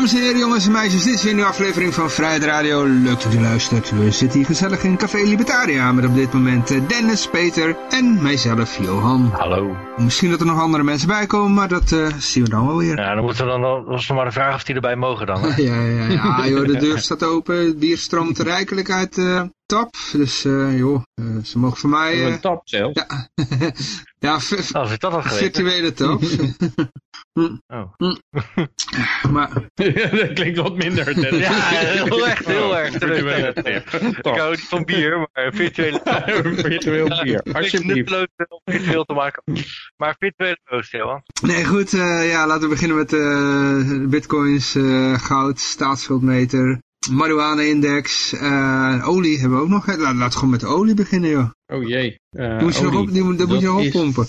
Dames en heren, jongens en meisjes, dit is weer een nieuwe aflevering van Vrijheid Radio. Leuk dat u luistert. We zitten hier gezellig in Café Libertaria met op dit moment eh, Dennis, Peter en mijzelf, Johan. Hallo. Misschien dat er nog andere mensen bij komen, maar dat eh, zien we dan wel weer. Ja, dan moeten we dan, was nog maar de vraag of die erbij mogen dan. Hè? Ja, ja, ja, joh, de deur staat open, het bier stroomt rijkelijk uit de tap. Dus, eh, joh, eh, ze mogen voor mij... Een tap zelf. ja, ja Nou, als ik dat geweten. virtuele tap. Oh. maar, dat klinkt wat minder. Dennis. Ja, heel erg, heel erg. Virtuele Ik hou niet van bier, maar virtuele Virtueel bier. Alsjeblieft. nutteloos om virtueel te maken. Maar virtuele post, Johan. Nee, goed. eh, ja, laten we beginnen met eh, bitcoins, eh, goud, staatsschuldmeter, marijuana-index, eh, olie hebben we ook nog. Laat, laten we gewoon met de olie beginnen, joh. Oh jee. Eh, Die moet je nog olie. op, die, moet- dat moet je Dat nog is- oppompen.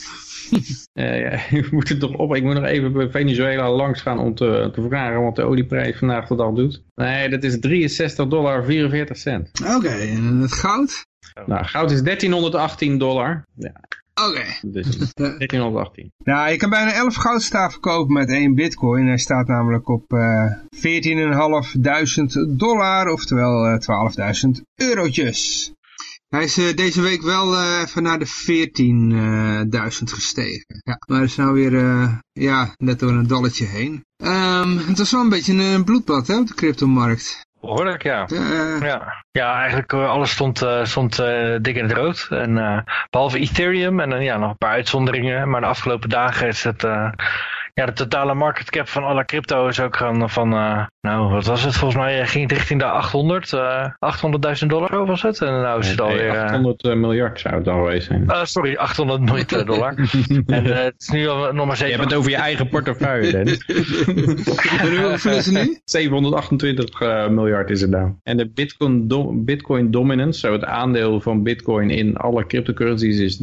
ja, je moet het toch op. Ik moet nog even bij Venezuela langs gaan om te, te vragen wat de olieprijs vandaag tot al doet. Nee, dat is 63 dollar 44 cent. Oké, en het goud? Nou, goud is 1318 dollar. Ja, Oké. dus 1318. Nou, je kan bijna 11 goudstaven kopen met één bitcoin. Hij staat namelijk op eh 14.500 dollar, oftewel eh 12.000 eurotjes. Hij is eh, deze week wel eh, even naar de 14.000 gestegen. Ja, maar is nou weer eh, ja, net door een dalletje heen. Ehm, het was wel een beetje een, bloedbad hè, op de cryptomarkt. Behoorlijk, ja. Ja, ja eigenlijk alles stond, eh, stond dik in het rood. En, eh, behalve Ethereum en dan ja, nog een paar uitzonderingen. Maar de afgelopen dagen is het... ja, de totale market cap van alle crypto is ook gaan van... eh, nou, wat was het? Volgens mij eh, ging het richting de 800. eh 800.000 dollar was het. En nou is het Nee, alweer... eh, 800 eh, miljard zou het al geweest zijn. eh, sorry, 800 miljoen dollar. en eh, het is nu al nog maar Je 7. hebt het over je eigen portefeuille, Dennis. en hoeveel is het nu? 728 eh, miljard is het nou. En de Bitcoin, do- Bitcoin dominance, zo het aandeel van Bitcoin in alle cryptocurrencies is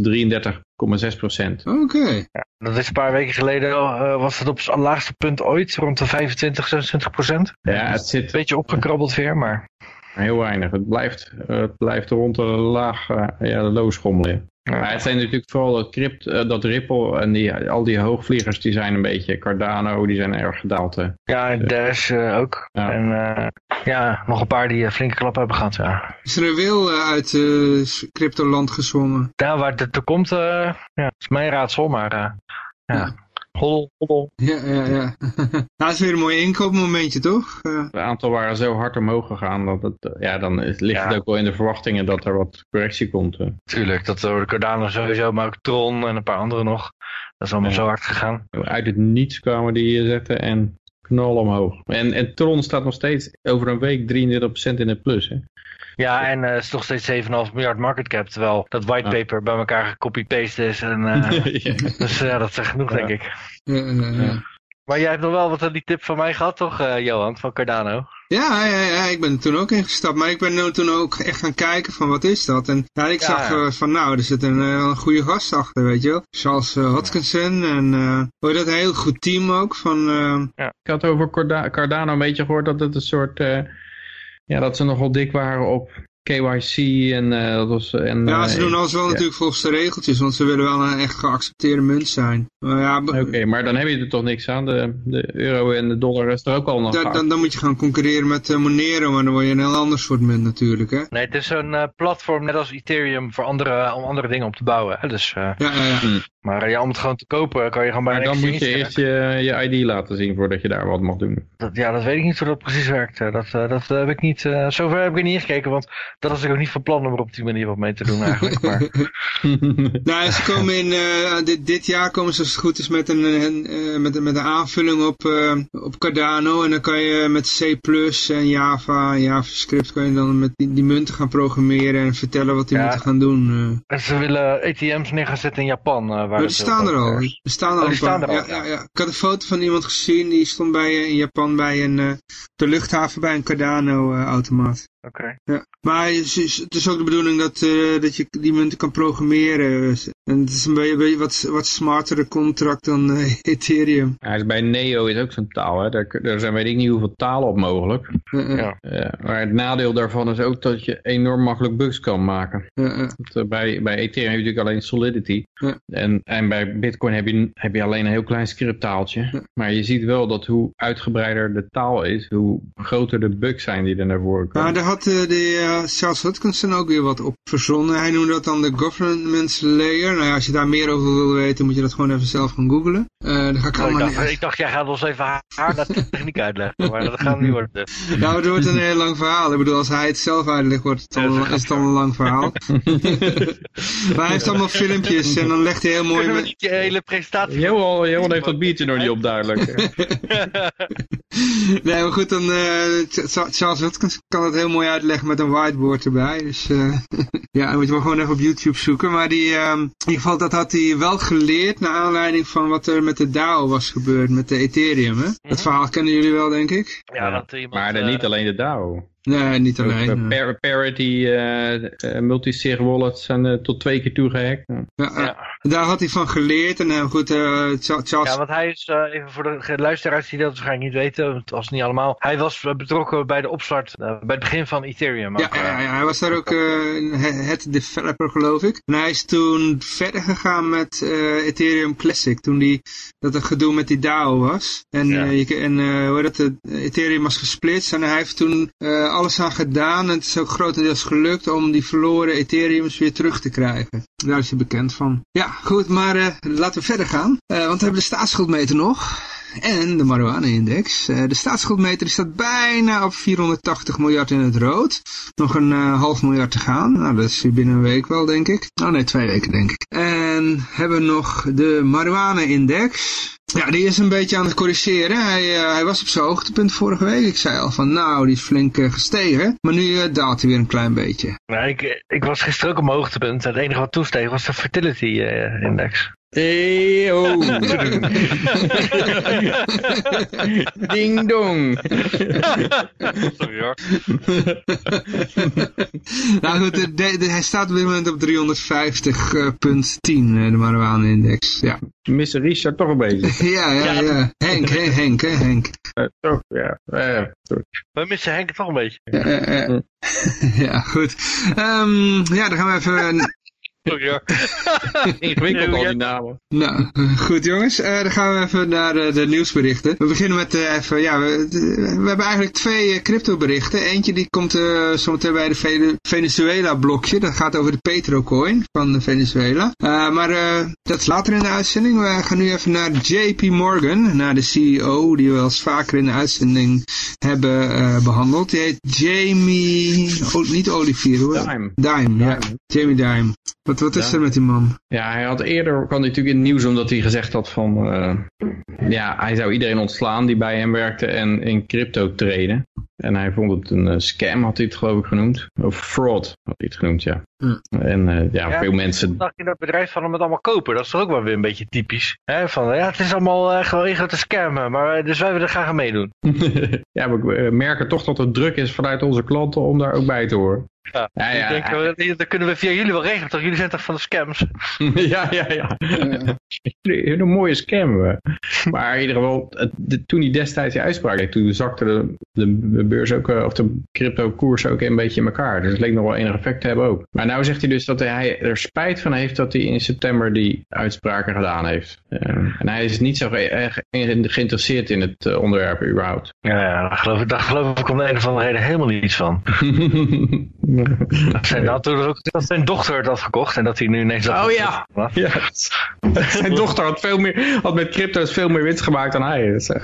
33,6 procent. Oké. Dat is een paar weken geleden, eh, was het op zijn laagste punt ooit, rond de 25, 26 procent. Ja, het zit Een beetje opgekrabbeld weer, maar... heel weinig. Het blijft, eh, het blijft rond de laag, eh, ja, de low schommelen. Maar het zijn natuurlijk vooral dat, crypt, eh, dat Ripple en die, al die hoogvliegers, die zijn een beetje, Cardano, die zijn erg gedaald. hè. Ja, en Dash eh, ook. Ja. En eh, ja, nog een paar die flinke klappen hebben gehad, ja. Is er een wil uit eh, cryptoland gezwommen? Daar waar het toe komt, eh, ja, is mijn raadsel, maar eh, ja. Hoddel, hoddel. Ja, ja, ja. nou, dat is weer een mooi inkoopmomentje, toch? Eh, Het aantal waren zo hard omhoog gegaan, dat het, eh, ja, dan is- ligt Ja. het ook wel in de verwachtingen dat er wat correctie komt. eh. Tuurlijk, dat door de Cardano sowieso, maar ook Tron en een paar andere nog. Dat is allemaal Ja. zo hard gegaan. uit het niets kwamen die zetten en knal omhoog. En, en Tron staat nog steeds over een week 33% in het plus. Hè? Ja, en eh, het is nog steeds 7,5 miljard market cap, terwijl dat whitepaper bij elkaar gecopy-paste is. En, eh, Ja. dus ja, dat zegt genoeg, Ja. denk ik. eh, eh, Ja. Maar jij hebt nog wel wat aan die tip van mij gehad, toch, eh, Johan, van Cardano? Ja, ja, ja, ik ben er toen ook ingestapt. Maar ik ben nu toen ook echt gaan kijken van wat is dat. En ja, ik Ja, zag ja. eh, van nou, er zit een, eh, een goede gast achter, weet je wel. Charles uh, Hodgkinson en eh hoor je dat een heel goed team ook. Van, eh, Ik had over Corda- Cardano een beetje gehoord dat het een soort... eh, ja, dat ze nogal dik waren op KYC en... eh, dat was, en ja, eh, ze doen alles wel ja. natuurlijk volgens de regeltjes, want ze willen wel een echt geaccepteerde munt zijn. Maar ja, Oké, maar dan heb je er toch niks aan. De, de euro en de dollar is er ook al nog da- dan, dan moet je gaan concurreren met eh, Monero, maar dan word je een heel ander soort munt natuurlijk, hè. Nee, het is een eh, platform net als Ethereum voor andere, om andere dingen op te bouwen. Hè? Dus, eh, Ja, ja, ja. Maar eh, ja, om het gewoon te kopen kan je gewoon bij Maar dan moet je eerst je, je ID laten zien voordat je daar wat mag doen. Dat, ja, dat weet ik niet hoe dat precies werkt. Eh, Dat, eh, dat heb ik niet, eh, zover heb ik er niet gekeken, want dat was ik ook niet van plan om er op die manier wat mee te doen eigenlijk. Maar, Nou, ze komen in, eh, dit, dit jaar komen ze als het goed is met een, een, eh, met, een- met een aanvulling op, eh, op Cardano. En dan kan je met C++ en Java, JavaScript, kan je dan met die, die munten gaan programmeren en vertellen wat die Ja. moeten gaan doen. eh. en ze willen ATM's neer gaan zetten in Japan. Eh, waar Maar die het heel staan er al. Er staan er Oh, al die een paar. staan al, ja, ja, ja. Ik had een foto van iemand gezien, die stond bij, eh, in Japan bij een, eh, de luchthaven bij een Cardano-automaat. Oké. Ja. Maar het is, het is ook de bedoeling dat, uh, dat je die munten kan programmeren. En het is een beetje, een beetje wat, wat smartere contract dan uh, Ethereum. Ja, bij Neo is ook zo'n taal. Hè. Daar, daar zijn weet ik niet hoeveel talen op mogelijk. Uh, Ja. Ja, maar het nadeel daarvan is ook dat je enorm makkelijk bugs kan maken. Want, eh, bij, bij Ethereum heb je natuurlijk alleen Solidity. En, en bij Bitcoin heb je, heb je alleen een heel klein scripttaaltje. Maar je ziet wel dat hoe uitgebreider de taal is, hoe groter de bugs zijn die er naar voren komen. Had uh, de uh, Charles Hutchinson ook weer wat op verzonnen. Hij noemde dat dan de governance layer. Nou ja, als je daar meer over wil weten, moet je dat gewoon even zelf gaan googlen. Uh, dan ga ik Oh, ik, allemaal dacht, niet... ik dacht, jij gaat ons even haar, de techniek uitleggen. Maar dat gaat niet worden. Nou, het wordt een heel lang verhaal. Ik bedoel, als hij het zelf uitlegt, wordt het Ja, al, dat is het al een lang verhaal. maar hij heeft allemaal filmpjes en dan legt hij heel mooi... Kunnen we Met... niet je hele presentatie... Johan, Johan heeft dat biertje nog niet op duidelijk. Nee, maar goed, dan uh, Charles Hutchinson kan het heel mooi uitleggen met een whiteboard erbij. Dus uh, ja, dan moet je maar gewoon even op YouTube zoeken. Maar die, um, in ieder geval, dat had hij wel geleerd naar aanleiding van wat er met de DAO was gebeurd, met de Ethereum. Hè? Dat verhaal kennen jullie wel, denk ik. Ja, dat iemand, maar dan eh, niet alleen de DAO. Nee, niet alleen. eh, parity, uh, uh, multisig wallets zijn uh, tot twee keer toegehackt. Ja. Ja, Ja. Daar had hij van geleerd. En uh, goed, uh, Charles... Ja, want hij is, uh, even voor de luisteraars die dat waarschijnlijk niet weten, want als niet allemaal, hij was betrokken bij de opstart, uh, bij het begin van Ethereum. Ja, ook, ja, ja, hij was daar ook uh, het developer geloof ik. En hij is toen verder gegaan met uh, Ethereum Classic, toen die, dat het gedoe met die DAO was. En, Ja. uh, je, en uh, hoe dat, de Ethereum was gesplitst en hij heeft toen uh, alles aan gedaan. En het is ook grotendeels gelukt om die verloren Ethereums weer terug te krijgen. Daar is hij bekend van. Ja, goed, maar uh, laten we verder gaan. Uh, want we hebben de staatsschuldmeter nog. En de marijuana-index. Uh, de staatsschuldmeter staat bijna op 480 miljard in het rood. Nog een half miljard te gaan. Nou, dat is binnen een week wel, denk ik. Oh nee, twee weken, denk ik. En hebben we nog de marijuana-index. Ja, die is een beetje aan het corrigeren. Hij, uh, hij was op zijn hoogtepunt vorige week. Ik zei al van, nou, die is flink uh, gestegen. Maar nu uh, daalt hij weer een klein beetje. Nou, ik, ik was gisteren ook op mijn hoogtepunt. Het enige wat toesteeg was de fertility uh, index. Hey, oh. Ding dong. Sorry hoor. nou goed, de, de, de, hij staat op dit moment op 350.10, de marijuana-index. Ja. Mr. Richard toch een beetje. Ja, ja, ja, ja. Henk, Henk, hè, Henk. Uh, toch, ja. We missen Henk toch een beetje. Uh, ja, goed. Um, ja, dan gaan we even... Sorry hoor. Ingewikkeld al die namen. Nou, goed jongens. Uh, dan gaan we even naar uh, de nieuwsberichten. We beginnen met uh, even, ja, we, we, hebben eigenlijk twee crypto berichten. Eentje die komt zometeen bij de Venezuela blokje. Dat gaat over de Petrocoin van Venezuela. maar dat is later in de uitzending. We gaan nu even naar JP Morgan, naar de CEO die we wel eens vaker in de uitzending hebben behandeld. Die heet Jamie, oh, niet Olivier hoor. Dime. Dime, ja. Jamie Dime. Wat, wat is ja. er met die man? Ja, hij had eerder, kwam hij natuurlijk in het nieuws omdat hij gezegd had van, uh, ja, hij zou iedereen ontslaan die bij hem werkte en in crypto treden. En hij vond het een uh, scam, had hij het geloof ik genoemd. Of fraud, had hij het genoemd, ja. Hm. En uh, ja, ja, veel mensen... dacht je dat bedrijf van hem het allemaal kopen? Dat is toch ook wel weer een beetje typisch. Hè? Van, ja, het is allemaal uh, gewoon grote scammen, maar dus wij willen graag aan meedoen. ja, we merken toch dat het druk is vanuit onze klanten om daar ook bij te horen. Ja, ja, ja, denk, ja. dat kunnen we via jullie wel regelen, toch? Jullie zijn toch van de scams? ja, ja, ja. Een mooie scam. Maar in ieder geval, het, de, toen hij destijds die uitspraak deed, toen zakte de, de beurs ook, of de crypto koers ook een beetje in elkaar. Dus het leek nog wel enig effect te hebben ook. Maar nou zegt hij dus dat hij er spijt van heeft dat hij in september die uitspraken gedaan heeft. Uh, en hij is niet zo erg geïnteresseerd in het uh, onderwerp überhaupt. Ja, ja daar, geloof ik, daar geloof ik om de een of andere reden helemaal niets van. dat, zijn, dat, ook, dat zijn dochter het had gekocht en dat hij nu ineens... Oh ja. ja. zijn dochter had, veel meer, had met crypto's veel meer winst gemaakt dan hij. Dus,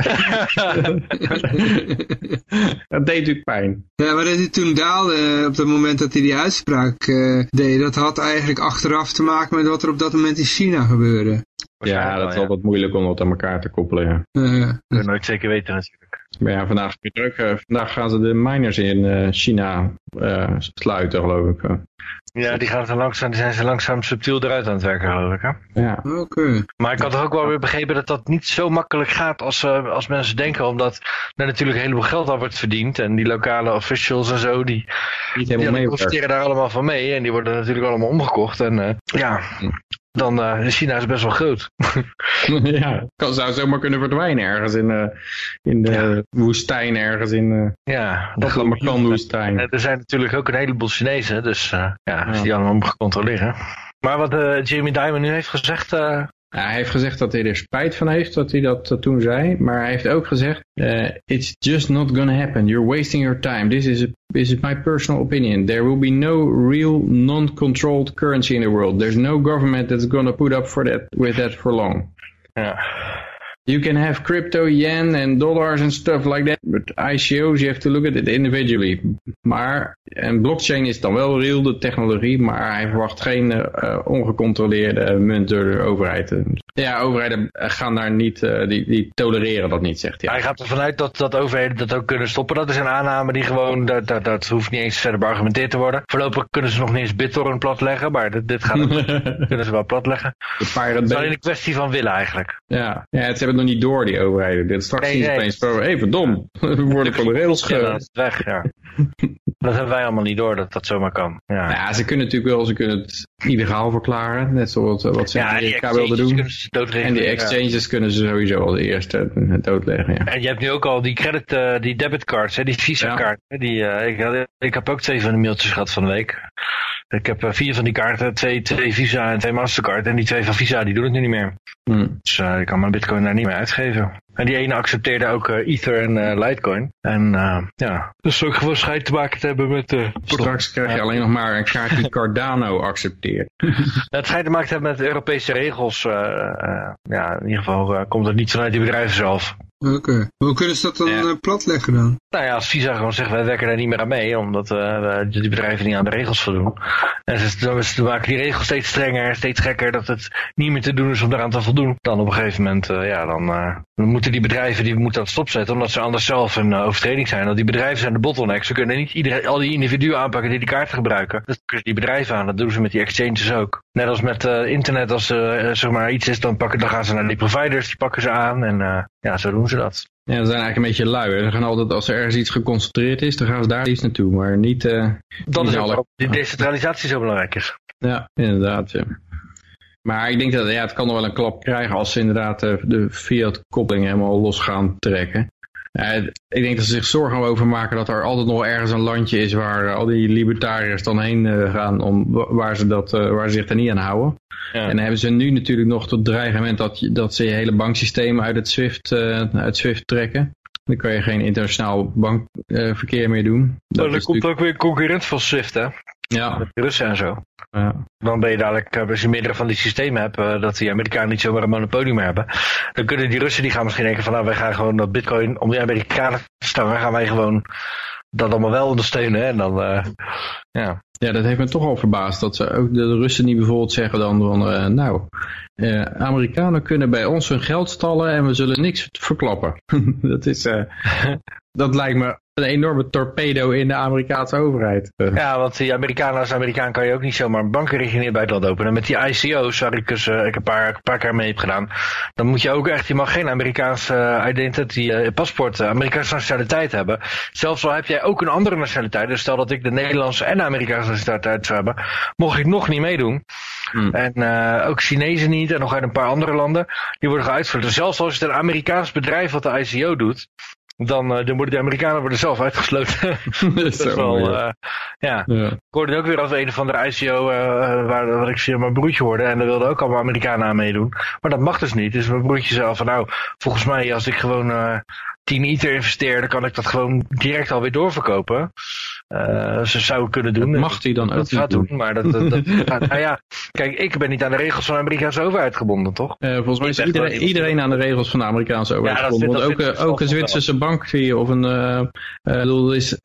dat deed natuurlijk pijn. Ja, maar dat hij toen daalde op het moment dat hij die uitspraak uh, deed, dat had eigenlijk achteraf te maken met wat er op dat moment in China gebeurde. Ja, dat is altijd moeilijk om dat aan elkaar te koppelen. Ja. Uh, dat nooit zeker weten natuurlijk. Maar ja, vandaag, vandaag gaan ze de miners in China sluiten, geloof ik. Ja, die, gaan ze langzaam, die zijn ze langzaam subtiel eruit aan het werken, geloof ik. Hè? Ja. Oké. Maar ik had toch ook wel weer begrepen dat dat niet zo makkelijk gaat als, als mensen denken. Omdat er natuurlijk een heleboel geld aan wordt verdiend. En die lokale officials en zo, die, Niet die, helemaal mee. profiteren daar allemaal van mee. En die worden natuurlijk allemaal omgekocht. En ja, dan uh, China is best wel groot. ja, kan, zou zomaar kunnen verdwijnen ergens in, uh, in de ja. woestijn, ergens in uh, ja, de Samarkand-woestijn. Er zijn natuurlijk ook een heleboel Chinezen, dus ja, als die allemaal moeten controleren. Maar wat Jamie Dimon nu heeft gezegd... Hij heeft gezegd dat hij er spijt van heeft dat hij dat toen zei. Maar hij heeft ook gezegd, it's just not gonna happen. You're wasting your time. This is, a, this is my personal opinion. There will be no real non-controlled currency in the world. There's no government that's gonna put up for that, with that for long. Ja. You can have crypto, yen and dollars and stuff like that. But ICO's, you have to look at it individually. Maar, en blockchain is dan wel real, de technologie, maar hij verwacht geen uh, ongecontroleerde munt door de overheid. Ja, overheden gaan daar niet, uh, die, die tolereren dat niet, zegt hij. Hij gaat ervan uit dat, dat overheden dat ook kunnen stoppen. Dat is een aanname die gewoon, dat, dat, dat hoeft niet eens verder beargumenteerd te worden. Voorlopig kunnen ze nog niet eens BitTorrent platleggen, maar dit, dit gaat kunnen ze wel platleggen. Het is alleen een kwestie van willen eigenlijk. Ja, ja het hebben het nog niet door, die overheden. Dit straks zien ze opeens, hé, hey, verdom, we worden van de rails ge... Ja, dat is weg, ja. dat hebben wij allemaal niet door, dat dat zomaar kan. Ja, nou ja ze kunnen natuurlijk wel, ze kunnen het illegaal verklaren, net zoals wat ze in Amerika wilden doen. En die exchanges kunnen ze sowieso als eerste doodleggen, ja. En je hebt nu ook al die credit, uh, die debitcards, hè, die Visa-kaart. Die, uh, ik, had, ik heb ook twee van de mailtjes gehad van de week. Ik heb uh, vier van die kaarten, twee, twee Visa en twee Mastercard. En die twee van Visa, die doen het nu niet meer. Hmm. Dus uh, ik kan mijn bitcoin daar niet meer uitgeven. En die ene accepteerde ook uh, Ether en Litecoin. En ja, dus ook gewoon scheid te maken te hebben met... Straks krijg je alleen nog maar een kaart die Cardano accepteert. het schijnt te maken te hebben met Europese regels. ja, in ieder geval komt het niet vanuit die bedrijven zelf. Oké. Okay. Hoe kunnen ze dat dan ja. platleggen dan? Nou ja, als Visa gewoon zegt, wij werken daar niet meer aan mee, omdat uh, die bedrijven niet aan de regels voldoen. En ze, ze maken die regels steeds strenger, steeds gekker, dat het niet meer te doen is om daaraan te voldoen. Dan op een gegeven moment, uh, ja, dan, uh, dan, moeten die bedrijven die moeten dat stopzetten, omdat ze anders zelf een overtreding zijn. Want die bedrijven zijn de bottlenecks. Ze kunnen niet iedereen, al die individuen aanpakken die die kaarten gebruiken. Dat kunnen die bedrijven aan, dat doen ze met die exchanges ook. Net als met internet, als er zeg maar iets is, dan, pakken, dan gaan ze naar die providers, die pakken ze aan en ja, zo doen ze dat. Ja, ze zijn eigenlijk een beetje lui. Hè. Ze gaan altijd, als er ergens iets geconcentreerd is, dan gaan ze daar iets naartoe. Maar niet... Dat is ook die decentralisatie zo belangrijk is. Ja, inderdaad. Ja. Maar ik denk dat ja, het kan nog wel een klap krijgen als ze inderdaad de, de fiat-koppeling helemaal los gaan trekken. Uh, ik denk dat ze zich zorgen over maken dat er altijd nog ergens een landje is waar uh, al die libertariërs dan heen uh, gaan om, waar, ze dat, waar ze zich er niet aan houden. Ja. En dan hebben ze nu natuurlijk nog tot dreigement dat, dat ze je hele banksysteem uit het SWIFT, uit SWIFT trekken. Dan kan je geen internationaal bankverkeer meer doen. Dat er komt ook weer een concurrent van SWIFT hè? Ja. Met de Russen en zo. Ja. Dan ben je dadelijk, als je meerdere van die systemen hebt, uh, dat die Amerikanen niet zomaar een monopolie meer hebben. Dan kunnen die Russen, die gaan misschien denken van nou, wij gaan gewoon dat bitcoin, om die Amerikanen te stangen, gaan wij gewoon dat allemaal wel ondersteunen. En dan, uh, ja. Ja, dat heeft me toch al verbaasd. Dat ze ook de Russen niet bijvoorbeeld zeggen dan van, uh, nou, uh, Amerikanen kunnen bij ons hun geld stallen en we zullen niks verklappen. dat is, dat lijkt me een enorme torpedo in de Amerikaanse overheid. Ja, want die Amerikanen als Amerikaan kan je ook niet zomaar een bankenrekening in het buitenland openen. En met die ICO's, waar ik dus uh, ik een paar, een paar keer mee heb gedaan, dan moet je ook echt, je mag geen Amerikaanse uh, identity, uh, paspoort, Amerikaanse nationaliteit hebben. Zelfs al heb jij ook een andere nationaliteit, dus stel dat ik de Nederlandse en de Amerikaanse nationaliteit zou hebben, mocht ik nog niet meedoen. Hmm. En ook Chinezen niet en nog uit een paar andere landen, die worden geüitvoerd. Dus zelfs als het een Amerikaans bedrijf wat de ICO doet, dan, uh, dan worden de Amerikanen worden zelf uitgesloten. dat is wel, uh, ja. ja. Ik hoorde ook weer als een of andere ICO, uh, waar, waar ik via mijn broertje hoorde, en daar wilden ook allemaal Amerikanen aan meedoen. Maar dat mag dus niet. Dus mijn broertje zei van, nou, volgens mij als ik gewoon 10 ether investeer, dan kan ik dat gewoon direct alweer doorverkopen. Uh, ze zouden kunnen doen. Dat mag hij dan ook dat gaat doen. Maar dat, dat, dat gaat, nou ja, kijk, ik ben niet aan de regels van de Amerikaanse overheid gebonden, toch? Uh, volgens mij is iedereen, iedereen aan de regels van de Amerikaanse overheid ja, gebonden. Want ook, ook een Zwitserse bank of een, uh, is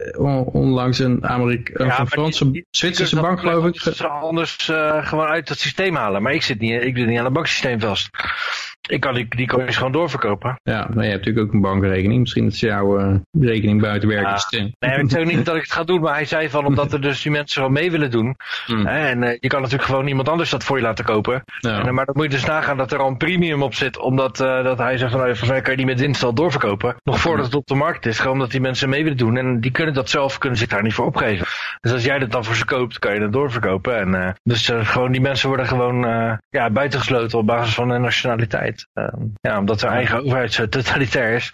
onlangs een, ja, een Franse, die, Zwitserse die bank geloof ik. Ze anders gewoon uit het systeem halen. Maar ik zit niet, ik zit niet aan het banksysteem vast. Ik kan die, die coins gewoon doorverkopen. Ja, maar je hebt natuurlijk ook een bankrekening. Misschien dat ze jouw uh, rekening buiten werken ja. Nee, ik zeg niet dat ik het ga doen, maar hij zei van omdat er dus die mensen zo mee willen doen. Hmm. Hè, en uh, je kan natuurlijk gewoon iemand anders dat voor je laten kopen. Ja. En, maar dan moet je dus nagaan dat er al een premium op zit, omdat uh, dat hij zegt van nou, volgens mij kan je die met winst al doorverkopen. Nog voordat het op de markt is, gewoon omdat die mensen mee willen doen. En die kunnen dat zelf, kunnen zich daar niet voor opgeven. Dus als jij dat dan voor ze koopt, kan je dat doorverkopen. En dus gewoon die mensen worden gewoon ja, buitengesloten op basis van hun nationaliteit. Ehm, ja, omdat hun eigen overheid zo totalitair is.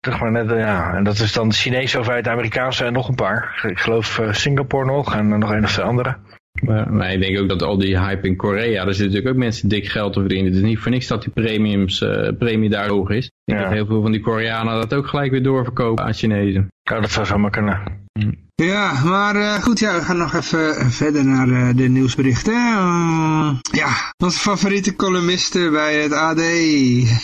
Zeg maar net, ja, en dat is dan de Chinese overheid, de Amerikaanse en nog een paar. Ik geloof uh, Singapore nog en nog een of twee andere. Maar, maar, ik denk ook dat al die hype in Korea, daar zitten natuurlijk ook mensen dik geld te verdienen. Het is niet voor niks dat die premiums, uh, premie daar hoog is. Ik denk dat heel veel van die Koreanen dat ook gelijk weer doorverkopen aan Chinezen. Ja, dat zou zomaar kunnen. Hm. Ja, maar uh, goed, ja, we gaan nog even verder naar uh, de nieuwsberichten. Uh, ja, onze favoriete columniste bij het AD,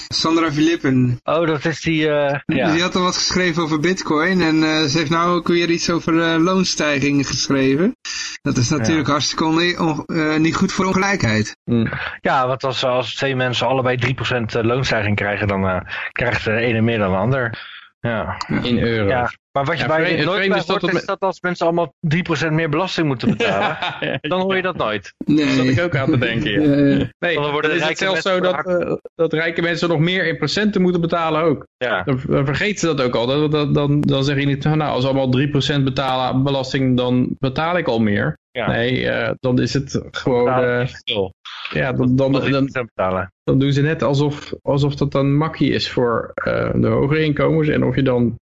Sandra Filippen. Oh, dat is die, ja. Die had al wat geschreven over bitcoin en ze heeft nou ook weer iets over loonstijging geschreven. Dat is natuurlijk ja. hartstikke on, niet goed voor ongelijkheid. Mm. Ja, want als, als twee mensen allebei 3% loonstijging krijgen, dan krijgt de ene meer dan de ander. Ja. In euro. Ja, maar wat je ja, bij nooit bij hoort, is dat als mensen allemaal 3% meer belasting moeten betalen, ja, dan hoor je dat nooit. Nee. Dat zat ik ook aan te denken. Ja. Nee, dan worden is het zelfs zo dat, uh, dat rijke mensen nog meer in procenten moeten betalen ook. Ja. Dan, dan vergeten ze dat ook al. Dan, dan zeg je niet, nou als allemaal 3% betalen belasting, dan betaal ik al meer. Ja. Nee, uh, dan is het gewoon... Uh, ja, dan, dan, dan, dan, dan, doen ze net alsof, alsof dat dan makkie is voor uh, de hogere inkomens. En of je dan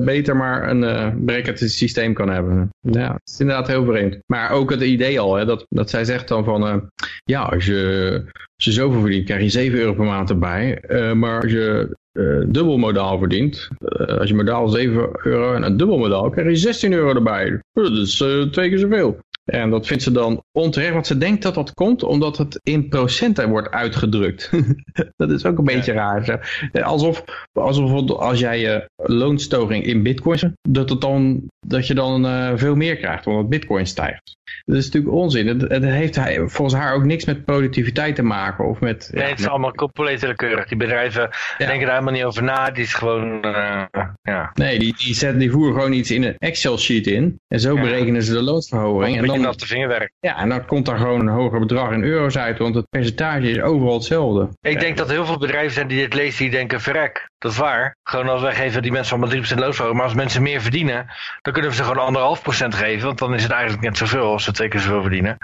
beter maar een uh, bracket systeem kan hebben. Ja, het is inderdaad heel vreemd. Maar ook het idee al, hè, dat, dat zij zegt dan van... ja, als je, als je zoveel verdient, krijg je 7 euro per maand erbij. maar als je uh, dubbel modaal verdient. Uh, als je modaal 7 euro en een dubbel modaal krijg je 16 euro erbij. Dat is twee keer zoveel. En dat vindt ze dan onterecht, want ze denkt dat dat komt omdat het in procenten wordt uitgedrukt. dat is ook een beetje raar. Alsof, alsof als jij je loonstoging in bitcoins, dat, het dan, dat je dan uh, veel meer krijgt, omdat bitcoin stijgt. Dat is natuurlijk onzin. Het, het, heeft volgens haar ook niks met productiviteit te maken. Of met, nee, het is allemaal compleet willekeurig. Die bedrijven ja. denken daar helemaal niet over na. Die is gewoon, uh, ja. Nee, die, die, zetten, die voeren gewoon iets in een Excel-sheet in. En zo berekenen ze de loonsverhoging. En dan, dat de vingerwerk. Ja, en dan komt daar gewoon een hoger bedrag in euro's uit. Want het percentage is overal hetzelfde. Ik denk dat heel veel bedrijven zijn die dit lezen, die denken, verrek, dat is waar. Gewoon als wij geven die mensen allemaal 3% loonsverhoging. Maar als mensen meer verdienen, dan kunnen we ze gewoon anderhalf procent geven. Want dan is het eigenlijk net zoveel als ze twee keer zoveel verdienen.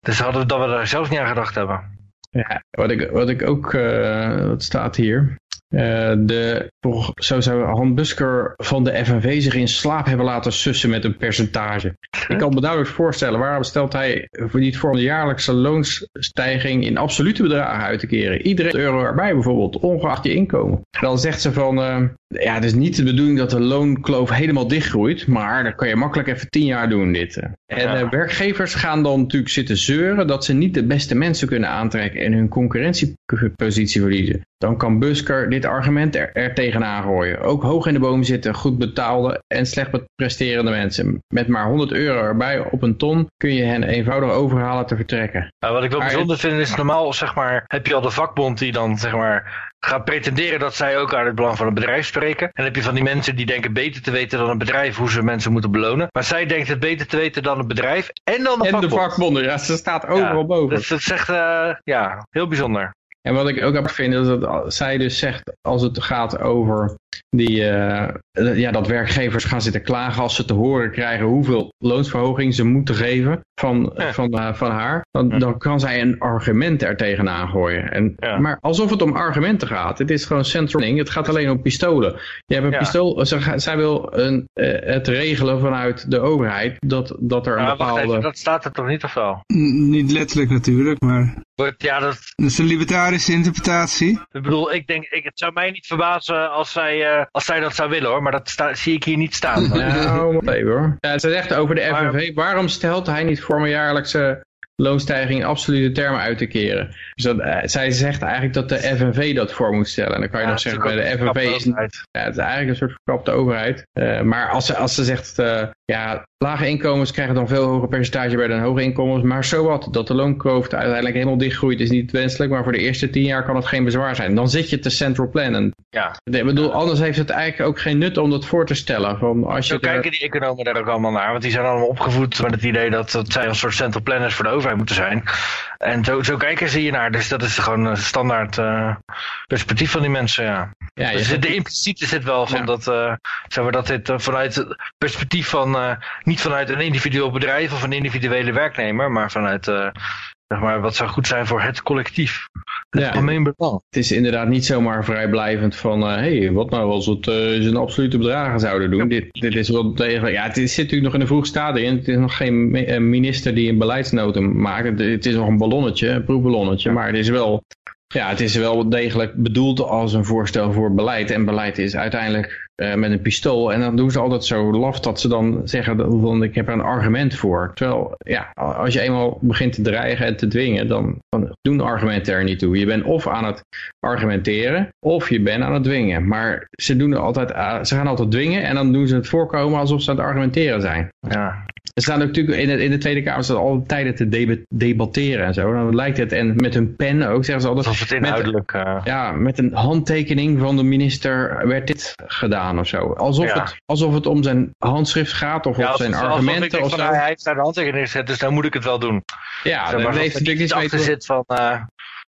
Dus hadden we dat we daar zelfs niet aan gedacht hebben. Ja, wat ik, wat ik ook, uh, wat staat hier, uh, de, zo zou Han Busker van de FNV zich in slaap hebben laten sussen met een percentage. Ik kan me duidelijk voorstellen, waarom stelt hij voor niet voor een jaarlijkse loonsstijging in absolute bedragen uit te keren? Iedereen euro erbij bijvoorbeeld, ongeacht je inkomen. Dan zegt ze van, uh, ja, het is niet de bedoeling dat de loonkloof helemaal dichtgroeit, maar dan kan je makkelijk even tien jaar doen dit. En ja. uh, werkgevers gaan dan natuurlijk zitten zeuren dat ze niet de beste mensen kunnen aantrekken en hun concurrentiepositie verliezen. Dan kan Busker dit argument er, er tegenaan gooien. Ook hoog in de boom zitten goed betaalde en slecht presterende mensen. Met maar 100 euro erbij op een ton kun je hen eenvoudig overhalen te vertrekken. Nou, wat ik wel bijzonder vind is normaal zeg maar, heb je al de vakbond die dan zeg maar gaat pretenderen dat zij ook uit het belang van het bedrijf spreken. En dan heb je van die mensen die denken beter te weten dan een bedrijf hoe ze mensen moeten belonen. Maar zij denkt het beter te weten dan het bedrijf en dan de en vakbond. de vakbonden, ja, ze staat overal ja, boven. Dus dat is echt, uh, ja, heel bijzonder. En wat ik ook heb vind is dat zij dus zegt als het gaat over die, uh, ja, dat werkgevers gaan zitten klagen als ze te horen krijgen hoeveel loonsverhoging ze moeten geven van, ja. van, uh, van haar. Dan, ja. dan kan zij een argument er tegenaan gooien. En, ja. Maar alsof het om argumenten gaat. Het is gewoon central Het gaat alleen om pistolen. Je hebt een pistool. Ze, zij wil een, uh, het regelen vanuit de overheid dat, dat er een bepaalde... Even, dat staat er toch niet of wel? Niet letterlijk natuurlijk, maar... Ja, dat... dat is een libertarische interpretatie. Ik bedoel, ik denk, ik, het zou mij niet verbazen als zij, uh, als zij dat zou willen hoor, maar dat sta, zie ik hier niet staan. nou, even hoor. Ja, ze zegt over de FNV, maar... waarom stelt hij niet voor mijn jaarlijkse loonstijging in absolute termen uit te keren. Dus dat, eh, zij zegt eigenlijk dat de FNV dat voor moet stellen. En dan kan je Ja, nog is zeggen, bij de FNV is, ja, het is eigenlijk een soort verkapte overheid. Eh, maar als ze, als ze zegt, eh, ja, lage inkomens krijgen dan veel hoger percentage bij dan hoge inkomens. Maar zo wat, dat de loonkloof uiteindelijk helemaal dichtgroeit is niet wenselijk. Maar voor de eerste tien jaar kan het geen bezwaar zijn. Dan zit je te central plan. En, Ja. ik bedoel, anders heeft het eigenlijk ook geen nut om dat voor te stellen. Van als je Zo daar- kijken die economen daar ook allemaal naar. Want die zijn allemaal opgevoed met het idee dat, dat zij een soort central planners voor de overheid moeten zijn. En zo, zo kijken ze naar. Dus dat is gewoon een standaard eh, perspectief van die mensen, ja. Ja, je Dus de impliciete zit wel van Ja. dat, eh, zeg maar, dat dit eh, vanuit het perspectief van, eh, niet vanuit een individueel bedrijf of een individuele werknemer, maar vanuit, eh, zeg maar, wat zou goed zijn voor het collectief. Het Ja. algemeen belang. Het is inderdaad niet zomaar vrijblijvend van, hé, hey, wat nou als we het eh, in absolute bedragen zouden doen. Dit, dit is wel degelijk, ja, het zit natuurlijk nog in een vroeg stadium. Het is nog geen mi- minister die een beleidsnoten maakt. Het, het is nog een ballonnetje, een proefballonnetje, maar het is wel... Ja, het is wel degelijk bedoeld als een voorstel voor beleid. En beleid is uiteindelijk eh, met een pistool. En dan doen ze altijd zo laf dat ze dan zeggen, dat- ik heb er een argument voor. Terwijl, ja, als je eenmaal begint te dreigen en te dwingen, dan, doen argumenten er niet toe. Je bent of aan het argumenteren, of je bent aan het dwingen. Maar ze, doen altijd, ze gaan altijd dwingen en dan doen ze het voorkomen alsof ze aan het argumenteren zijn. Ja. Er staan natuurlijk in de, in de Tweede Kamer staan al tijden te deba- debatteren en zo. Dan lijkt het, en met hun pen ook, zeggen ze altijd, Alsof het inhoudelijk... eh, ja, met een handtekening van de minister werd dit gedaan of zo. Alsof, Ja. het, alsof het om zijn handschrift gaat of ja, op zijn argumenten of van, zo. hij heeft daar de handtekening gezet, dus dan moet ik het wel doen. Ja, dat heeft natuurlijk iets niets mee achter te zit van... eh,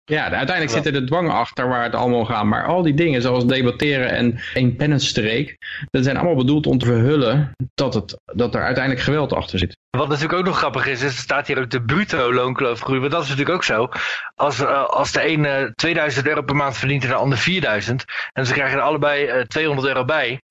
Ja, uiteindelijk zit er de dwang achter waar het allemaal gaat. Maar al die dingen zoals debatteren en een pennenstreek, dat zijn allemaal bedoeld om te verhullen dat, het, dat er uiteindelijk geweld achter zit. Wat natuurlijk ook nog grappig is, is er staat hier ook de bruto loonkloof groeien. Want dat is natuurlijk ook zo. Als, eh, als de een eh, 2000 euro per maand verdient en de ander 4000. En ze krijgen er allebei eh, 200 euro bij.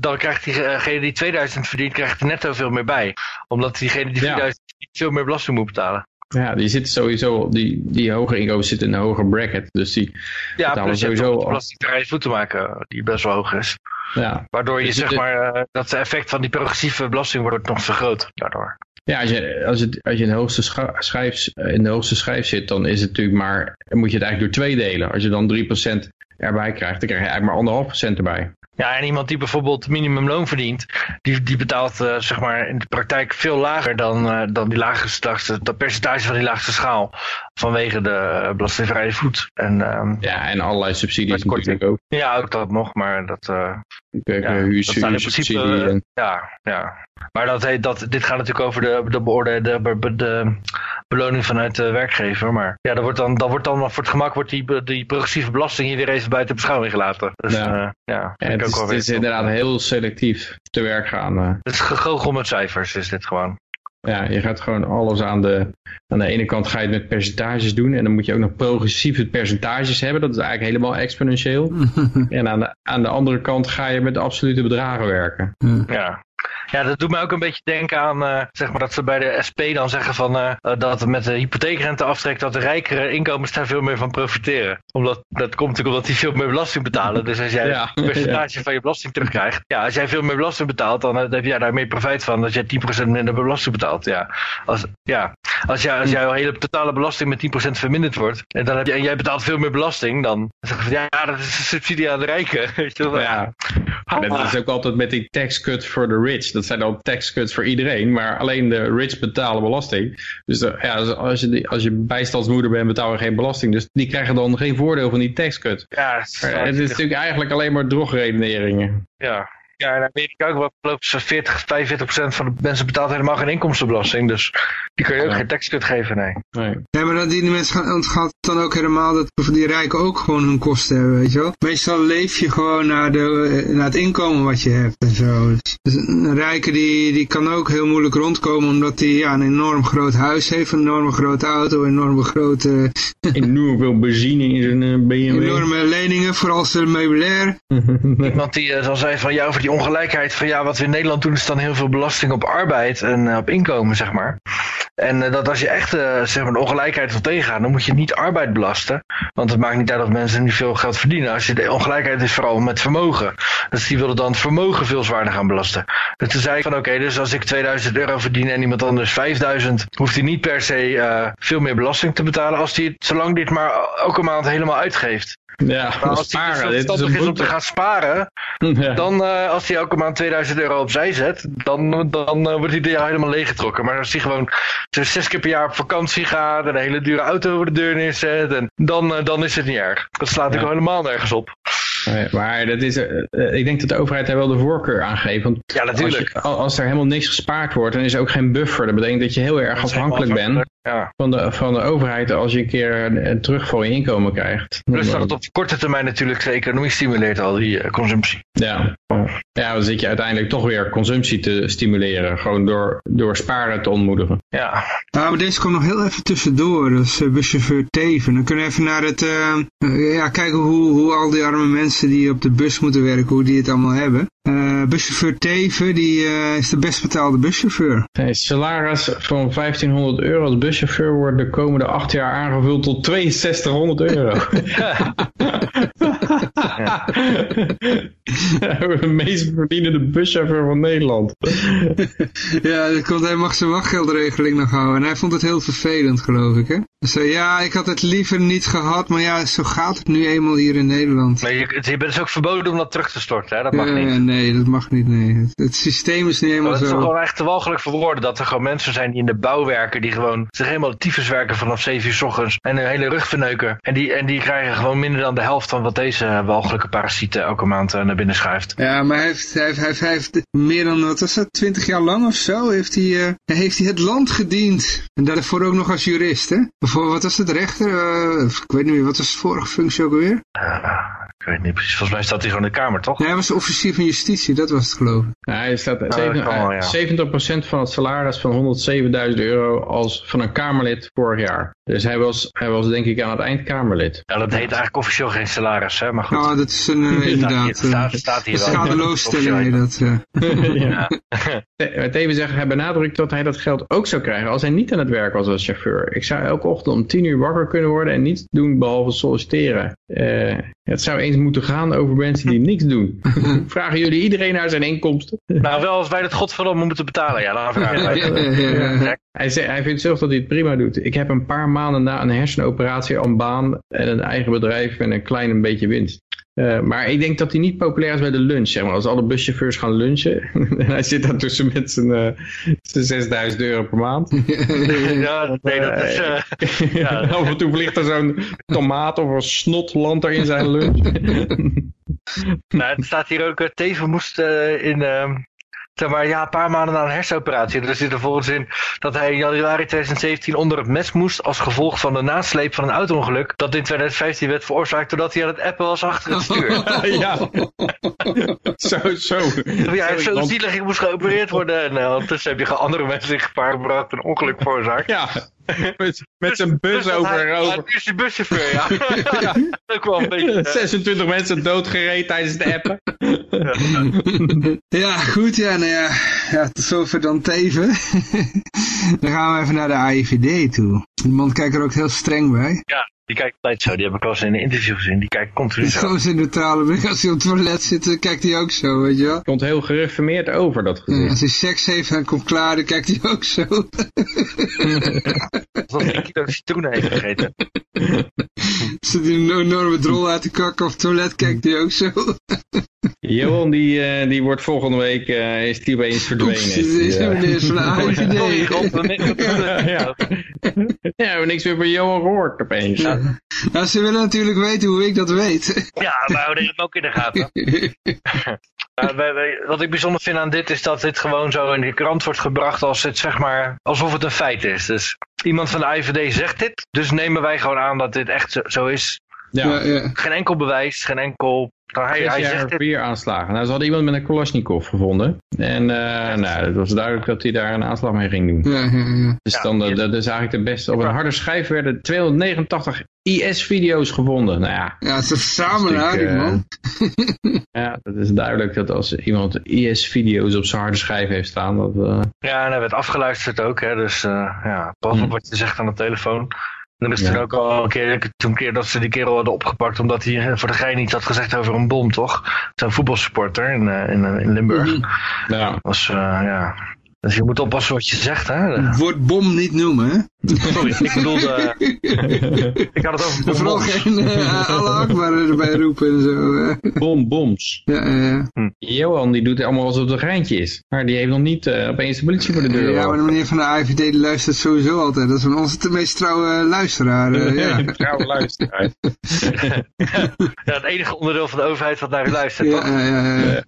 Dan krijgt diegene die 2000 verdient, krijgt er netto veel meer bij. Omdat diegene die Ja. 4000 verdient veel meer belasting moet betalen. Ja, die zitten sowieso, die, die hoge inkomens zitten in een hoger bracket. Dus die, Ja, Betalen plus je hebt sowieso belastingtarieven voet te maken, die best wel hoog is. ja. Waardoor je Dus zeg maar, eh, dat effect van die progressieve belasting wordt nog vergroot daardoor. Ja, als je, als je, als je in, de hoogste schijf, in de hoogste schijf zit, dan is het natuurlijk maar, moet je het eigenlijk door twee delen. Als je dan 3% erbij krijgt, dan krijg je eigenlijk maar anderhalf procent erbij. Ja, en iemand die bijvoorbeeld minimumloon verdient, die, die betaalt eh, zeg maar in de praktijk veel lager dan, eh, dan die laagste, dat percentage van die laagste schaal. Vanwege de belastingvrije voet. En ehm, Ja, en allerlei subsidies natuurlijk ook. ja, ook dat nog, maar dat, eh, Kijk, Ja, eh, dat huur- staat in principe, en- ja, ja. Maar dat heet, dat, dit gaat natuurlijk over de, de, beoorde, de, de, de beloning vanuit de werkgever. Maar ja, dat wordt dan, dat wordt dan voor het gemak wordt die, die progressieve belasting hier weer even buiten beschouwing gelaten. Dus Ja. ja, ja het, ook is, het is inderdaad heel selectief te werk gaan. eh. Het is gegoochel met cijfers, is dit gewoon. Ja, je gaat gewoon alles aan de... Aan de ene kant ga je het met percentages doen. En dan moet je ook nog progressieve percentages hebben. Dat is eigenlijk helemaal exponentieel. en aan de, aan de andere kant ga je met de absolute bedragen werken. Ja. Ja, dat doet mij ook een beetje denken aan, eh, zeg maar, dat ze bij de SP dan zeggen van, eh, dat met de hypotheekrenteaftrek dat de rijkere inkomens daar veel meer van profiteren. Omdat, dat komt natuurlijk omdat die veel meer belasting betalen. Dus als jij Ja. een percentage van je belasting terugkrijgt, ja, als jij veel meer belasting betaalt, dan heb jij daar meer profijt van dat jij 10% minder belasting betaalt. Ja, als, ja. als, jij, als jouw hele totale belasting met 10% verminderd wordt, en, dan heb je, en jij betaalt veel meer belasting, dan zeg je van, ja, dat is een subsidie aan de rijken. Weet je wel? Ja. En dat is ook altijd met die tax cut for the rich. Dat zijn dan tax cuts voor iedereen, maar alleen de rich betalen belasting. Dus eh, ja, als- als, je, die- als je bijstandsmoeder bent, betaal je geen belasting. Dus die krijgen dan geen voordeel van die tax cut. Ja, het is- Het is natuurlijk eigenlijk alleen maar drogredeneringen. Ja. Ja, in Amerika ook, geloof ik, zo'n 40, 45 procent van de mensen betaalt helemaal geen inkomstenbelasting. Dus die kun je ook Ja. geen taxcut geven, nee. Nee. Ja, maar dat die mensen gaan, want het gaat dan ook helemaal dat die rijken ook gewoon hun kosten hebben, weet je wel. Meestal leef je gewoon naar, de, eh, naar het inkomen wat je hebt en zo. Dus, dus een rijke die, die kan ook heel moeilijk rondkomen omdat hij ja, een enorm groot huis heeft, een enorme grote auto, een enorme grote, Enorm veel benzine in zijn eh, BMW. enorme leningen, vooral zijn meubilair. Iemand die eh, dan zei van over die ongelijkheid van ja, wat we in Nederland doen is dan heel veel belasting op arbeid en eh, op inkomen, zeg maar. En eh, dat als je echt eh, zeg maar de ongelijkheid wil tegengaan, dan moet je niet arbeid belasten. Want het maakt niet uit of mensen niet veel geld verdienen. Als je de ongelijkheid is vooral met vermogen. Dus die willen dan het vermogen veel zwaarder gaan belasten. Dus toen zei van oké, dus als ik 2000 euro verdien en iemand anders 5000, hoeft hij niet per se veel meer belasting te betalen als hij het, zolang dit maar elke maand helemaal uitgeeft. Ja, Maar als hij sparen. dus Dit is om te gaan sparen, Ja. dan eh, als hij elke maand 2000 euro opzij zet, dan, dan eh, wordt hij jou helemaal leeggetrokken. Maar als hij gewoon zes keer per jaar op vakantie gaat en een hele dure auto over de deur neerzet, en dan, eh, dan is het niet erg. Dat slaat Ja. ik helemaal nergens op. Nee, Maar dat is, eh, eh, ik denk dat de overheid daar wel de voorkeur aan geeft. Want Ja, natuurlijk. Als, je- als er helemaal niks gespaard wordt, dan is er ook geen buffer. Dat betekent dat je heel erg afhankelijk bent Ja. van de, van de overheid als je een keer een, terugval in je inkomen krijgt. Plus dat het op korte termijn natuurlijk de economie stimuleert, al die eh, consumptie. Ja. ja, dan zit je uiteindelijk toch weer consumptie te stimuleren. Gewoon door, door sparen te ontmoedigen. Ja, Nou, maar deze komt nog heel even tussendoor. Dat is uh, buschauffeur Teven. Dan kunnen we even naar het, ja, kijken hoe, hoe al die arme mensen die op de bus moeten werken, hoe die het allemaal hebben. Eh buschauffeur Teven, die eh, is de best betaalde buschauffeur. Een salaris van 1500 euro als buschauffeur wordt de komende acht jaar aangevuld tot 6200 euro. de meest verdienende buschauffeur van Nederland. Ja, dat komt, hij mag zijn wachtgeldregeling nog houden. En hij vond het heel vervelend, geloof ik, hè? Hij zei, ja, ik had het liever niet gehad, maar ja, zo gaat het nu eenmaal hier in Nederland. nee, je, bent dus ook verboden om dat terug te storten, hè? dat mag niet. nee, dat mag niet, nee. Het, het systeem is niet helemaal Dat is toch zo. gewoon echt te walgelijk voor woorden. Dat er gewoon mensen zijn die in de bouw werken. Die gewoon zich helemaal de tyfus werken vanaf 7 uur s ochtends. En hun hele rug verneuken. En die, en die krijgen gewoon minder dan de helft van wat deze walgelijke parasieten elke maand eh, naar binnen schuift. Ja, maar hij heeft, hij heeft, hij heeft, hij heeft meer dan, wat was dat, twintig jaar lang of zo, heeft hij, eh, heeft hij het land gediend. En daarvoor ook nog als jurist, hè? Of wat was het, rechter? Eh, ik weet niet meer, wat was de vorige functie ook alweer? Eh, ik weet niet precies. Volgens mij staat hij gewoon in de kamer, toch? Nee, hij was officier van justitie, dat was het geloof ik. Ja, hij staat dat zeven- kan wel, ja. 70% van het salaris van 107.000 euro als van een Kamerlid vorig jaar. Dus hij was, hij was denk ik aan het eind Kamerlid. Ja, dat heet eigenlijk officieel geen salaris, hè? Maar goed. Nou, dat is een, eh, inderdaad, Het staat, eh, staat hier wel. schadeloosstelling heet dat. eh. ja. Maar Teven zegt, hij benadrukt dat hij dat geld ook zou krijgen als hij niet aan het werk was als chauffeur. Ik zou elke ochtend om 10 uur wakker kunnen worden en niets doen behalve solliciteren. Eh, het zou eens moeten gaan over mensen die niks doen. Vragen jullie iedereen naar zijn inkomsten? Nou, wel als wij dat godverdomme moeten betalen. Ja, dan vragen wij. Hij, zei, hij vindt zelf dat hij het prima doet. Ik heb een paar maanden na een hersenoperatie al een baan en een eigen bedrijf en een klein beetje winst. Eh, maar ik denk dat hij niet populair is bij de lunch. Zeg maar. Als alle buschauffeurs gaan lunchen en hij zit daar tussen met zijn, eh, zijn 6000 euro per maand. Ja, nee, dat is... eh, Ja. Af en toe vliegt er zo'n tomaat of een snot land er in zijn lunch. nou, het staat hier ook, Teven moest in... Zeg maar, ja, een paar maanden na een hersenoperatie. Er zit er volgens in dat hij in januari 2017 onder het mes moest als gevolg van de nasleep van een auto-ongeluk. Dat in 2015 werd veroorzaakt doordat hij aan het appen was achter het stuur. ja. zo, zo. Ja, zo iemand- zielig, ik moest geopereerd worden. En uh, ondertussen heb je andere mensen in gevaar gebracht en ongeluk veroorzaakt. Ja, met, met zijn bus dat over hij- Ja, over. nu is die buschauffeur, ja. ook wel een beetje... eh, 26 mensen doodgereden tijdens het appen. Ja, goed, ja, nou ja, ja tot zover dan Teven. dan gaan we even naar de AIVD toe. Die man kijkt er ook heel streng bij. Ja, die kijkt altijd zo. Die heb ik wel eens in een interview gezien. Die kijkt continu zo. Gewoon zijn neutrale blik. Als hij op het toilet zit, dan kijkt hij ook zo, weet je wel. Komt heel gereformeerd over, dat Ja, gezicht. als hij seks heeft en komt klaar, dan kijkt hij ook zo. Alsof hij een kilo citroenen heeft gegeten. Zit hij een enorme drol uit de kak op het toilet, kijkt hij ook zo. Johan, die, eh, die wordt volgende week, eh, is die opeens verdwenen. Oeps, dit is Ja. van nemen het terug. Ja. Ja, we hebben niks meer van Johan gehoord opeens. Nou, ze willen natuurlijk weten hoe ik dat weet. Ja, we houden hem ook in de gaten. Wij- wij- wat ik bijzonder vind aan dit is dat dit gewoon zo in de krant wordt gebracht als het zeg maar alsof het een feit is. Dus iemand van de IVD zegt dit, dus nemen wij gewoon aan dat dit echt zo, zo is. Ja, Ja, ja. Geen enkel bewijs, geen enkel... Nou, hij, Zes hij jaar zegt dit. vier aanslagen. Nou, ze hadden iemand met een Kalashnikov gevonden. En eh, nou, het was duidelijk dat hij daar een aanslag mee ging doen. Ja, ja, ja. Dus Ja, dan, eh, ja. dat is eigenlijk de beste. Op een harde schijf werden 289 IS-video's gevonden. Nou ja, Ja, het is een die man. ja, dat is duidelijk dat als iemand IS-video's op zijn harde schijf heeft staan, dat... eh, Ja, en hij werd afgeluisterd ook, hè. Dus uh, ja, pas op Hmm. wat je zegt aan de telefoon. Er is Ja. toen ook al een keer, toen een keer dat ze die kerel hadden opgepakt omdat hij eh, voor de gein iets had gezegd over een bom, toch? Zo'n voetbalsupporter in, eh, in, eh, in Limburg. Mhm. ja. Was, ja. Dus je moet oppassen wat je zegt, hè. Het woord bom niet noemen, hè? Sorry, ik bedoelde, eh, ik had het over vooral geen uh, Allah Akbar erbij roepen en zo. eh. Bom, boms. Ja, ja, Johan die doet het allemaal alsof het een geintje is. Maar die heeft nog niet eh, opeens de politie voor de deur. ja. maar de meneer van de AIVD die luistert sowieso altijd. Dat is van onze meest trouwe luisteraar. eh, ja. Trouwe luisteraar. Ja, het enige onderdeel van de overheid wat naar u luistert, Ja, toch? ja, ja, ja.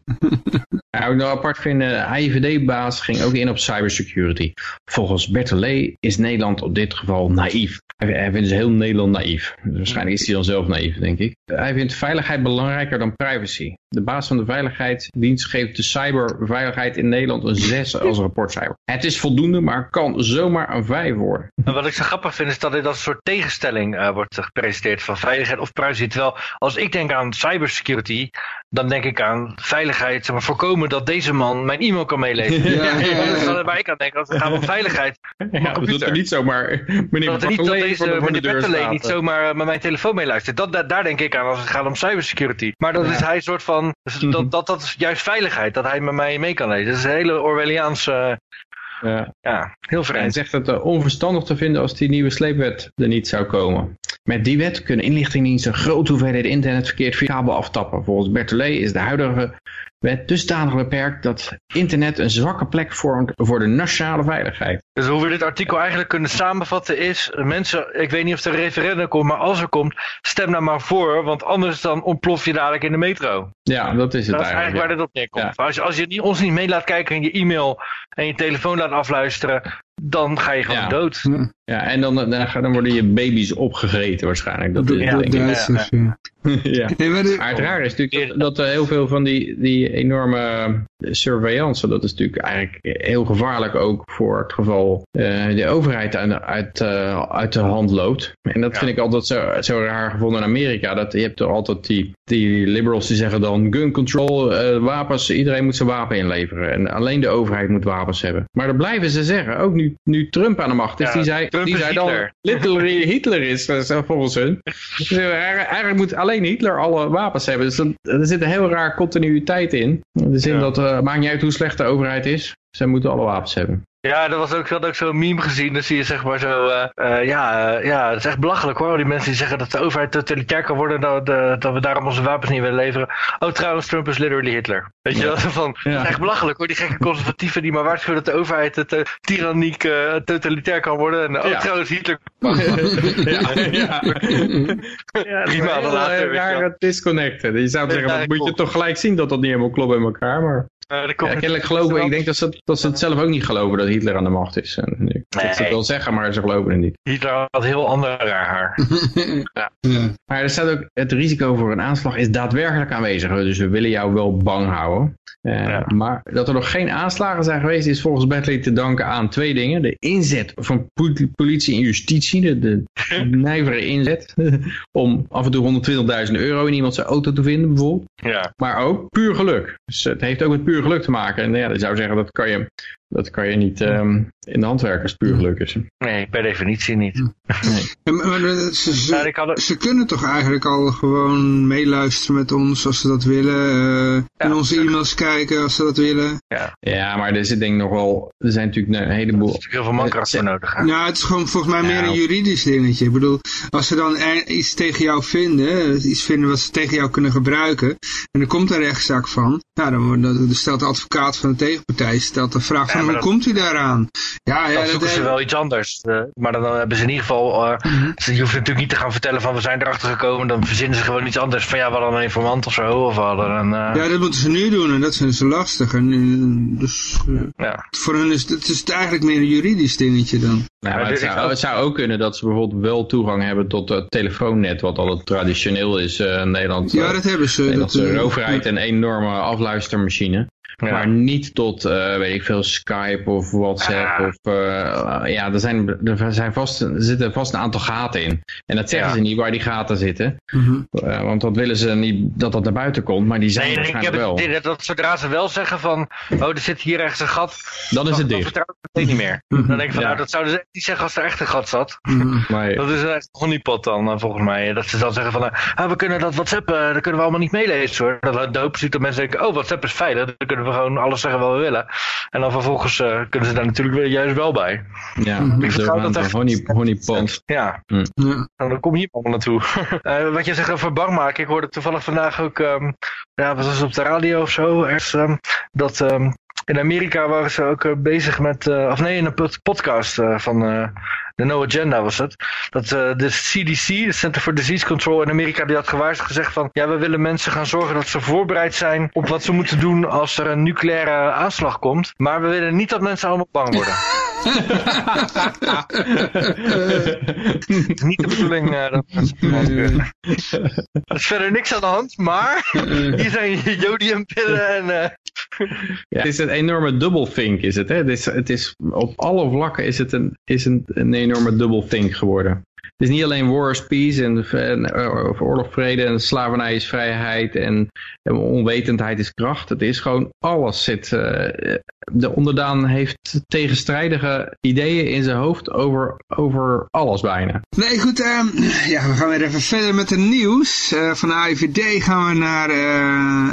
Ja, wat ik nou apart vind, de AIVD-baas ging ook in op cybersecurity. Volgens Bertolet is Nederland op dit geval naïef. Hij, vindt dus heel Nederland naïef. Waarschijnlijk is hij dan zelf naïef, denk ik. Hij vindt veiligheid belangrijker dan privacy. De baas van de veiligheidsdienst geeft de cyberveiligheid in Nederland een 6 als rapportcijfer. Het is voldoende, maar kan zomaar een 5 worden. En wat ik zo grappig vind is dat dit als een soort tegenstelling eh, wordt gepresenteerd van veiligheid of privacy. Terwijl als ik denk aan cybersecurity, dan denk ik aan veiligheid, zeg maar, voorkomen dat deze man mijn e-mail kan meelezen. Ja, ja, ja. Dat is dan waar ik aan denk als het gaat om veiligheid. Ja, dat computer. er niet zomaar meneer Dat, niet, dat Bartolé deze voor de, niet zomaar met mijn telefoon meeluistert. Dat, dat, daar denk ik aan als het gaat om cybersecurity. Maar dat is hij een soort van, dus dat, dat, dat is juist veiligheid, dat hij met mij mee kan lezen. Dat is een hele Orwelliaanse, Ja. ja, heel Hij vreemd. zegt het eh, onverstandig te vinden als die nieuwe sleepwet er niet zou komen. Met die wet kunnen inlichtingendiensten grote hoeveelheden internetverkeer via kabel aftappen. Volgens Bertolet is de huidige wet dusdanig beperkt dat internet een zwakke plek vormt voor de nationale veiligheid. Dus hoe we dit artikel eigenlijk kunnen samenvatten is, mensen, ik weet niet of er een referendum komt, maar als er komt, stem daar maar voor, want anders dan ontplof je dadelijk in de metro. Ja, dat is het Dat is eigenlijk waar eigenlijk. dit op neerkomt. Ja. Als, je, als je niet- ons niet mee laat kijken in je e-mail en je telefoon laat afluisteren, dan ga je gewoon Ja. dood. Ja. En dan, dan, dan worden je baby's opgegeten waarschijnlijk. Dat is, Ja, door denk ik. Duitsers, ja. ja. Nee, maar de- Maar het raar is natuurlijk dat, dat er heel veel van die, die enorme surveillance, dat is natuurlijk eigenlijk heel gevaarlijk ook voor het geval eh, de overheid uit, uit, eh, uit de hand loopt. En dat Ja. vind ik altijd zo, zo raar gevonden in Amerika. Dat, je hebt er altijd die, die liberals die zeggen dan gun control, eh, wapens, iedereen moet zijn wapen inleveren. En alleen de overheid moet wapens hebben. Maar dat blijven ze zeggen. Ook nu, nu Trump aan de macht is, Ja, die zei, die zei dan Hitler. literally Hitler is, eh, volgens hun. Dus eigenlijk eigenlijk moet alleen Hitler alle wapens hebben. Dus er zit een heel raar continuïteit in. In de zin Ja. dat, uh, maakt niet uit hoe slecht de overheid is. Zij moeten alle wapens hebben. Ja, dat was ook, ik had ook zo'n meme gezien. Dan zie je zeg maar zo, uh, uh, ja, uh, ja, het is echt belachelijk hoor. Die mensen die zeggen dat de overheid totalitair kan worden, dat, dat we daarom onze wapens niet willen leveren. Oh, trouwens, Trump is literally Hitler. Weet je Ja. wel? Van, Ja. Het is echt belachelijk hoor, die gekke conservatieven die maar waarschuwen dat de overheid het uh, tyranniek uh, totalitair kan worden. En oh, Ja. trouwens, Hitler. ja, ja. ja, drie maanden later. Rare disconnecten. Je zou zeggen, Ja, dat moet je toch gelijk zien dat dat niet helemaal klopt bij elkaar. Maar Uh, ja, kennelijk geloven, ik denk dat ze, dat ze het zelf ook niet geloven dat Hitler aan de macht is. En, nu, Dat ze het Nee. wel zeggen, maar ze geloven het niet. Hitler had heel ander raar haar. ja. Maar er staat ook, het risico voor een aanslag is daadwerkelijk aanwezig. Dus we willen jou wel bang houden. Eh, Ja. Maar dat er nog geen aanslagen zijn geweest is volgens Bentley te danken aan twee dingen. De inzet van po- politie en justitie. De, de nijvere inzet. om af en toe 120.000 euro in iemand zijn auto te vinden bijvoorbeeld. Ja. Maar ook puur geluk. Dus het heeft ook met puur geluk te maken. En ja, ik zou zeggen, dat kan je, dat kan je niet ehm, in de handwerkers puur geluk is. Nee, per definitie niet. Ja, maar, maar de- ze, ze, Ja, kunnen toch eigenlijk al gewoon meeluisteren met ons als ze dat willen. eh, in onze e-mails kijken als ze dat willen. Ja, maar er zit denk ik nog wel, er zijn natuurlijk een Er is heleboel... natuurlijk heel veel mankracht voor nodig. Hè? Nou, het is gewoon volgens mij meer Nou. een juridisch dingetje. Ik bedoel, als ze dan er- iets tegen jou vinden, iets vinden wat ze tegen jou kunnen gebruiken, en er komt een rechtszaak van, nou, dan, staat stelt de advocaat van de tegenpartij stelt de vraag van maar hoe dat- komt u daaraan? Ja, ja, Dan dat, zoeken ze eh, wel iets anders. Eh, maar dan hebben ze in ieder geval... eh, Mhm. ze- je hoeft natuurlijk niet te gaan vertellen van we zijn erachter gekomen. Dan verzinnen ze gewoon iets anders. Van ja, we hadden een informant of zo. Of hadden een... eh, ja, dat moeten ze nu doen en dat vinden ze lastig. En, dus eh, ja. voor hun is het is eigenlijk meer een juridisch dingetje dan. Nou, Maar het, zou, het zou ook kunnen dat ze bijvoorbeeld wel toegang hebben tot het telefoonnet, wat altijd traditioneel is in Nederland. Ja, dat hebben ze. Dat, Nederlandse eh, overheid een enorme afluistermachine. Ja. Maar niet tot, eh, weet ik veel, Skype of WhatsApp. Ah. Of, eh, ja, er, zijn, er, zijn vast, er zitten vast een aantal gaten in. En dat zeggen Ja. ze niet waar die gaten zitten. mhm. Eh, want dat willen ze niet dat dat naar buiten komt. Maar die zijn Nee, ik waarschijnlijk heb het wel. dat, dat zodra ze wel zeggen van, oh, er zit hier ergens een gat, Dan is het dan dicht. vertrouw ik niet meer. Dan denk ik van, Ja. nou, dat zouden ze echt niet zeggen als er echt een gat zat. Mhm. Maar, Dat is echt een honeypot dan, volgens mij. Dat ze dan zeggen van, ah, we kunnen dat WhatsApp, dat kunnen we allemaal niet meelezen hoor. Dat de hoop ziet dat mensen denken, oh, WhatsApp is veilig, dan kunnen we gewoon alles zeggen wat we willen. En dan vervolgens eh, kunnen ze daar natuurlijk weer juist wel bij. ja, Mhm. Ik vertrouw dat echt. honey, honeypot. Ja, Ja. nou, dan kom je hier allemaal naartoe. Eh, wat je zegt over bangmaken, ik hoorde toevallig vandaag ook, ehm, ja, was het op de radio of zo, ergens, ehm, dat ehm, in Amerika waren ze ook eh, bezig met, eh, of nee, in een pod- podcast eh, van eh, de No Agenda was het, dat eh, de CDC, de Center for Disease Control in Amerika, die had gewaarschuwd gezegd van, ja, we willen mensen gaan zorgen dat ze voorbereid zijn op wat ze moeten doen als er een nucleaire aanslag komt, maar we willen niet dat mensen allemaal bang worden. Niet de bedoeling eh, dat. Er is verder niks aan de hand, maar hier zijn jodiumpillen en... eh, Ja, het is een enorme doublethink is het. Hè? Het is, het is, op alle vlakken is het een, is een, een enorme doublethink geworden. Het is niet alleen war is peace en, en eh, of oorlog vrede en slavernij is vrijheid en, en onwetendheid is kracht. Het is gewoon alles zit. eh, de onderdaan heeft tegenstrijdige ideeën in zijn hoofd over, over alles bijna. Nee, goed. ehm, ja, we gaan weer even verder met het nieuws. Eh, van de AIVD gaan we naar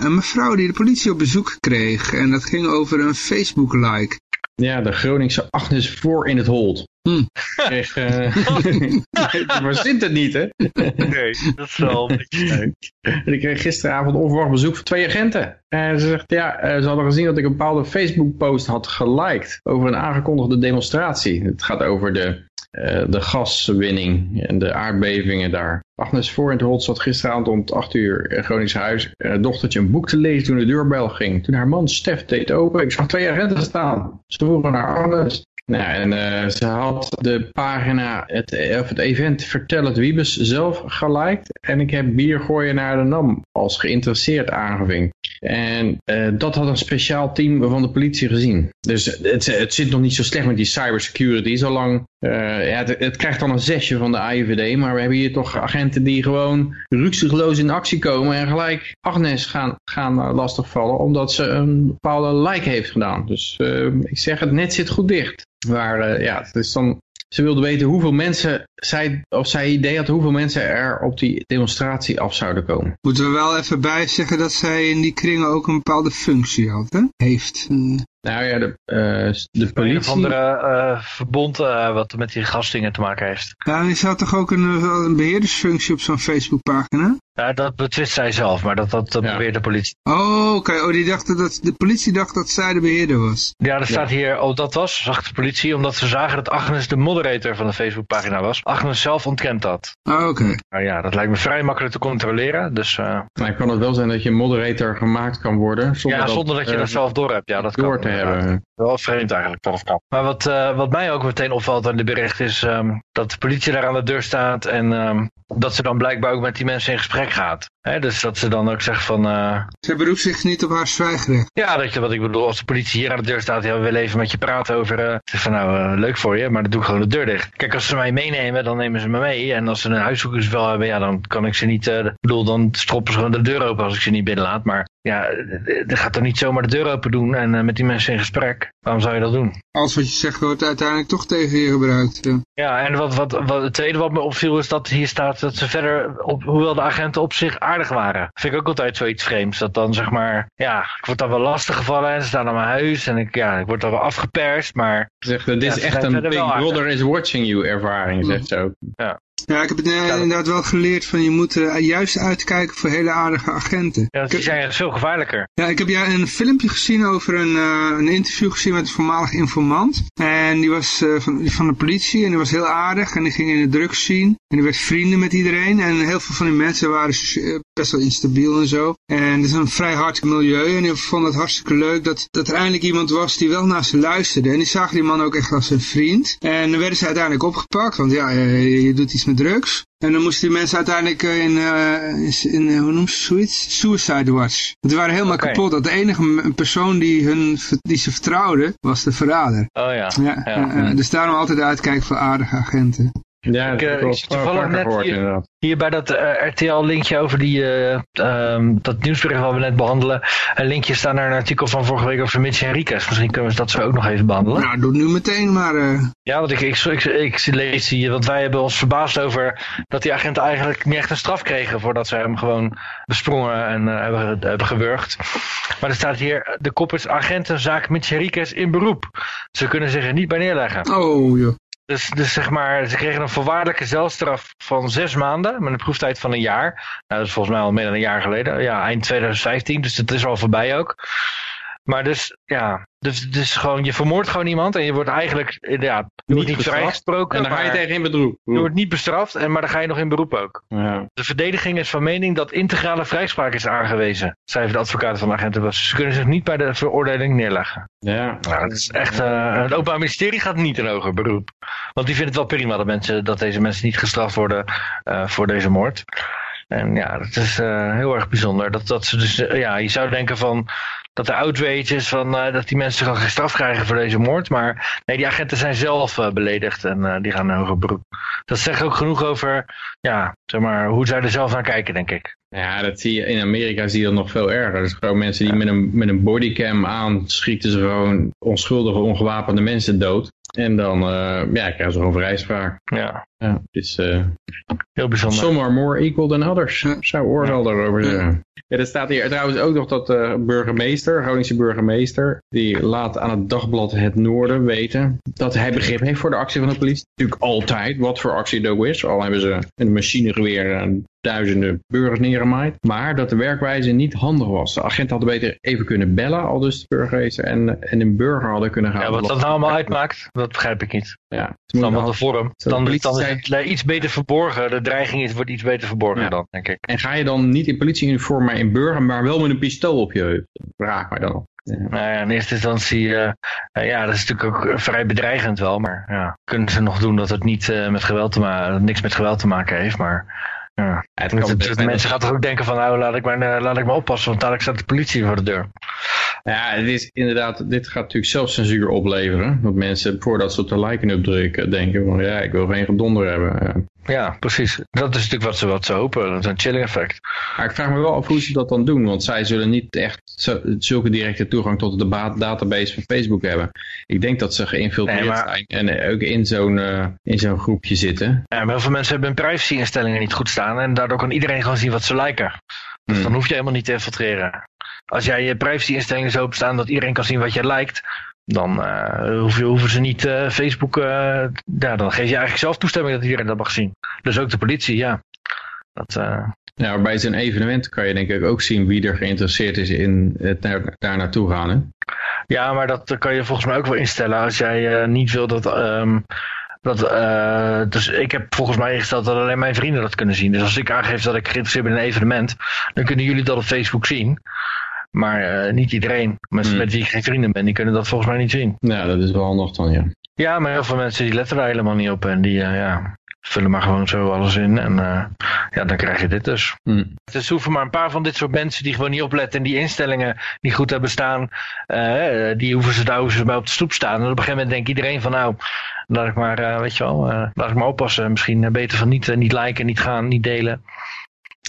een mevrouw die de politie op bezoek kreeg. En dat ging over een Facebook-like. Ja, de Groningse Agnes voor in het hold. Hm. Kreeg, eh, maar zit het niet, hè? nee, dat is wel een beetje leuk. En ik kreeg gisteravond onverwacht bezoek van twee agenten. En ze zegt, ja, eh, ze hadden gezien dat ik een bepaalde Facebook-post had geliked over een aangekondigde demonstratie. Het gaat over de, eh, de gaswinning en de aardbevingen daar. Agnes voor in het zat gisteravond om 8 uur in Gronings huis. eh, dochtertje een boek te lezen toen de deurbel ging. Toen haar man Stef deed open, ik zag twee agenten staan. Ze vroegen naar Agnes. Nou, en eh, ze had de pagina, het, of het event Vertel het Wiebes zelf geliked. En ik heb bier gooien naar de NAM als geïnteresseerd aangevinkt. En eh, dat had een speciaal team van de politie gezien. Dus het, het zit nog niet zo slecht met die cybersecurity. Zolang, eh, ja, het, krijgt dan een zesje van de AIVD. Maar we hebben hier toch agenten die gewoon rukzichtloos in actie komen. En gelijk Agnes gaan, gaan lastigvallen. Omdat ze een bepaalde like heeft gedaan. Dus eh, ik zeg het net zit goed dicht. Maar eh, ja, is dan ze wilde weten hoeveel mensen zij, of zij idee had hoeveel mensen er op die demonstratie af zouden komen. Moeten we wel even bij zeggen dat zij in die kringen ook een bepaalde functie had, hè? Heeft. Eh, Nou ja, de, eh, de Een of politie... andere eh, verbond eh, wat met die gasdingen te maken heeft. Ja, en ze had toch ook een, een beheerdersfunctie op zo'n Facebookpagina? Ja, dat betwist zij zelf, maar dat, dat, dat Ja. beweert de politie. Oh, oké. Oh, die dacht dat, de politie dacht dat zij de beheerder was. Ja, er staat hier, oh dat was, zag de politie, omdat ze zagen dat Agnes de moderator van de Facebookpagina was. Agnes zelf ontkent dat. Oh, oké. Nou ja, dat lijkt me vrij makkelijk te controleren. Dus uh, Maar kan het wel zijn dat je moderator gemaakt kan worden? Zonder ja, dat, zonder dat je eh, dat zelf door hebt. Ja, dat door kan. te inderdaad. hebben. Wel vreemd eigenlijk dat het kan. Maar wat, uh, wat mij ook meteen opvalt aan de bericht is um, dat de politie daar aan de deur staat en um, dat ze dan blijkbaar ook met die mensen in gesprek gaat. He, dus dat ze dan ook zegt van... Uh, ze beroept zich niet op haar zwijgrecht. Ja, dat je wat ik bedoel. Als de politie hier aan de deur staat, ja, we willen even met je praten over... Uh, zeg van nou, leuk voor je, maar dan doe ik gewoon de deur dicht. Kijk, als ze mij meenemen, dan nemen ze me mee. En als ze een huiszoekersvel hebben, ja, dan kan ik ze niet... Ik bedoel, dan stroppen ze gewoon de deur open als ik ze niet binnenlaat. Maar ja, er gaat toch niet zomaar de deur open doen en uh, met die mensen in gesprek. Waarom zou je dat doen? Alles wat je zegt wordt uiteindelijk toch tegen je gebruikt. Ja, ja en wat, wat, wat, het tweede wat me opviel is dat hier staat dat ze verder, op, hoewel de agenten op zich aardig waren. Vind ik ook altijd zoiets vreemds. Dat dan zeg maar, ja, ik word dan wel lastig gevallen en ze staan aan mijn huis en ik, ja, ik word dan wel afgeperst, maar... Zegt, dit is echt een Big Brother is watching you ervaring, zegt ze ook. Ja. Ja, ik heb het uh, inderdaad wel geleerd van je moet uh, juist uitkijken voor hele aardige agenten. Ja, die zijn veel gevaarlijker. Ja, ik heb ja, een filmpje gezien over een, uh, een interview gezien met een voormalig informant. En die was van, van de politie en die was heel aardig en die ging in de drugs zien. En die werd vrienden met iedereen en heel veel van die mensen waren best wel instabiel en zo. En het is een vrij hard milieu en die vond het hartstikke leuk dat, dat er eindelijk iemand was die wel naar ze luisterde. En die zagen die man ook echt als een vriend. En dan werden ze uiteindelijk opgepakt, want ja, je, je doet iets met drugs. En dan moesten die mensen uiteindelijk in, uh, in uh, hoe noem ze zoiets? Suicide watch. Want die waren helemaal okay. kapot. Dat de enige persoon die, hun, die ze vertrouwden, was de verrader. Oh ja. ja, ja. Uh, dus daarom altijd uitkijken voor aardige agenten. Ja, ik, uh, ik toevallig net gehoord, hier, hier, bij dat uh, RTL-linkje over die, uh, um, dat nieuwsbericht wat we net behandelen. Een linkje staan naar een artikel van vorige week over Mitch Henriquez. Misschien kunnen we dat zo ook nog even behandelen. Nou, doe nu meteen maar. Ja, want ik, ik, ik, ik, lees hier, want wij hebben ons verbaasd over dat die agenten eigenlijk niet echt een straf kregen voordat ze hem gewoon besprongen en hebben, hebben gewurgd. Maar er staat hier, de kop is agentenzaak Mitch Henriquez in beroep. Ze kunnen zich er niet bij neerleggen. Oh, joh. Dus, dus zeg maar, ze kregen een voorwaardelijke zelfstraf van zes maanden met een proeftijd van een jaar. Nou, dat is volgens mij al meer dan een jaar geleden. Ja, eind 2015, dus dat is al voorbij ook. Maar dus, ja, dus, dus gewoon, je vermoordt gewoon iemand en je wordt eigenlijk, ja, je wordt niet vrijgesproken. En dan ga je tegen in beroep. Je wordt niet bestraft, en, maar dan ga je nog in beroep ook. Ja. De verdediging is van mening dat integrale vrijspraak is aangewezen, schrijven de advocaten van de agenten. Ze kunnen zich niet bij de veroordeling neerleggen. Ja. Nou, het is echt, uh, het Openbaar Ministerie gaat niet in hoger beroep. Want die vindt het wel prima dat, mensen, dat deze mensen niet gestraft worden uh, voor deze moord. En ja, dat is uh, heel erg bijzonder. Dat, dat ze dus, ja, je zou denken van, dat de outrage is van uh, dat die mensen gewoon geen straf krijgen voor deze moord. Maar nee, die agenten zijn zelf uh, beledigd en uh, die gaan een hoger beroep. Dat zegt ook genoeg over ja, zeg maar, hoe zij er zelf naar kijken, denk ik. Ja, dat zie je, in Amerika zie je dat nog veel erger. Dus gewoon mensen die met, een, met een bodycam aan schieten ze gewoon onschuldige, ongewapende mensen dood. En dan ja, krijgen ze gewoon vrijspraak. Ja. Ja dus, uh, Heel bijzonder. Some are more equal than others, zou Oordal daarover zeggen. Ja, er staat hier trouwens ook nog dat de uh, burgemeester, Groningse burgemeester, die laat aan het dagblad Het Noorden weten dat hij begrip heeft voor de actie van de politie. Natuurlijk altijd, wat voor actie het ook is. Al hebben ze een machinegeweer duizenden burgers neergemaaid. Maar dat de werkwijze niet handig was. De agenten hadden beter even kunnen bellen, al dus de burgemeester, en, en een burger hadden kunnen gaan. Ja, wat dat nou allemaal uitmaakt, dat begrijp ik niet. Ja, het is allemaal de vorm. Dan, dan is het iets beter verborgen. De dreiging is, wordt iets beter verborgen ja. dan, denk ik. En ga je dan niet in politieuniform, maar in burger, maar wel met een pistool op je heup? Vraag mij dan. Ja. Nou ja, in eerste instantie, uh, uh, ja, dat is natuurlijk ook vrij bedreigend wel, maar ja, kunnen ze nog doen dat het niet uh, met geweld te maken, niks met geweld te maken heeft, maar ja. Het kan het, het, mensen gaan toch ook denken van nou laat ik maar, laat ik maar oppassen, want dadelijk staat de politie voor de deur. Ja, het is inderdaad, dit gaat natuurlijk zelfcensuur opleveren. Dat mensen voordat ze op de like-knop drukken denken van ja, ik wil geen gedonder hebben. Ja, precies. Dat is natuurlijk wat ze, wat ze hopen. Dat is een chilling effect. Maar ik vraag me wel af hoe ze dat dan doen. Want zij zullen niet echt zulke directe toegang tot de database van Facebook hebben. Ik denk dat ze geïnfiltreerd nee, maar... zijn. En ook in zo'n uh, in zo'n groepje zitten. Ja, maar heel veel mensen hebben hun privacy-instellingen niet goed staan. En daardoor kan iedereen gewoon zien wat ze liken. Dus hmm. dan hoef je helemaal niet te infiltreren. Als jij je privacy-instellingen zo opstaan dat iedereen kan zien wat je liked, dan uh, hoeven, hoeven, ze niet uh, Facebook, uh, ja, dan geef je eigenlijk zelf toestemming dat iedereen dat mag zien. Dus ook de politie, ja. Dat, ja, bij zo'n evenement kan je denk ik ook zien wie er geïnteresseerd is in het naar, daar naartoe gaan. Hè? Ja, maar dat kan je volgens mij ook wel instellen als jij niet wil dat... Um, dat, uh, dus ik heb volgens mij ingesteld dat alleen mijn vrienden dat kunnen zien. Dus als ik aangeef dat ik geïnteresseerd ben in een evenement, dan kunnen jullie dat op Facebook zien. Maar uh, niet iedereen. Mensen hmm. met wie ik geen vrienden ben, die kunnen dat volgens mij niet zien. Ja, dat is wel handig dan, ja. Ja, maar heel veel mensen die letten daar helemaal niet op. En die, uh, ja, vullen maar gewoon zo alles in. En uh, ja, dan krijg je dit dus. Hmm. Dus hoeven maar een paar van dit soort mensen die gewoon niet opletten. En die instellingen die goed hebben staan. die hoeven ze daar hoeven ze bij op de stoep staan. En op een gegeven moment denkt iedereen van nou, laat ik maar, weet je wel, laat ik maar oppassen. Misschien beter van niet, niet liken, niet gaan, niet delen.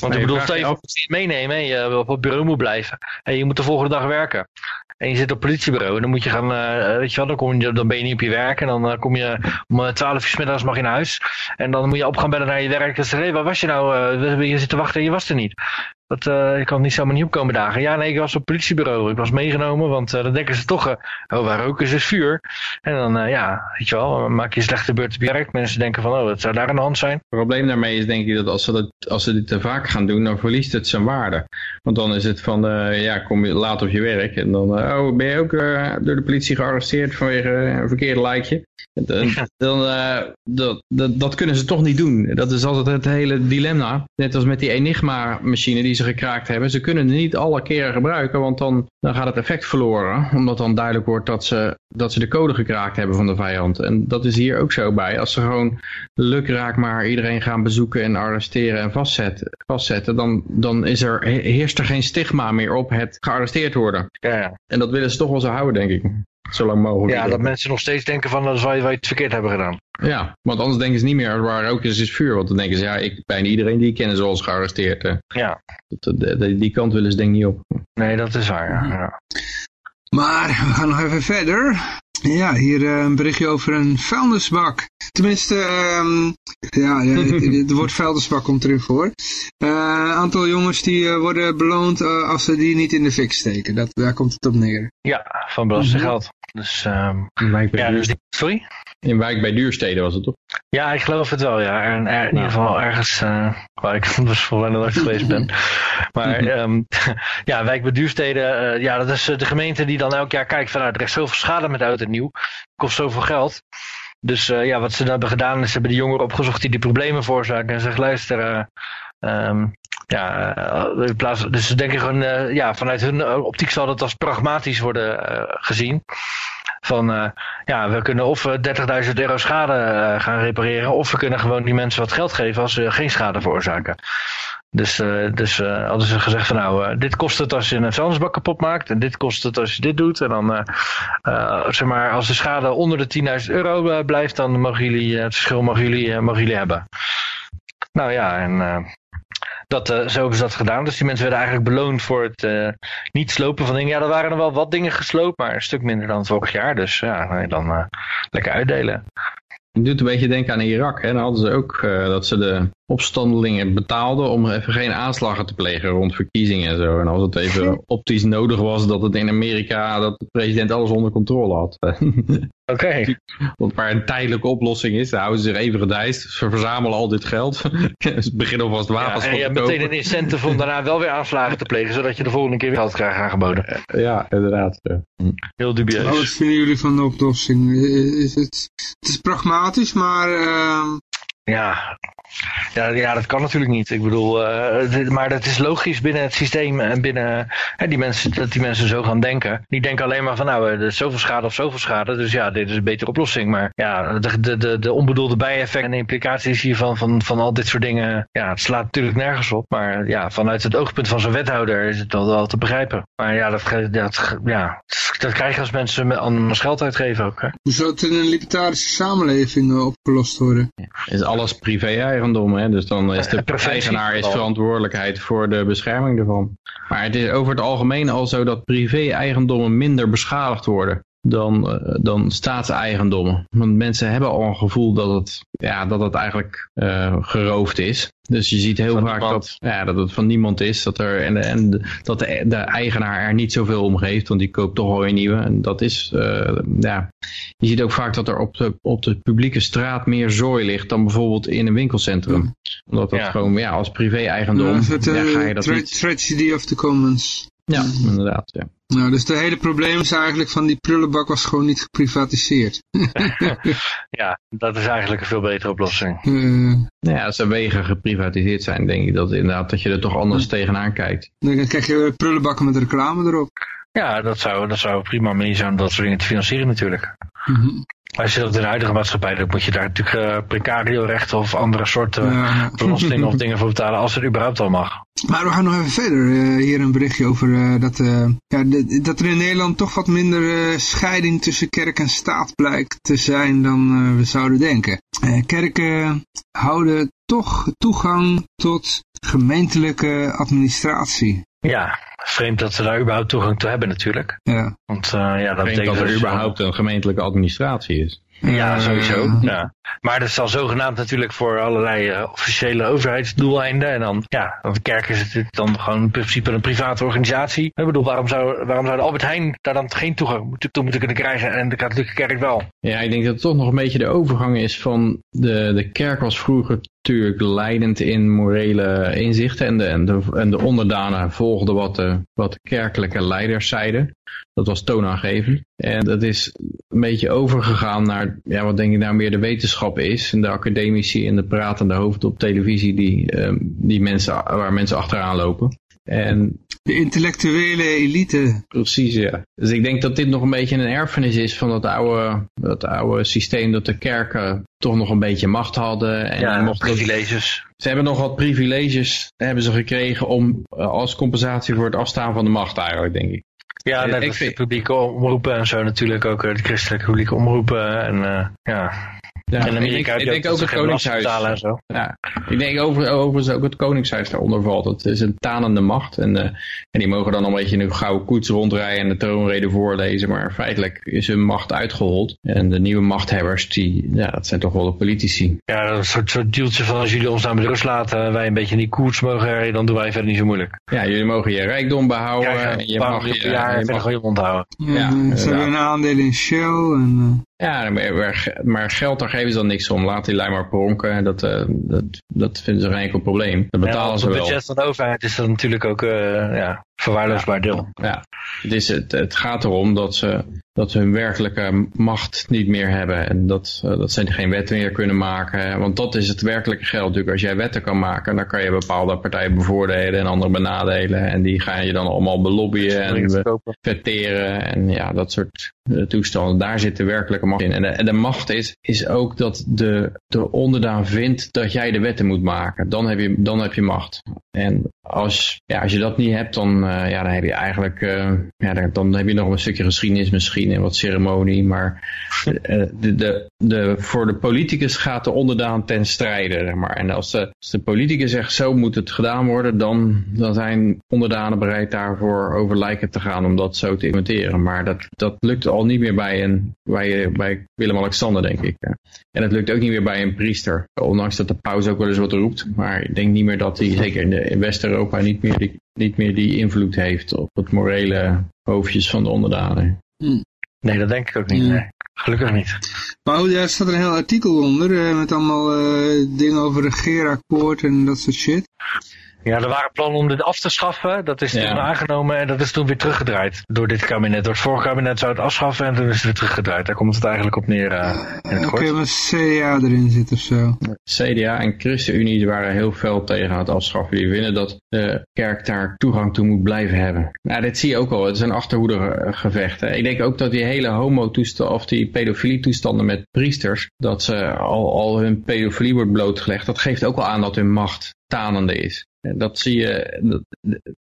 Want ik bedoel, stel je voor je meenemen en je op het bureau moet blijven. En je moet de volgende dag werken. En je zit op het politiebureau en dan moet je gaan, uh, weet je wel, dan, kom je, dan ben je niet op je werk. En dan uh, kom je om 12 uur s middags mag je naar huis. En dan moet je op gaan bellen naar je werk. En zeggen, hé, waar was je nou? Uh, je zit te wachten en je was er niet. Dat, uh, je kan niet zomaar niet opkomen dagen. Ja, nee, ik was op het politiebureau. Ik was meegenomen, want uh, dan denken ze toch, uh, oh, waar roken is vuur. En dan, ja, weet je wel, maak je slechte beurt op werk. Mensen denken van, oh, wat zou daar aan de hand zijn? Het probleem daarmee is denk ik dat als ze, dat, als ze dit te vaak gaan doen, dan verliest het zijn waarde. Want dan is het van, ja, kom je laat op je werk. En dan, oh, ben je ook door de politie gearresteerd vanwege een verkeerde lijkje? Dan, dan dat, dat, dat kunnen ze toch niet doen. Dat is altijd het hele dilemma. Net als met die Enigma-machine die ze gekraakt hebben. Ze kunnen het niet alle keren gebruiken, want dan, dan gaat het effect verloren. Omdat dan duidelijk wordt dat ze, dat ze de code gekraakt hebben van de vijand. En dat is hier ook zo bij. Als ze gewoon lukraak maar iedereen gaan bezoeken en arresteren en vastzetten, vastzetten dan, dan is er, heerst er geen stigma meer op het gearresteerd worden. Ja, ja. En dat willen ze toch wel zo houden, denk ik. Zo lang mogelijk. Ja, dat mensen nog steeds denken van dat wij, wij het verkeerd hebben gedaan. Ja, want anders denken ze niet meer waar ook is, is vuur. Want dan denken ze, ja, ik, bijna iedereen die ik ken is eens gearresteerd. Ja. Dat, die kant willen ze denk ik niet op. Nee, dat is waar, ja. ja. Maar we gaan nog even verder. Ja, hier uh, een berichtje over een vuilnisbak. Tenminste, um, ja, ja het, woord vuilnisbak komt erin voor. Een uh, aantal jongens die uh, worden beloond als ze die niet in de fik steken. Dat, daar komt het op neer. Ja, van belastinggeld. Mm -hmm. Dus, um, ja, dus die, sorry? In wijk bij duursteden was het toch? Ja, ik geloof het wel, ja. Er, in nou. ieder geval ergens waar ik dus voor nooit geweest ben. Maar um, ja, wijk bij duursteden, ja, dat is de gemeente die dan elk jaar kijkt vanuit nou, er is zoveel schade met oud en nieuw. Kost zoveel geld. Dus uh, ja, wat ze hebben gedaan is, ze hebben de jongeren opgezocht die die problemen veroorzaken. En zeggen, luister, um, ja, in plaats, dus ze denken gewoon, ja, vanuit hun optiek zal dat als pragmatisch worden gezien. Van, ja, we kunnen of 30.000 euro schade gaan repareren, of we kunnen gewoon die mensen wat geld geven als ze geen schade veroorzaken. Dus, dus hadden ze gezegd van nou, dit kost het als je een vuilnisbak kapot maakt. En dit kost het als je dit doet. En dan, zeg maar, als de schade onder de 10.000 euro blijft, dan mogen jullie, het verschil mogen jullie, mogen jullie hebben. Nou ja, en dat, zo hebben ze dat gedaan. Dus die mensen werden eigenlijk beloond voor het niet slopen van dingen. Ja, er waren er wel wat dingen gesloopt, maar een stuk minder dan vorig jaar. Dus ja, nee, dan lekker uitdelen. Het doet een beetje denken aan Irak. Hè? Dan hadden ze ook dat ze de opstandelingen betaalden om even geen aanslagen te plegen rond verkiezingen en zo. En als het even optisch nodig was dat het in Amerika, dat de president alles onder controle had. Oké. Okay. Want waar een tijdelijke oplossing is, dan houden ze zich even gedijst. Ze verzamelen al dit geld. ze beginnen alvast wapens ja, en je hebt meteen een incentive om daarna wel weer aanslagen te plegen, zodat je de volgende keer weer geld krijgt aangeboden. Ja, inderdaad. Heel dubieus. Wat vinden jullie van de oplossing? Is het, het is pragmatisch, maar... Uh... Ja, ja, ja, dat kan natuurlijk niet. Ik bedoel, uh, maar dat is logisch binnen het systeem en binnen uh, die mensen, dat die mensen zo gaan denken. Die denken alleen maar van nou, er is zoveel schade of zoveel schade, dus ja, dit is een betere oplossing. Maar ja, de, de, de, de onbedoelde bijeffecten en implicaties hiervan van, van al dit soort dingen, ja, het slaat natuurlijk nergens op. Maar ja, vanuit het oogpunt van zo'n wethouder is het wel, wel te begrijpen. Maar ja, dat, dat, ja, dat krijg je als mensen met anders geld uitgeven ook. Hè? Hoe zou het in een libertarische samenleving uh, opgelost worden? Is alles privé-eigendom? Hè? Dus dan is de eigenaar is verantwoordelijkheid voor de bescherming ervan. Maar het is over het algemeen al zo dat privé-eigendommen minder beschadigd worden dan, uh, dan staatseigendommen. Want mensen hebben al een gevoel dat het, ja, dat het eigenlijk uh, geroofd is. Dus je ziet heel vaak dat, ja, dat het van niemand is. Dat, er, en, en dat de, de, eigenaar er niet zoveel om geeft. Want die koopt toch al een nieuwe. En dat is, uh, ja. Je ziet ook vaak dat er op de, op de publieke straat meer zooi ligt dan bijvoorbeeld in een winkelcentrum. Omdat dat ja. gewoon, ja, als privé-eigendom, ja, ja, ga je dat tra niet... Tragedy of the commons. Ja, inderdaad, ja. Nou, dus het hele probleem is eigenlijk van die prullenbak was gewoon niet geprivatiseerd. ja, dat is eigenlijk een veel betere oplossing. Uh, ja, als er wegen geprivatiseerd zijn, denk ik dat inderdaad dat je er toch anders uh, tegenaan kijkt. Dan krijg je prullenbakken met reclame erop. Ja, dat zou, dat zou prima mee zijn om dat soort dingen te financieren natuurlijk. Mm -hmm. Als je dat in de huidige maatschappij doet, moet je daar natuurlijk uh, precario rechten of andere soorten ja. belastingen of dingen voor betalen, als het überhaupt al mag. Maar we gaan nog even verder. Uh, hier een berichtje over uh, dat, ja, dat er in Nederland toch wat minder scheiding tussen kerk en staat blijkt te zijn dan we zouden denken. kerken houden toch toegang tot gemeentelijke administratie. Ja, vreemd dat ze daar überhaupt toegang toe hebben natuurlijk. Ja. Want uh, ja, dat betekent dat er dus überhaupt een gemeentelijke administratie is. Ja, sowieso. Ja. Maar dat is dan zogenaamd natuurlijk voor allerlei uh, officiële overheidsdoeleinden. En dan, ja, want de kerk is het dan gewoon in principe een private organisatie. Ik bedoel, waarom zou, waarom zou de Albert Heijn daar dan geen toegang toe moeten kunnen krijgen en de katholieke kerk wel? Ja, ik denk dat het toch nog een beetje de overgang is van de, de kerk was vroeger natuurlijk leidend in morele inzichten en de, en de, en de onderdanen volgden wat de, wat de kerkelijke leiders zeiden. Dat was toonaangevend. En dat is een beetje overgegaan naar, ja, wat denk ik nou meer de wetenschap is. En de academici en de pratende hoofden op televisie die, um, die mensen, waar mensen achteraan lopen. En de intellectuele elite. Precies, ja. Dus ik denk dat dit nog een beetje een erfenis is van dat oude, dat oude systeem dat de kerken toch nog een beetje macht hadden. En ja, nog privileges. Ze hebben nog wat privileges hebben ze gekregen om, eh, als compensatie voor het afstaan van de macht eigenlijk, denk ik. Ja, net als de publieke omroepen en zo natuurlijk ook, eh, de christelijke publieke omroepen. En uh, ja, ja, in Amerika ik, ik denk ook het Koningshuis. En zo. Ja, ik denk over, overigens ook het Koningshuis daaronder valt. Het is een tanende macht. En, uh, en die mogen dan een beetje een gouden koets rondrijden en de troonrede voorlezen. Maar feitelijk is hun macht uitgehold. En de nieuwe machthebbers, die, ja, dat zijn toch wel de politici. Ja, dat is een soort, soort deeltje van als jullie ons nou met rust laten, wij een beetje in die koets mogen rijden, dan doen wij verder niet zo moeilijk. Ja, jullie mogen je rijkdom behouden. Ja, je mag je, ja, je mag je mond houden. Ja, ze hebben een aandeel in Shell en... Ja, maar, maar, geld, daar geven ze dan niks om. Laat die lijn maar pronken. Dat, uh, dat, dat vinden ze geen enkel probleem. Dat betalen ja, ze wel. Het budget van de overheid is dat natuurlijk ook uh, ja, verwaarloosbaar deel. Ja, het, is, het, het gaat erom dat ze dat hun werkelijke macht niet meer hebben. En dat, uh, dat ze geen wetten meer kunnen maken. Want dat is het werkelijke geld natuurlijk. Als jij wetten kan maken, dan kan je bepaalde partijen bevoordelen en andere benadelen. En die gaan je dan allemaal belobbyen en verteren. En ja, dat soort uh, toestanden. Daar zit de werkelijke macht in. En de, en de macht is, is ook dat de, de onderdaan vindt dat jij de wetten moet maken. Dan heb je, dan heb je macht. En als, ja, als je dat niet hebt, dan, uh, ja, dan heb je eigenlijk ja, dan, heb je nog een stukje geschiedenis misschien en wat ceremonie. Maar eh, de, de, de, voor de politicus gaat de onderdaan ten strijde. Zeg maar. En als de, als de politicus zegt zo moet het gedaan worden, dan, dan zijn onderdanen bereid daarvoor over lijken te gaan om dat zo te implementeren. Maar dat, dat lukt al niet meer bij, een, bij, bij Willem-Alexander, denk ik. En het lukt ook niet meer bij een priester. Ondanks dat de paus ook wel eens wat roept. Maar ik denk niet meer dat hij, zeker in, in West-Europa, niet, meer die, niet meer die invloed heeft op het morele hoofdjes van de onderdanen. Hm. Nee, dat denk ik ook niet. Nee. Gelukkig niet. Maar daar staat een heel artikel onder uh, met allemaal uh, dingen over het regeerakkoord en dat soort shit. Ja, er waren plannen om dit af te schaffen. Dat is toen aangenomen en dat is toen weer teruggedraaid door dit kabinet. Door het vorige kabinet zou het afschaffen en toen is het weer teruggedraaid. Daar komt het eigenlijk op neer uh, in het kort. Oké, CDA erin zit of zo. CDA en ChristenUnie waren heel veel tegen het afschaffen. Die vinden dat de kerk daar toegang toe moet blijven hebben. Nou, dit zie je ook al. Het is een achterhoedergevecht. Ik denk ook dat die hele homo-toestanden of die pedofilie-toestanden met priesters, dat ze al, al hun pedofilie wordt blootgelegd, dat geeft ook al aan dat hun macht tanende is. Dat zie je, dat,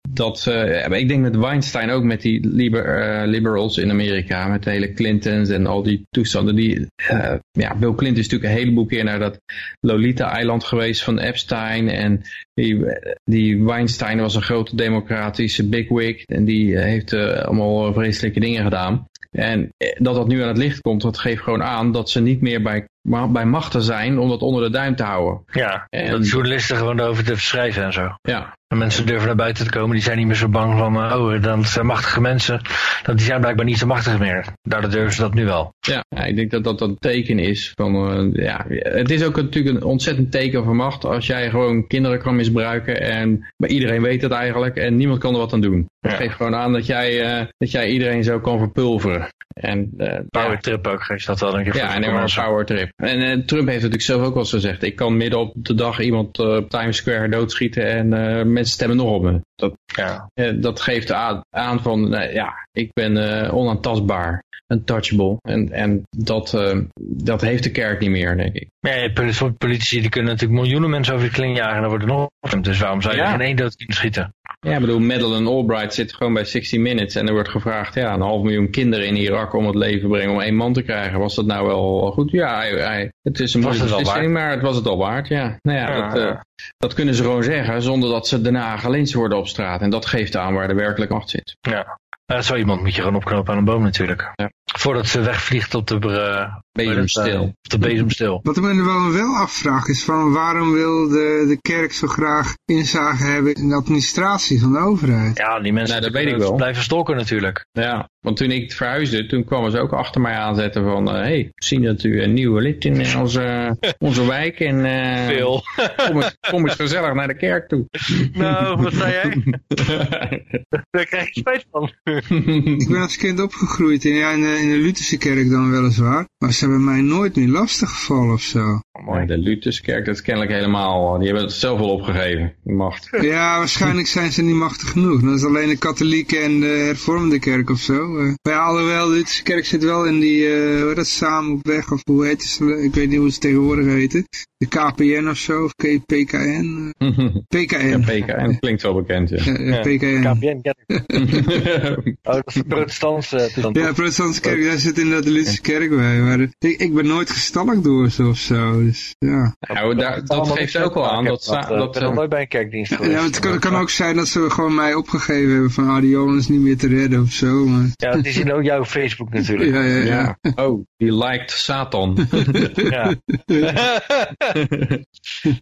dat uh, ik denk met Weinstein ook met die liber, uh, liberals in Amerika, met de hele Clintons en al die toestanden. Die, ja, Bill Clinton is natuurlijk een heleboel keer naar dat Lolita-eiland geweest van Epstein en die, die Weinstein was een grote democratische bigwig en die heeft allemaal vreselijke dingen gedaan. En dat dat nu aan het licht komt, dat geeft gewoon aan dat ze niet meer bij bij machten zijn om dat onder de duim te houden. Ja, en dat journalisten gewoon over te schrijven en zo. Ja. En mensen durven naar buiten te komen, die zijn niet meer zo bang van, uh, oh, dan zijn machtige mensen, dat die zijn blijkbaar niet zo machtig meer. Daardoor durven ze dat nu wel. Ja, ja ik denk dat dat een teken is van, uh, ja, het is ook natuurlijk een ontzettend teken van macht als jij gewoon kinderen kan misbruiken en maar iedereen weet het eigenlijk en niemand kan er wat aan doen. Dat geeft gewoon aan dat jij, uh, dat jij iedereen zo kan verpulveren. En, power trip ook, geeft dat wel een keer Ja, en een power trip. En uh, Trump heeft natuurlijk zelf ook wel eens gezegd, ik kan midden op de dag iemand uh, op Times Square doodschieten en mensen stemmen nog op me. Dat, ja. dat geeft aan, aan van, ja, ik ben onaantastbaar, untouchable. En, en dat, dat heeft de kerk niet meer, denk ik. Nee, politici die kunnen natuurlijk miljoenen mensen over de kling jagen en dan wordt er nog dus waarom zou je ja. geen één dood kunnen schieten? Ja, ik bedoel, Madeleine Albright zit gewoon bij 60 Minutes en er wordt gevraagd, ja, een half miljoen kinderen in Irak om het leven brengen om één man te krijgen. Was dat nou wel goed? Ja, hij, hij, het is een beslissing, maar het was het al waard, ja. Nou ja, ja, dat, ja. Uh, dat, kunnen ze gewoon zeggen zonder dat ze daarna gelinst worden op straat. En dat geeft aan waar de werkelijk macht zit. Ja, uh, zo iemand moet je gewoon opknopen aan een boom natuurlijk. Ja. Voordat ze wegvliegt op de, uh, bezemstil. Op de bezemstil. Wat ik me wel, wel afvraag is van waarom wil de, de kerk zo graag inzage hebben in de administratie van de overheid? Ja, die mensen nou, dat weet ik wel. blijven stalken natuurlijk. Ja, want toen ik verhuisde, toen kwamen ze ook achter mij aanzetten van, hé, hey, zien dat u een nieuwe lid in onze, onze wijk en uh, Veel. kom, eens, kom eens gezellig naar de kerk toe. Nou, wat zei jij? Daar krijg je spijt van. ik ben als kind opgegroeid in, ja, in, in de Lutherse kerk dan weliswaar, maar ze hebben mij nooit meer lastig gevallen of zo. Oh, de Lutherskerk, dat is kennelijk helemaal, die hebben het zelf al opgegeven, de macht. Ja, waarschijnlijk zijn ze niet machtig genoeg. Dat is alleen de katholieke en de hervormde kerk of zo. Uh, maar ja, alhoewel, de Lutherse kerk zit wel in die, uh, hoe dat samen op weg, of hoe heet ze, ik weet niet hoe ze tegenwoordig heten. De KPN of zo, of PKN. PKN. Ja, PKN klinkt wel bekend, ja. ja, ja PKN. KPN, oh, dat is de protestantse. Ja, protestantse kerk, daar zit inderdaad de Lutherse kerk bij. Maar ik, ik ben nooit gestalkt door ze of zo, dus ja. Nou, daar, dat geeft ook wel aan. Dat, dat, dat, ben nog nooit bij een kerkdienst Ja, het kan, kan ook zijn dat ze gewoon mij opgegeven hebben van, ah, die Johan is niet meer te redden of zo. Maar... Ja, die zien ook jouw Facebook natuurlijk. Ja, ja, ja. ja. Oh, die liked Satan. ja.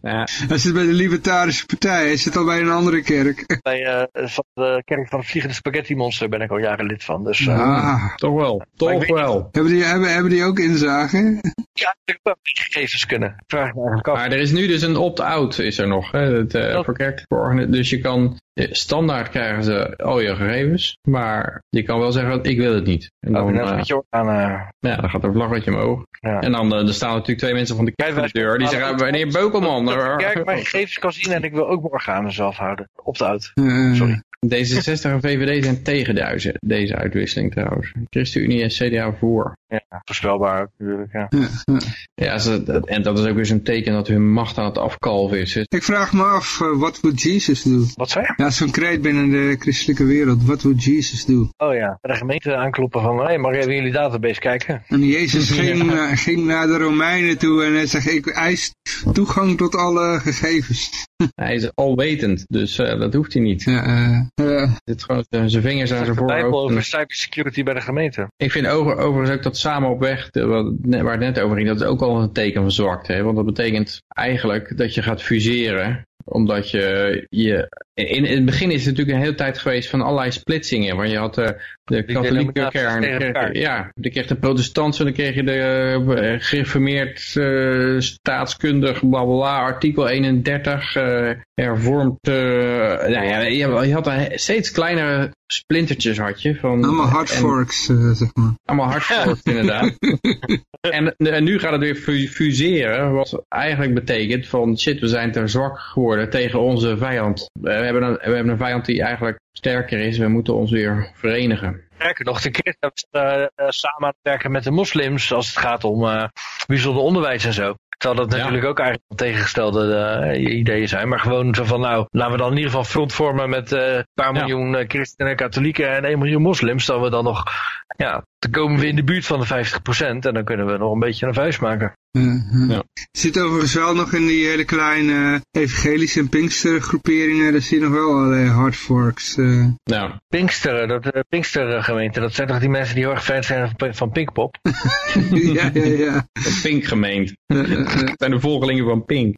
ja. Hij zit bij de Libertarische Partij, hij zit al bij een andere kerk. Bij uh, van de kerk van het Vliegende Spaghetti Monster ben ik al jaren lid van. Dus, uh, ah. Toch wel, toch wel. Hebben die, hebben, hebben die ook inzage? Ja, ik heb gegevens kunnen. Vraag me maar er is nu dus een opt-out is er nog, hè, het, uh, voor kerkelijke Dus je kan, standaard krijgen ze al je gegevens, maar je kan wel zeggen, ik wil het niet. En dan, uh, aan, uh... ja, dan gaat er een vlaggetje omhoog. Ja. En dan er staan natuurlijk twee mensen van de kerkdeur die zeggen, meneer Beukelman. Dat kerk mijn gegevens kan zien en ik wil ook mijn organen zelf houden. Opt-out. Sorry. D66 en VVD zijn tegen deze, uitwisseling trouwens. ChristenUnie en CDA voor. Ja, voorspelbaar natuurlijk, ja. Ja, ze, en dat is ook weer zo'n teken dat hun macht aan het afkalven is. Ik vraag me af, uh, wat moet Jezus doen? Wat zei je? Ja, zo'n kreet binnen de christelijke wereld. Wat moet Jezus doen? Oh ja, bij de gemeente aankloppen van, hé, hey, mag even jullie database kijken? En Jezus ging, uh, ging naar de Romeinen toe en hij zegt, ik eis toegang tot alle gegevens. Hij is alwetend, dus uh, dat hoeft hij niet. Ja, uh, Zit gewoon zijn vingers aan zijn voorhoofd. over cybersecurity bij de gemeente. Ik vind over, overigens ook dat samen op weg, waar het net over ging, dat is ook al een teken van zwakte. Hè? Want dat betekent eigenlijk dat je gaat fuseren omdat je, je in, in het begin is het natuurlijk een hele tijd geweest van allerlei splitsingen. Want je had de, de katholieke kern, ja, dan kreeg de protestantse, dan kreeg je de uh, gereformeerd uh, staatskundig, bla bla, artikel 31, uh, hervormd, nou ja, je, je had een steeds kleinere splintertjes had je. Van, allemaal hardforks, zeg maar. Allemaal hardforks, inderdaad. en, en nu gaat het weer fuseren, wat eigenlijk betekent van shit, we zijn te zwak geworden tegen onze vijand. We hebben een, we hebben een vijand die eigenlijk sterker is, we moeten ons weer verenigen. Sterker nog, de christenen uh, uh, samen aan het werken met de moslims als het gaat om uh, bijzonder onderwijs en zo. Terwijl dat natuurlijk ja. ook eigenlijk tegengestelde uh, ideeën zijn. Maar gewoon zo van, nou, laten we dan in ieder geval front vormen met uh, een paar miljoen ja. christenen, katholieken en 1 miljoen moslims. Dan we dan nog, ja, dan komen we in de buurt van de 50% en dan kunnen we nog een beetje een vuist maken. Uh, ja. Zit overigens wel nog in die hele kleine evangelische en Pinkster groeperingen, daar zie je nog wel allerlei hardforks. Uh. Ja. Pinksteren, dat uh, Pinkster gemeente, dat zijn toch die mensen die heel erg fan zijn van, van Pinkpop? ja, ja, ja. De Pink gemeente. dat zijn de volgelingen van Pink.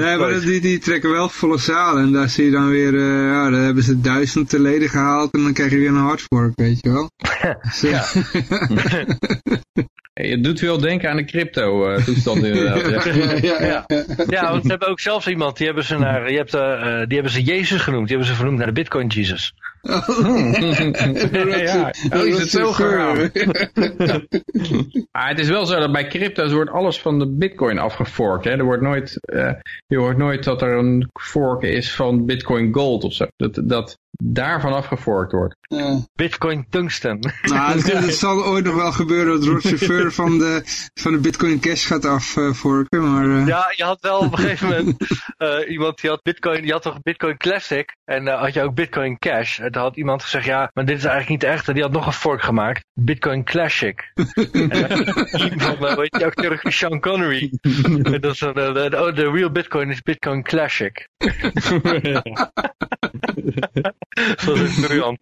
Nee, maar die, die trekken wel volle zalen en daar zie je dan weer, uh, ja, daar hebben ze duizend leden gehaald en dan krijg je weer een hardfork, weet je wel. so. ja. Je doet wel denken aan de crypto uh, toestand inderdaad. Ja. Ja, ja, ja. ja, want ze hebben ook zelfs iemand, die hebben ze, naar, je hebt, uh, die hebben ze Jezus genoemd, die hebben ze vernoemd naar de Bitcoin Jesus. Oh, ja. oh is het zo gegaan? maar het is wel zo dat bij crypto's wordt alles van de bitcoin afgeforkt. Hè? Er wordt nooit, uh, je hoort nooit dat er een fork is van bitcoin gold of zo. Dat, dat daarvan afgeforkt wordt. Bitcoin tungsten. Nou, het, het, zal ooit nog wel gebeuren dat Roger Ver van de, van de Bitcoin Cash gaat afforken. Maar, uh... Ja, je had wel op een gegeven moment uh, iemand die had Bitcoin, die had toch Bitcoin Classic en uh, had je ook Bitcoin Cash. Had iemand gezegd, ja, maar dit is eigenlijk niet echt. En die had nog een fork gemaakt, Bitcoin Classic. en, van, uh, weet je, acteur Sean Connery. dat is een, de, oh, de real Bitcoin is Bitcoin Classic. dat is briljant.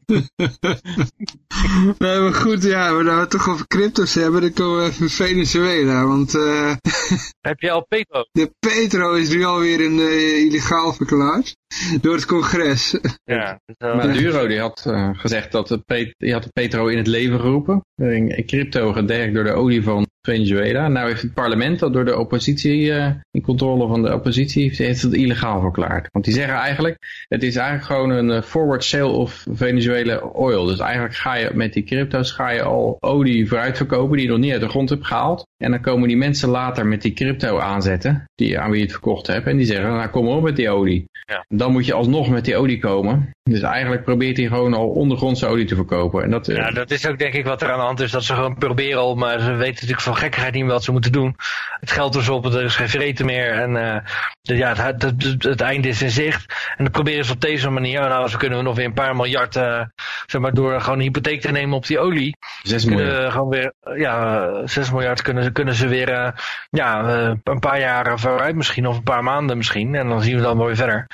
nee, maar goed, ja, we nou toch over crypto's hebben, dan komen we even Venezuela, want... Uh, Heb je al Petro? De Petro is nu alweer een, uh, illegaal verklaard door het congres. Ja, uh, Maduro die had uh, gezegd dat de, Pet die had de Petro in het leven geroepen. In crypto gedekt door de olie van Venezuela. Nou heeft het parlement dat door de oppositie, uh, in controle van de oppositie, heeft het illegaal verklaard. Want die zeggen eigenlijk, het is eigenlijk gewoon een forward sale of Venezuela oil. Dus eigenlijk ga je met die crypto's ga je al olie vooruit verkopen die je nog niet uit de grond hebt gehaald. En dan komen die mensen later met die crypto aanzetten, die, aan wie je het verkocht hebt. En die zeggen, nou kom maar op met die olie. Ja. Dan moet je alsnog met die olie komen. Dus eigenlijk probeert hij gewoon al ondergrondse olie te verkopen. En dat, ja, dat is ook denk ik wat er aan de hand is. Dat ze gewoon proberen al, maar ze weten natuurlijk van gekkigheid niet meer wat ze moeten doen. Het geld is op, er is geen vreten meer. En uh, de, ja, het, het, het, het, einde is in zicht. En dan proberen ze op deze manier, nou zo kunnen we nog weer een paar miljard, uh, zeg maar door gewoon een hypotheek te nemen op die olie. Zes miljard. Gewoon weer, ja, zes miljard kunnen, kunnen ze weer, uh, ja, een paar jaren vooruit misschien, of een paar maanden misschien. En dan zien we dan wel weer verder.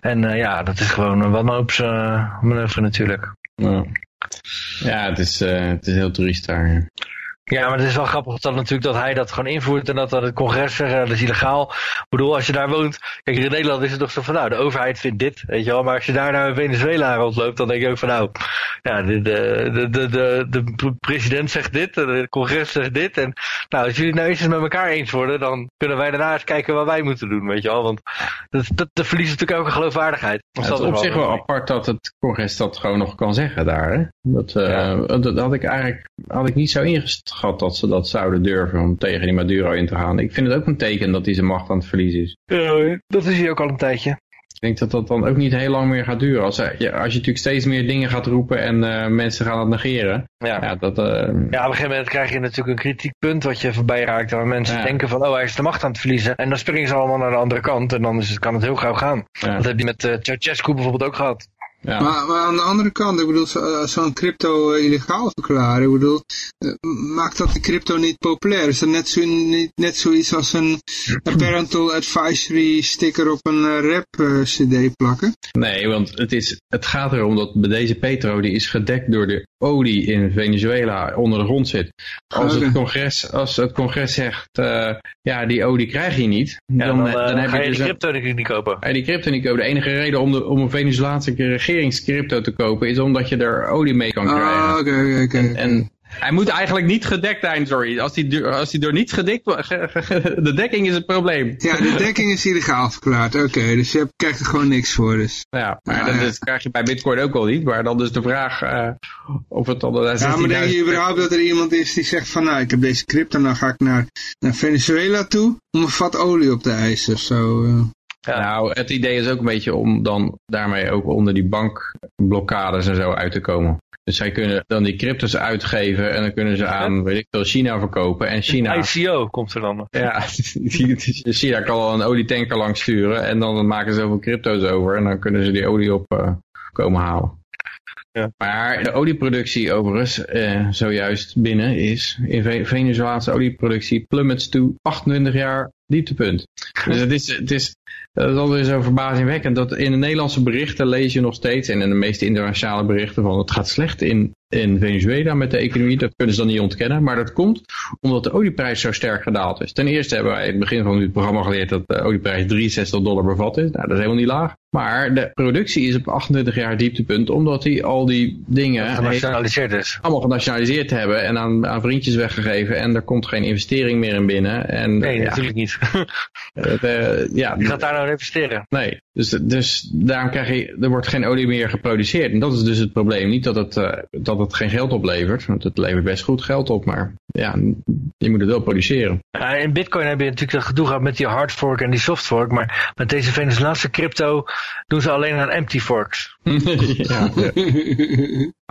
En uh, ja, dat is gewoon een wanhoopsmanoeuvre natuurlijk. Ja, ja het, is, uh, het is heel triest daar. Ja, maar het is wel grappig dat natuurlijk dat hij dat gewoon invoert en dat dan het congres zegt, dat is illegaal. Ik bedoel, als je daar woont, kijk in Nederland is het toch zo van, nou, de overheid vindt dit, weet je wel. Maar als je daar naar Venezuela rondloopt, dan denk je ook van, nou, ja, de, de, de, de, de president zegt dit, de congres zegt dit. En nou, als jullie nou eens met elkaar eens worden, dan kunnen wij daarna eens kijken wat wij moeten doen, weet je wel. Want dat, dat, dat verliest natuurlijk ook een geloofwaardigheid. Ja, het is op zich wel apart dat het congres dat gewoon nog kan zeggen daar, hè. Dat, uh, ja. dat had ik eigenlijk had ik niet zo ingeschat dat ze dat zouden durven om tegen die Maduro in te gaan. Ik vind het ook een teken dat hij zijn macht aan het verliezen is. Ja, dat is hij ook al een tijdje. Ik denk dat dat dan ook niet heel lang meer gaat duren. Als, ja, als je natuurlijk steeds meer dingen gaat roepen en uh, mensen gaan het negeren. Ja. Ja, dat, uh... ja, op een gegeven moment krijg je natuurlijk een kritiekpunt wat je voorbij raakt. Waar mensen ja. denken van, oh hij is de macht aan het verliezen. En dan springen ze allemaal naar de andere kant. En dan is het, kan het heel gauw gaan. Ja. Dat heb je met uh, Ceausescu bijvoorbeeld ook gehad. Ja. Maar, maar, aan de andere kant, ik bedoel, zo'n zo crypto uh, illegaal verklaren, ik bedoel, uh, maakt dat de crypto niet populair? Is dat net, zo, niet, net zoiets als een parental advisory sticker op een rap cd plakken? Nee, want het, is, het gaat erom dat bij deze Petro, die is gedekt door de olie in Venezuela onder de grond zit. Als, het, congres, als het congres zegt, ja, die olie krijg je niet, Ja, dan, dan, dan, dan heb ga je je dus die crypto niet kopen. Ja, die crypto niet kopen. De enige reden om, de, om een Venezolaanse regeringscrypto te kopen is omdat je er olie mee kan krijgen. Ah, oké, oké, oké. En hij moet eigenlijk niet gedekt zijn, sorry. Als hij, als hij door niets gedekt wordt, de dekking is het probleem. Ja, de dekking is illegaal verklaard, oké, dus je krijgt er gewoon niks voor, dus. Ja, maar Ja, dat, ja. krijg je bij Bitcoin ook al niet. Maar dan is de vraag eh, of het dan... Uh, Ja, maar denk je überhaupt dat er iemand is die zegt van, nou, ik heb deze crypto, dan ga ik naar, naar Venezuela toe om een vat olie op te eisen of zo. eh. Ja. Nou, het idee is ook een beetje om dan daarmee ook onder die bankblokkades en zo uit te komen. Dus zij kunnen dan die cryptos uitgeven en dan kunnen ze aan, weet ik veel, China verkopen. En China... ICO komt er dan. Ja, China kan al een olietanker langs sturen en dan maken ze zoveel crypto's over en dan kunnen ze die olie op eh, komen halen. Ja. Maar de olieproductie overigens, eh, zojuist binnen is, in Ve Venezolaanse olieproductie plummets to 28 jaar dieptepunt. Dus het is, het is, dat is zo verbazingwekkend dat in de Nederlandse berichten lees je nog steeds en in de meeste internationale berichten van het gaat slecht in, in Venezuela met de economie. Dat kunnen ze dan niet ontkennen, maar dat komt omdat de olieprijs zo sterk gedaald is. Ten eerste hebben wij in het begin van dit programma geleerd dat de olieprijs 63 dollar bevat is. Nou, dat is helemaal niet laag. Maar de productie is op 28 jaar dieptepunt omdat hij al die dingen Genationaliseerd is. allemaal genationaliseerd hebben en aan, aan vriendjes weggegeven en er komt geen investering meer in binnen. En, Nee, ja, natuurlijk niet. eh, ja, Wie gaat daar nou investeren? nee. Dus, dus daarom krijg je, er wordt geen olie meer geproduceerd. En dat is dus het probleem. Niet dat het, eh, dat het geen geld oplevert, want het levert best goed geld op, maar ja, je moet het wel produceren. Ja, in Bitcoin heb je natuurlijk dat gedoe gehad met die hard fork en die soft fork. Maar met deze Venezolaanse crypto doen ze alleen aan empty forks. ja,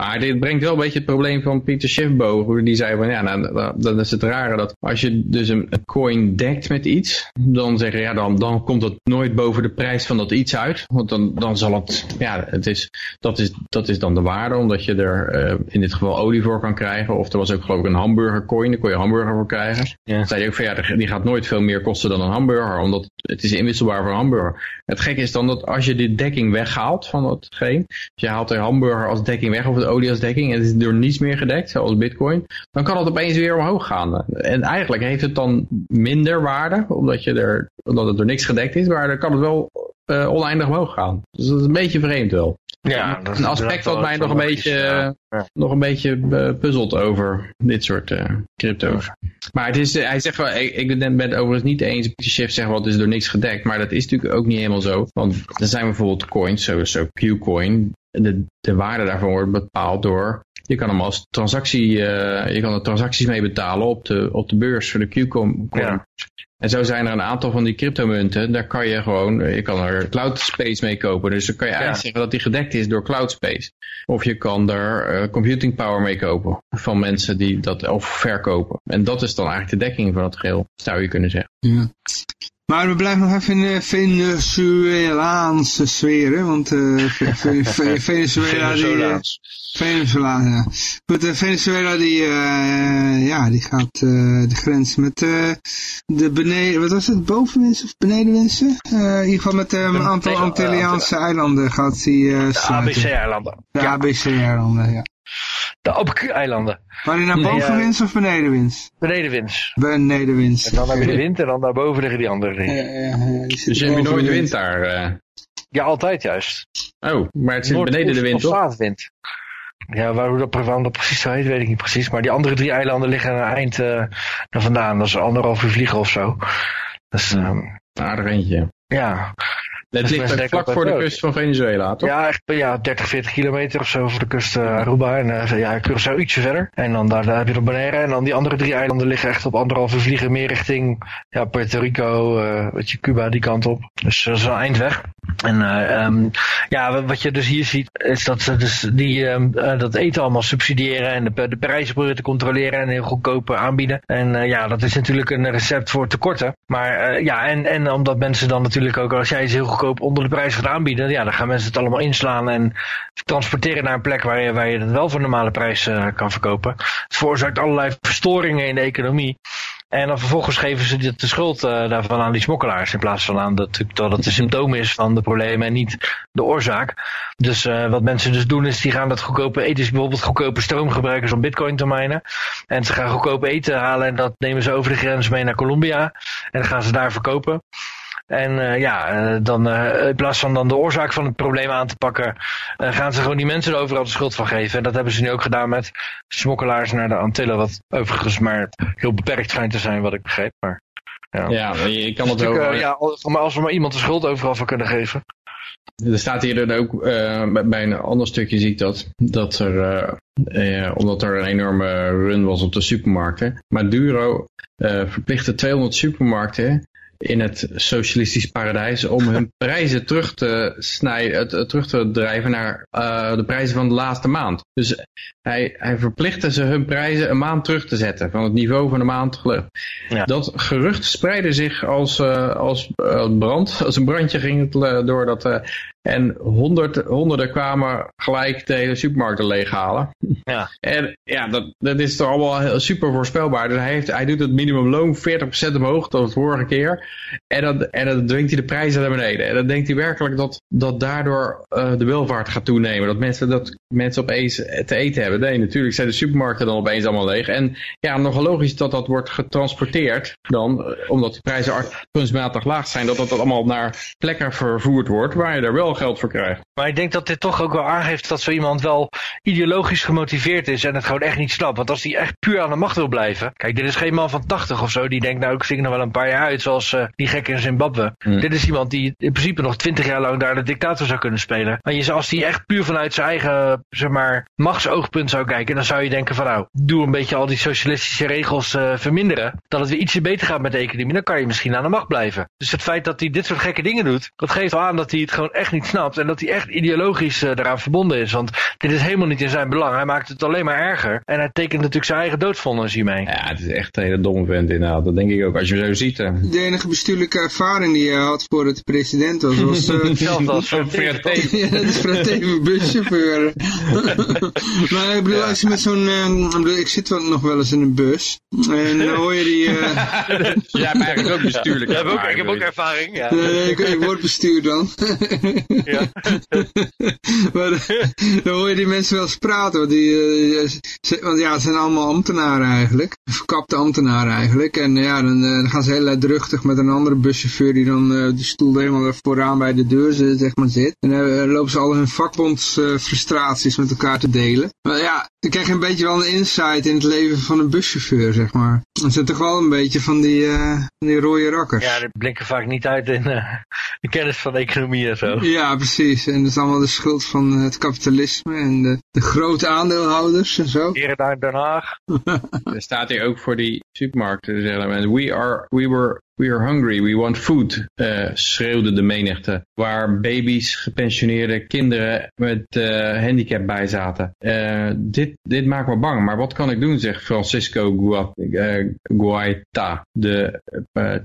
Maar dit brengt wel een beetje het probleem van Pieter Schiffbo. Die zei van ja, nou, dan is het rare dat als je dus een coin dekt met iets, dan zeggen ja, dan, dan komt het nooit boven de prijs van dat iets uit. Want dan, dan zal het, ja, het is, dat, is, dat is dan de waarde, omdat je er uh, in dit geval olie voor kan krijgen. Of er was ook geloof ik een hamburger coin, daar kon je hamburger voor krijgen. Ja. Dan zei je ook van ja, die gaat nooit veel meer kosten dan een hamburger, omdat het is inwisselbaar voor een hamburger. Het gekke is dan dat als je die dekking weghaalt van datgene, dus je haalt de hamburger als dekking weg of het olie als dekking en het is door niets meer gedekt, zoals bitcoin, dan kan het opeens weer omhoog gaan. En eigenlijk heeft het dan minder waarde, omdat, je er, omdat het door niks gedekt is, maar dan kan het wel uh, oneindig omhoog gaan. Dus dat is een beetje vreemd wel. Ja, dat een aspect wat mij nog een, beetje, ja. nog een beetje puzzelt over dit soort uh, crypto's. Maar het is, hij zegt wel, ik, ik ben het overigens niet eens, de chef zegt wel, het is door niks gedekt, maar dat is natuurlijk ook niet helemaal zo. Want er zijn bijvoorbeeld coins, zoals zo Qcoin, de, de waarde daarvan wordt bepaald door je kan hem als transactie, uh, je kan er transacties mee betalen op de, op de beurs voor de Qcoin. Ja. En zo zijn er een aantal van die cryptomunten, daar kan je gewoon, je kan er cloud space mee kopen. Dus dan kan je eigenlijk zeggen dat die gedekt is door cloud space. Of je kan er uh, computing power mee kopen van mensen die dat of verkopen. En dat is dan eigenlijk de dekking van het geheel, zou je kunnen zeggen. Ja. Maar we blijven nog even in de Venezuelaanse sfeer, hè? want uh, Venezuela die... Venezuela, ja. Goed, uh, Venezuela die, uh, ja, die gaat de grens met de beneden, wat was het, bovenwinsten of benedenwinsten? in ieder geval met een aantal Antilliaanse eilanden gaat die De ABC-eilanden. De ABC-eilanden, ja. De Abku-eilanden. Maar die naar bovenwinst uh, of benedenwinst? Benedenwinst. Benedenwinst. En dan heb je de wind en dan daarboven liggen die andere dingen. Ja, ja, dus heb je nooit de wind daar? Uh... Ja, altijd juist. Oh, maar het zit beneden de wind, toch? wind. Ja, waar dat, precies zo heet, weet ik niet precies. Maar die andere drie eilanden liggen aan het eind uh, vandaan. Dat is anderhalf uur vliegen of zo. Dus, um, aardig eentje. Ja. Het ligt vlak voor de kust van Venezuela, toch? Ja, echt ja, 30, 40 kilometer of zo voor de kust uh, Aruba. En uh, ja, Curaçao ietsje verder. En dan daar, daar heb je nog Bonaire. En dan die andere drie eilanden liggen echt op anderhalve vliegen meer richting ja, Puerto Rico, uh, weet je, Cuba, die kant op. Dus dat is een eind weg. En um, ja, wat je dus hier ziet, is dat ze dus die, um, dat eten allemaal subsidiëren en de, de prijzen proberen te controleren en heel goedkoop aanbieden. En ja, dat is natuurlijk een recept voor tekorten. Maar ja, en, en omdat mensen dan natuurlijk ook, als jij iets heel goedkoop onder de prijs gaat aanbieden, ja, dan gaan mensen het allemaal inslaan en transporteren naar een plek waar je, waar je het wel voor normale prijs uh, kan verkopen. Het veroorzaakt allerlei verstoringen in de economie. En dan vervolgens geven ze de, schuld uh, daarvan aan die smokkelaars. In plaats van aan dat, dat het een symptoom is van de problemen en niet de oorzaak. Dus uh, wat mensen dus doen is die gaan dat goedkope eten, dus bijvoorbeeld goedkope stroom gebruiken om bitcoin te minen. En ze gaan goedkope eten halen en dat nemen ze over de grens mee naar Colombia. En dan gaan ze daar verkopen. En uh, ja, uh, dan uh, in plaats van dan de oorzaak van het probleem aan te pakken, gaan ze gewoon die mensen er overal de schuld van geven. En dat hebben ze nu ook gedaan met smokkelaars naar de Antillen, wat overigens maar heel beperkt schijnt te zijn, wat ik begreep. Maar, ja, ja je kan het ook... ja, als we maar iemand de schuld overal van kunnen geven. Er staat hier dan ook, bij een ander stukje zie ik dat, dat er, omdat er een enorme run was op de supermarkten, Maduro verplichtte 200 supermarkten in het socialistisch paradijs om hun prijzen terug te snijden, terug te drijven naar uh, de prijzen van de laatste maand. Dus hij, hij verplichtte ze hun prijzen een maand terug te zetten van het niveau van de maand. Ja. Dat gerucht spreidde zich als, uh, als brand, als een brandje ging het door dat en honderd, honderden kwamen gelijk de hele supermarkten leeghalen. Ja. En ja, dat, dat is toch allemaal super voorspelbaar. Dus hij, heeft, hij doet het minimumloon 40% omhoog dan de vorige keer. En dan, en dan dwingt hij de prijzen naar beneden. En dan denkt hij werkelijk dat, dat daardoor uh, de welvaart gaat toenemen. Dat mensen, dat mensen opeens te eten hebben. Nee, natuurlijk zijn de supermarkten dan opeens allemaal leeg. En ja, nogal logisch dat dat wordt getransporteerd dan. Eh, omdat de prijzen kunstmatig laag zijn. Dat dat allemaal naar plekken vervoerd wordt waar je er wel geld voor krijgt. Maar ik denk dat dit toch ook wel aangeeft dat zo iemand wel ideologisch gemotiveerd is en het gewoon echt niet snapt. Want als hij echt puur aan de macht wil blijven. Kijk, dit is geen man van 80 of zo die denkt nou ik zing nog wel een paar jaar uit zoals uh, die gek in Zimbabwe. Dit is iemand die in principe nog 20 jaar lang daar de dictator zou kunnen spelen. Maar je, als hij echt puur vanuit zijn eigen zeg maar, machtsoogpunt zou kijken, dan zou je denken van nou, doe een beetje al die socialistische regels uh, verminderen. Dat het weer ietsje beter gaat met de economie, dan kan je misschien aan de macht blijven. Dus het feit dat hij dit soort gekke dingen doet, dat geeft al aan dat hij het gewoon echt niet niet snapt. En dat hij echt ideologisch uh, daaraan verbonden is. Want dit is helemaal niet in zijn belang. Hij maakt het alleen maar erger. En hij tekent natuurlijk zijn eigen doodvonnis hiermee. Ja, het is echt een hele domme vent inderdaad. Dat denk ik ook, als je zo ziet. Hè. De enige bestuurlijke ervaring die hij had voor het president was... was uh, Hetzelfde als Ja, dat is Fred Teven, buschauffeur. maar ik bedoel, als je met zo'n... Uh, ik zit wel nog wel eens in een bus. En dan hoor je die... Uh... ja, maar eigenlijk ook bestuurlijk. Ja, ook, ik heb ook ervaring, ja. Ik, ik word bestuurd dan. ja. maar dan hoor je die mensen wel eens praten. Want, die, ze, want ja, zijn allemaal ambtenaren eigenlijk. Verkapte ambtenaren eigenlijk. En ja, dan, dan gaan ze heel luidruchtig met een andere buschauffeur die dan die stoel helemaal vooraan bij de deur zeg maar, zit. En dan lopen ze al hun vakbondsfrustraties met elkaar te delen. Maar ja, dan krijg je een beetje wel een insight in het leven van een buschauffeur, zeg maar. Dat zijn toch wel een beetje van die, uh, die rode rakkers. Ja, die blinken vaak niet uit in uh, de kennis van de economie en zo. Ja, precies. En dat is allemaal de schuld van het kapitalisme en de, de grote aandeelhouders en zo. Hier naar Den Haag. er staat hier ook voor die supermarkten, zeggen we are, we were We are hungry, we want food, uh, schreeuwde de menigte. Waar baby's, gepensioneerde kinderen met uh, handicap bij zaten. Uh, dit, dit maakt me bang, maar wat kan ik doen, zegt Francisco Guaita. De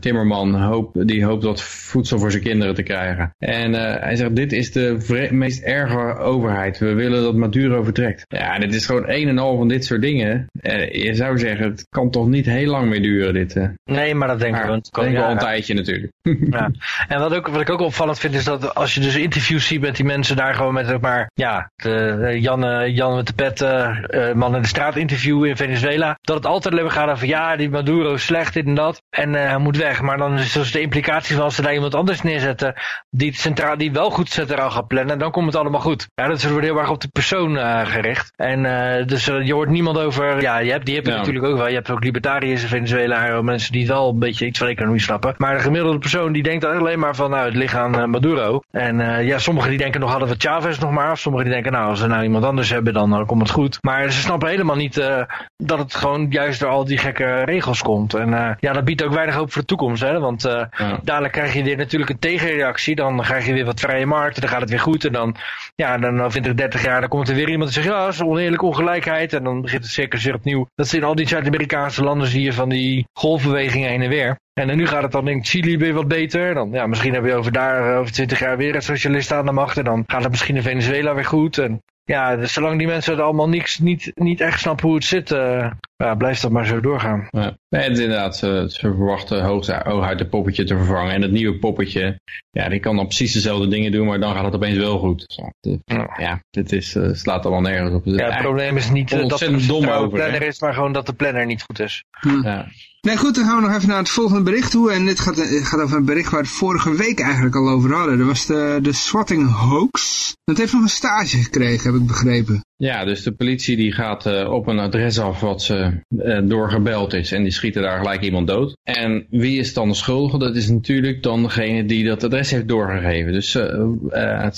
timmerman hoop, die hoopt wat voedsel voor zijn kinderen te krijgen. En hij zegt, dit is de meest erge overheid. We willen dat Maduro vertrekt. Ja, dit is gewoon een en al van dit soort dingen. je zou zeggen, het kan toch niet heel lang meer duren, dit. Nee, maar dat denk ik wel denk wel een tijdje natuurlijk. Ja. En wat, ook, wat ik ook opvallend vind is dat als je dus interviews ziet met die mensen daar gewoon met maar ja, de, Jan, Jan met de pet, uh, man in de straat interview in Venezuela, dat het altijd alleen gaat over ja, die Maduro is slecht, dit en dat, en uh, hij moet weg. Maar dan is dus de implicatie van als ze daar iemand anders neerzetten, die het centraal, die wel goed centraal gaat plannen, dan komt het allemaal goed. Ja, dat wordt heel erg op de persoon uh, gericht. En dus je hoort niemand over, ja, je hebt, die heb je natuurlijk ook wel. Je hebt ook libertariërs in Venezuela, mensen die wel een beetje iets van snappen. Maar de gemiddelde persoon die denkt alleen maar van nou, het ligt aan uh, Maduro. En uh, ja, sommigen die denken nog hadden we Chavez nog maar. Of sommigen die denken nou, als we nou iemand anders hebben, dan, dan komt het goed. Maar ze snappen helemaal niet uh, dat het gewoon juist door al die gekke regels komt. En ja, dat biedt ook weinig hoop voor de toekomst. Hè? Want ja. dadelijk krijg je weer natuurlijk een tegenreactie. Dan krijg je weer wat vrije markt. Dan gaat het weer goed. En dan, ja, dan 20, 30 jaar, dan komt er weer iemand die zegt ja, dat is oneerlijke ongelijkheid. En dan begint het circus weer opnieuw. Dat zijn al die Zuid-Amerikaanse landen zie je van die golfbewegingen heen en weer. En nu gaat het dan in Chili weer wat beter. Dan, ja, misschien heb je over daar eh, over 20 jaar weer een socialist aan de macht. En dan gaat het misschien in Venezuela weer goed. En ja, dus zolang die mensen allemaal niks, niet, niet echt snappen hoe het zit, uh, ja, blijft dat maar zo doorgaan. Ja. Nee, het inderdaad, ze, ze verwachten hooguit het poppetje te vervangen. En het nieuwe poppetje, ja, die kan dan precies dezelfde dingen doen, maar dan gaat het opeens wel goed. Zo, de, ja. ja, dit is, uh, slaat allemaal nergens op. Ja, het probleem is niet uh, dat er dom over, planner is, maar gewoon dat de planner niet goed is. Hm. Ja. Nee, goed, dan gaan we nog even naar het volgende bericht toe. En dit gaat, gaat over een bericht waar we het vorige week eigenlijk al over hadden. Dat was de, de swatting hoax. Dat heeft nog een stage gekregen, heb ik begrepen. Ja, dus de politie die gaat uh, op een adres af wat ze uh, doorgebeld is. En die schieten daar gelijk iemand dood. En wie is dan de schuldige? Dat is natuurlijk dan degene die dat adres heeft doorgegeven. Dus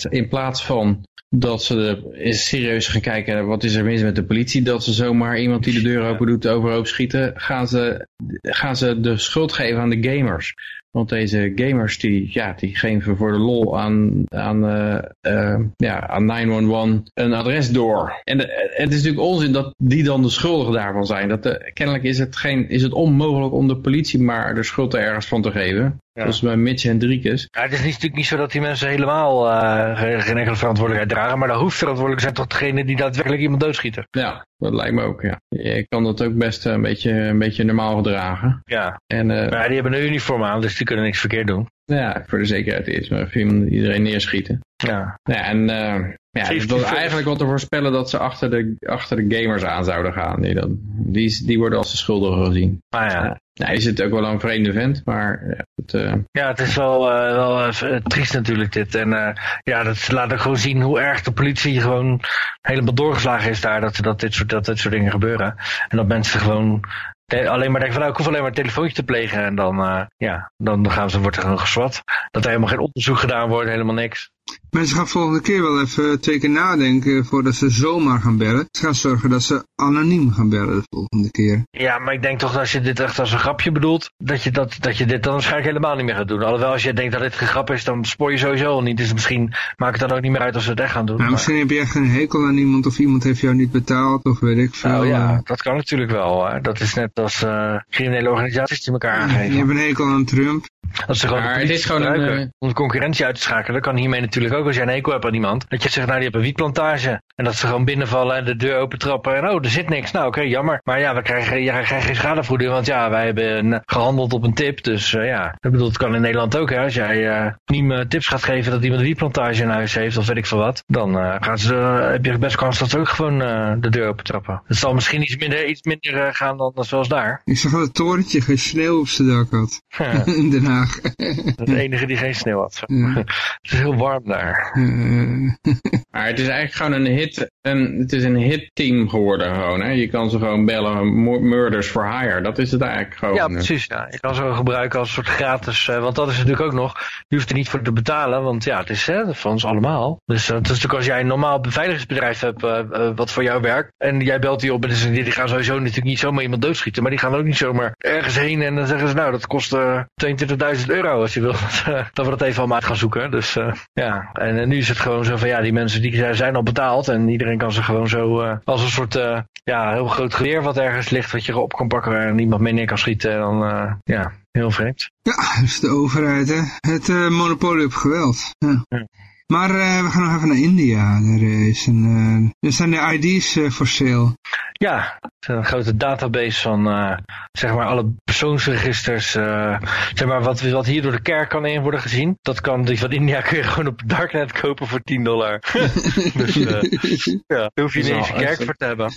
in plaats van dat ze serieus gaan kijken wat is er mis met de politie, dat ze zomaar iemand die de deur open doet overhoop schieten, gaan ze, gaan ze de schuld geven aan de gamers. Want deze gamers die, ja, die geven voor de lol aan, aan, uh, uh, ja, aan 911 een adres door. En de, het is natuurlijk onzin dat die dan de schuldigen daarvan zijn. Dat de, kennelijk is het, geen, is het onmogelijk om de politie maar de schuld er ergens van te geven. Zoals bij Mitch Hendrikes. Ja, het is natuurlijk niet zo dat die mensen helemaal uh, geen enkele verantwoordelijkheid dragen. Maar de hoofdverantwoordelijk zijn toch degenen die daadwerkelijk iemand doodschieten. Ja, dat lijkt me ook, ja. Je kan dat ook best een beetje, een beetje normaal gedragen. Ja, en, uh, maar die hebben een uniform aan, dus die kunnen niks verkeerd doen. Ja, voor de zekerheid eerst maar iedereen neerschieten. Ja. ja en uh, ja, dus dat eigenlijk wat te voorspellen dat ze achter de, achter de gamers aan zouden gaan. Die, dan, die, die worden als de schuldigen gezien. Ah ja. Nou, is het ook wel een vreemde vent, maar ja, het, uh... ja, het is wel, uh, wel uh, triest natuurlijk dit. En ja, dat laat ook gewoon zien hoe erg de politie gewoon helemaal doorgeslagen is daar, dat, dat, dit, soort, dat dit soort dingen gebeuren. En dat mensen gewoon alleen maar denken van nou, ik hoef alleen maar een telefoontje te plegen en dan, ja, dan gaan ze, wordt er gewoon geswat. Dat er helemaal geen onderzoek gedaan wordt, helemaal niks. Mensen gaan volgende keer wel even twee keer nadenken voordat ze zomaar gaan bellen. Ze gaan zorgen dat ze anoniem gaan bellen de volgende keer. Ja, maar ik denk toch dat als je dit echt als een grapje bedoelt, dat je, dat, dat je dit dan waarschijnlijk helemaal niet meer gaat doen. Alhoewel, als je denkt dat dit geen grap is, dan spoor je sowieso al niet. Dus misschien maakt het dan ook niet meer uit als ze het echt gaan doen. Nou, misschien heb je echt een hekel aan iemand of iemand heeft jou niet betaald of weet ik veel. Oh ja, eh. dat kan natuurlijk wel. Hè. Dat is net als uh, criminele organisaties die elkaar aangeven. Je hebt een hekel aan Trump. Als ze gewoon Maar het is gewoon een, gebruiken om de concurrentie uit te schakelen, kan hiermee natuurlijk ook als jij een hekel hebt aan iemand. Dat je zegt, nou die hebben een wietplantage. En dat ze gewoon binnenvallen en de deur opentrappen. En oh, er zit niks. Nou oké, jammer. Maar ja, we krijgen, ja, krijgen geen schadevergoeding. Want ja, wij hebben eh, gehandeld op een tip. Dus uh, ja, ik bedoel, het kan in Nederland ook. Hè. Als jij uh, niet tips gaat geven dat iemand een wietplantage in huis heeft of weet ik veel wat. Dan gaan ze, heb je best kans dat ze ook gewoon de deur opentrappen. Het zal misschien iets minder, iets minder gaan dan, dan zoals daar. Ik zag dat het torentje geen sneeuw op zijn dak had. Ja. in Den Haag. De enige die geen sneeuw had. Ja. Het is heel warm daar. Uh, Maar het is eigenlijk gewoon een hit, een, het is een hit team geworden gewoon. Hè? Je kan ze gewoon bellen, murders for hire. Dat is het eigenlijk gewoon. Ja, eh. precies. Ja. Je kan ze gebruiken als een soort gratis, eh, want dat is natuurlijk ook nog, je hoeft er niet voor te betalen, want ja, het is hè, van ons allemaal. Dus eh, het is natuurlijk als jij een normaal beveiligingsbedrijf hebt uh, wat voor jou werkt, en jij belt die op en die, die gaan sowieso natuurlijk niet zomaar iemand doodschieten, maar die gaan ook niet zomaar ergens heen en dan zeggen ze nou, dat kost 22.000 euro als je wil dat we dat even allemaal uit gaan zoeken. Dus ja, en nu is het gewoon zo van ja, die mensen die zijn al betaald en iedereen kan ze gewoon zo uh, als een soort uh, ja, heel groot geweer wat ergens ligt wat je op kan pakken en niemand meer neer kan schieten. En dan ja, heel vreemd. Ja, dat is de overheid hè. Het monopolie op geweld. Ja. Ja. Maar we gaan nog even naar India. Er, is een, er zijn de ID's voor sale. Ja, een grote database van uh, zeg maar alle persoonsregisters. Uh, zeg maar wat, wat hier door de kerk kan in worden gezien. Dat kan die van India kun je gewoon op Darknet kopen voor 10 dollar. dus uh, ja, daar hoef je niet eens een kerk voor te hebben.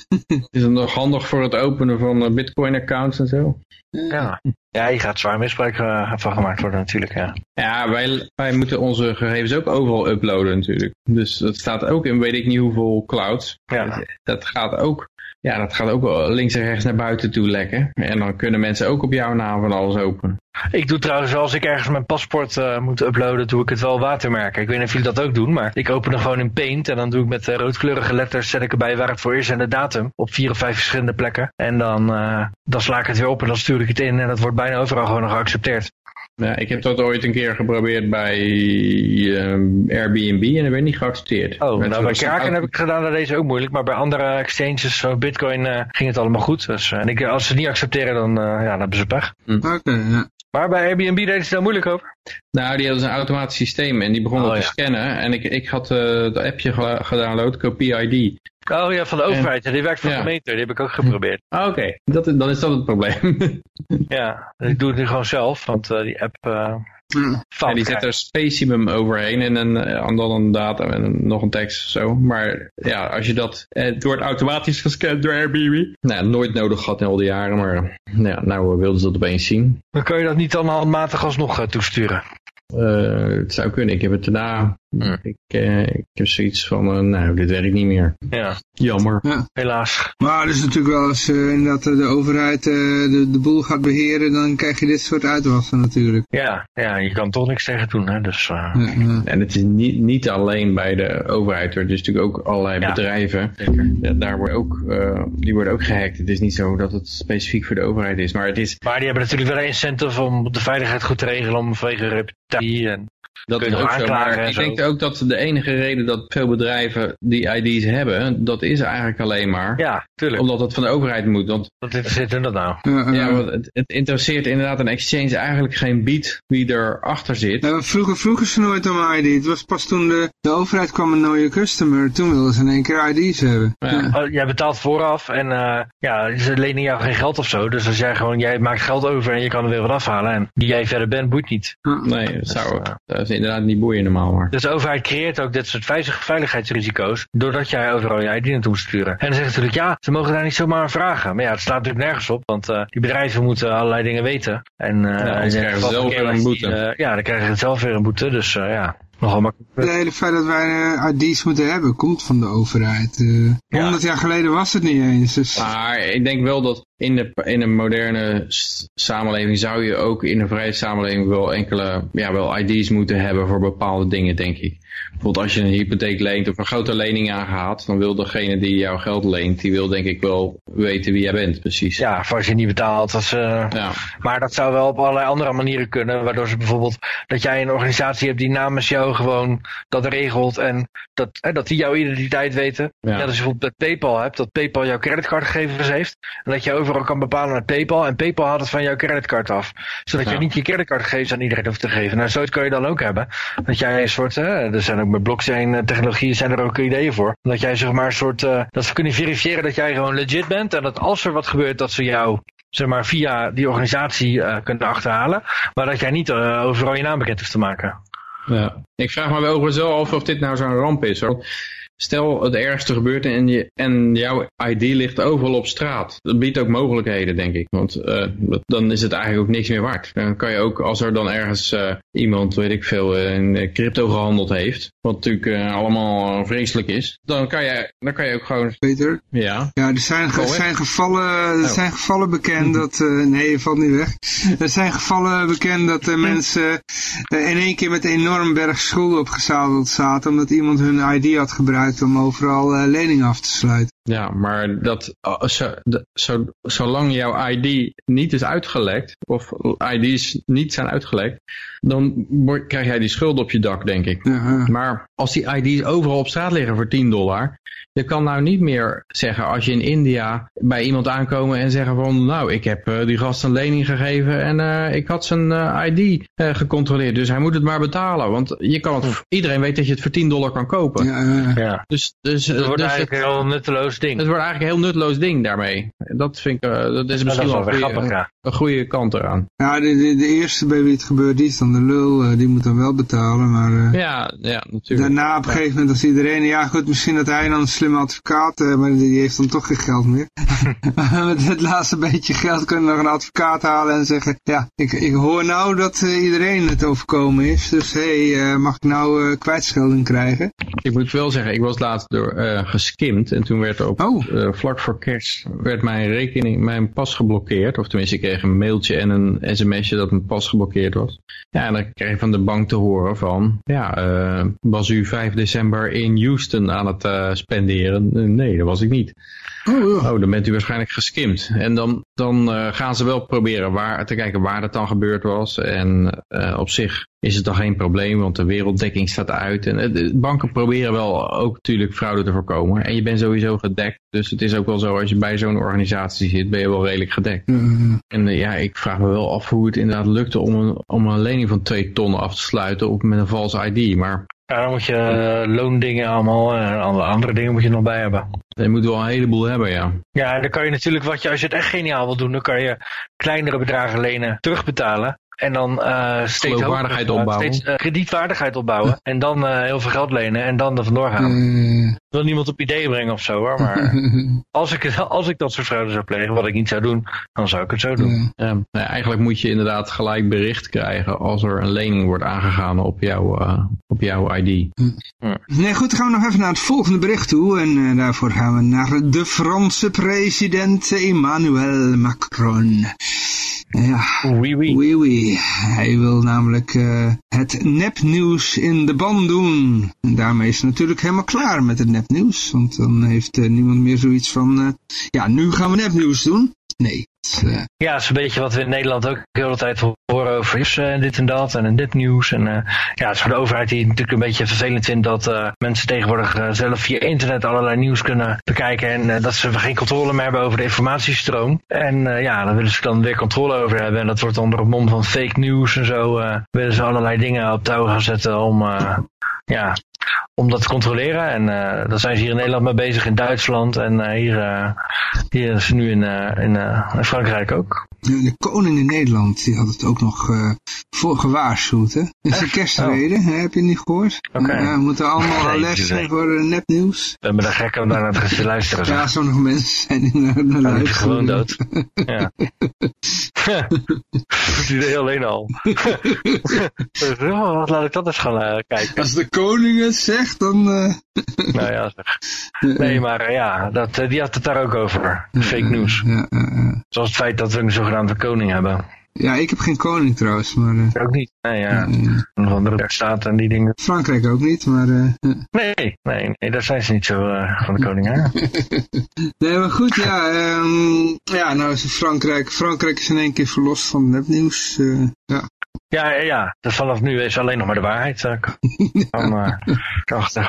Is het nog handig voor het openen van bitcoin accounts en zo? Ja. Ja, je gaat zwaar misbruik uh, van gemaakt worden natuurlijk, ja. Ja, wij, wij moeten onze gegevens ook overal uploaden natuurlijk. Dus dat staat ook in weet ik niet hoeveel clouds. Ja. Dat, dat gaat ook ja, dat gaat ook wel links en rechts naar buiten toe lekken. En dan kunnen mensen ook op jouw naam van alles openen. Ik doe trouwens wel, als ik ergens mijn paspoort uh, moet uploaden, doe ik het wel watermerken. Ik weet niet of jullie dat ook doen, maar ik open er gewoon in Paint. En dan doe ik met uh, roodkleurige letters, zet ik erbij waar het voor is en de datum. Op vier of vijf verschillende plekken. En dan, uh, dan sla ik het weer op en dan stuur ik het in. En dat wordt bijna overal gewoon geaccepteerd. Ja, ik heb dat ooit een keer geprobeerd bij um, Airbnb en dat werd niet geaccepteerd. Oh, nou bij Kraken heb ik gedaan, dat deze ook moeilijk. Maar bij andere exchanges, zoals Bitcoin, uh, ging het allemaal goed. Dus, uh, en ik, als ze het niet accepteren, dan, uh, ja, dan hebben ze pech. Hm. Oké, okay, ja. Maar bij Airbnb deden ze daar moeilijk over? Nou, die hadden een automatisch systeem en die begonnen oh, te ja. scannen. En ik, ik had het appje gedownload, Copy ID. Oh ja, van de overheid. Ja. Die werkt voor de gemeente. Die heb ik ook geprobeerd. Ah, Oké, dat dan is dat het probleem. Ja, ik doe het nu gewoon zelf, want uh, die app uh, Ja. Ja, die zet er specimum overheen en, een, eh, en dan een datum en een- nog een tekst of zo. Maar ja, als je dat... eh, Het wordt automatisch gescand door Airbnb. Nou, nooit nodig gehad in al die jaren, maar eh, nou, ja, nou wilden ze dat opeens zien. Dan kan je dat niet dan handmatig alsnog uh, toesturen. Eh, het zou kunnen. Ik heb het daarna... Hm. Ik, eh, ik heb zoiets van, eh, nou, dit werkt niet meer. Ja, Jammer. helaas. Maar het is natuurlijk wel als uh, inderdaad de overheid uh, de, de boel gaat beheren, dan krijg je dit soort uitwassen natuurlijk. Ja, ja, je kan toch niks tegen doen. Hè? Dus, uh, Ja, ja. En het is niet, niet alleen bij de overheid. hoor. Er is natuurlijk ook allerlei Ja. bedrijven. zeker. Ja, daar worden ook, eh, die worden ook gehackt. Het is niet zo dat het specifiek voor de overheid is. Maar het is, Maar die hebben natuurlijk wel een incentive om de veiligheid goed te regelen om vanwege reputatie. En, dat is ook zo. Maar ik denk ook dat de enige reden dat veel bedrijven die ID's hebben, dat is eigenlijk alleen maar ja, tuurlijk. omdat het van de overheid moet. Want Wat interesseert hun dat nou? Ja, want het, het interesseert inderdaad een exchange eigenlijk geen beat wie erachter zit. Maar vroeger vroegen ze nooit om ID. Het was pas toen de, de overheid kwam een nieuwe customer. Toen wilden ze in één keer ID's hebben. Ja. Oh, jij betaalt vooraf en eh, ja, ze lenen jou geen geld of zo. Dus als jij gewoon, jij maakt geld over en je kan er weer wat afhalen. En wie jij verder bent, boeit niet. Nee, dat zou Dus, dat is inderdaad niet boeien normaal. Maar. Dus de overheid creëert ook dit soort veilig- veiligheidsrisico's. Doordat jij overal je ID naartoe moet sturen. En dan zeggen ze natuurlijk, ja, ze mogen daar niet zomaar aan vragen. Maar ja, het staat natuurlijk nergens op. Want eh, die bedrijven moeten allerlei dingen weten. En eh, anders in krijgen ze zelf weer een boete. eh, ja, dan krijgen ze zelf weer een boete. Dus eh, ja, nogal makkelijk. Het hele feit dat wij eh, ID's moeten hebben, komt van de overheid. Eh, Ja. 100 jaar geleden was het niet eens. Dus, Maar ik denk wel dat in, de, in een moderne samenleving zou je ook in een vrije samenleving wel enkele ja, wel ID's moeten hebben voor bepaalde dingen, denk ik. Bijvoorbeeld als je een hypotheek leent of een grote lening aangaat, dan wil degene die jouw geld leent, die wil denk ik wel weten wie jij bent, precies. Ja, voor als je niet betaalt. Als, uh, ja. Maar dat zou wel op allerlei andere manieren kunnen, waardoor ze bijvoorbeeld dat jij een organisatie hebt die namens jou gewoon dat regelt en dat, hè, dat die jouw identiteit weten. Ja. ja. dus bijvoorbeeld met PayPal hebt, dat PayPal jouw creditcardgegevens heeft en dat je overal kan bepalen met PayPal en PayPal haalt het van jouw creditcard af. Zodat je niet je creditcardgegevens aan iedereen hoeft te geven. Nou, zoiets kan je dan ook hebben. Dat jij een soort, hè, er zijn ook met blockchain eh, technologieën zijn er ook ideeën voor. Dat jij zeg maar een soort, uh, dat ze kunnen verifiëren dat jij gewoon legit bent en dat als er wat gebeurt dat ze jou zeg maar, via die organisatie uh, kunnen achterhalen. Maar dat jij niet uh, overal je naam bekend hoeft te maken. Ja. Ik vraag me wel overigens wel af of dit nou zo'n ramp is. Hoor. Stel het ergste gebeurt en, je, en jouw ID ligt overal op straat. Dat biedt ook mogelijkheden, denk ik. Want uh, dan is het eigenlijk ook niks meer waard. Dan kan je ook, als er dan ergens uh, iemand, weet ik veel, in crypto gehandeld heeft. Wat natuurlijk uh, allemaal vreselijk is. Dan kan, je, dan kan je ook gewoon... Peter? Ja? Ja, er zijn, er zijn, gevallen, er oh. zijn gevallen bekend dat... nee, je valt niet weg. Er zijn gevallen bekend dat mensen in één keer met een enorm berg schulden opgezadeld zaten. Omdat iemand hun ID had gebruikt om overal uh, leningen af te sluiten. Ja, maar dat, uh, zo, zo, zolang jouw ID niet is uitgelekt, of ID's niet zijn uitgelekt, dan krijg jij die schuld op je dak, denk ik. Maar als die ID's overal op straat liggen voor 10 dollar, je kan nou niet meer zeggen als je in India bij iemand aankomen en zeggen van nou ik heb uh, die gast een lening gegeven en uh, ik had zijn uh, ID gecontroleerd dus hij moet het maar betalen want je kan het, iedereen weet dat je het voor 10 dollar kan kopen. Ja, ja. Dus, dus, het wordt dus eigenlijk heel nutteloos ding. Het wordt eigenlijk een heel nutteloos ding daarmee. Dat vind ik, dat is misschien wel, een, goede, een goede kant eraan. Ja, de, de, de, eerste bij wie het gebeurt die is dan de lul, die moet dan wel betalen maar ja, ja, natuurlijk. daarna op een gegeven moment als iedereen, ja goed misschien dat hij dan slimme advocaat, eh, maar die heeft dan toch geen geld meer. Met het laatste beetje geld kunnen we nog een advocaat halen en zeggen, ja, ik, ik hoor nou dat uh, iedereen het overkomen is, dus hé, hey, uh, mag ik nou uh, kwijtschelding krijgen? Ik moet wel zeggen, ik was laatst door geskimd en toen werd oh. vlak voor kerst, werd mijn rekening, mijn pas geblokkeerd, of tenminste ik kreeg een mailtje en een sms'je dat mijn pas geblokkeerd was. Ja, en dan kreeg je van de bank te horen van, ja, was u 5 december in Houston aan het spenderen? nee, dat was ik niet. Oh, dan bent u waarschijnlijk geskimd. En dan, dan uh, gaan ze wel proberen waar, te kijken waar het dan gebeurd was. En uh, op zich is het dan geen probleem, want de werelddekking staat uit. En uh, banken proberen wel ook natuurlijk fraude te voorkomen. En je bent sowieso gedekt. Dus het is ook wel zo, als je bij zo'n organisatie zit, ben je wel redelijk gedekt. Mm-hmm. En ja, ik vraag me wel af hoe het inderdaad lukte om een, om een lening van twee ton af te sluiten op, met een valse ID. Maar ja, dan moet je uh, loondingen allemaal en alle andere dingen moet je nog bij hebben. Je moet wel een heleboel hebben, ja. Ja, dan kan je natuurlijk, wat je, als je het echt geniaal wil doen, dan kan je kleinere bedragen lenen terugbetalen. En dan uh, steeds, hoger, opbouwen. steeds uh, kredietwaardigheid opbouwen. En dan uh, heel veel geld lenen en dan er vandoor gaan. Mm. wil niemand op ideeën brengen of zo hoor. Maar als, ik, als ik dat soort fraude zou plegen, wat ik niet zou doen, dan zou ik het zo doen. Ja. Nou, eigenlijk moet je inderdaad gelijk bericht krijgen als er een lening wordt aangegaan op, jou, op jouw ID. Mm. Nee goed, dan gaan we nog even naar het volgende bericht toe. En daarvoor gaan we naar de Franse president Emmanuel Macron. Ja, oui, oui. oui, oui. Hij wil namelijk uh, het nepnieuws in de ban doen. En daarmee is het natuurlijk helemaal klaar met het nepnieuws. Want dan heeft uh, niemand meer zoiets van, uh, ja, nu gaan we nepnieuws doen. Nee. Uh... Ja, het is een beetje wat we in Nederland ook de hele tijd horen over is uh, dit en dat en dit nieuws. En ja, het is voor de overheid die natuurlijk een beetje vervelend vindt dat mensen tegenwoordig zelf via internet allerlei nieuws kunnen bekijken. En dat ze geen controle meer hebben over de informatiestroom. En ja, daar willen ze dan weer controle over hebben. En dat wordt onder het mom van fake news en zo. willen ze allerlei dingen op touw gaan zetten om ja, om dat te controleren. En uh, daar zijn ze hier in Nederland mee bezig, in Duitsland en uh, hier, uh, hier is nu in, in, in, Frankrijk ook. De koning in Nederland, die had het ook nog voor gewaarschuwd, hè? Is de kerstreden, oh. heb je het niet gehoord? Okay. we moeten allemaal les hebben voor nepnieuws. We hebben daar gek om daar naar te luisteren. Zo. Ja, sommige mensen zijn die naar, naar luisteren. gewoon dood. ja. Dat is alleen al. oh, laat ik dat eens gaan kijken. Als de koning zegt, dan... Uh... Nou ja, zeg. Nee, maar uh, ja, dat, uh, die had het daar ook over. Fake news. Zoals het feit dat we een zogenaamde koning hebben. Ja, ik heb geen koning trouwens, maar... Uh, ook niet, nee, ja. Nog andere staten en die dingen. Frankrijk ook niet, maar... Nee, nee, nee, daar zijn ze niet zo van de koning, hè? nee, maar goed, ja. Um, ja, nou is Frankrijk... Frankrijk is in één keer verlost van nepnieuws. ja. Ja, ja, dus vanaf nu is alleen nog maar de waarheid. Uh, kan, uh,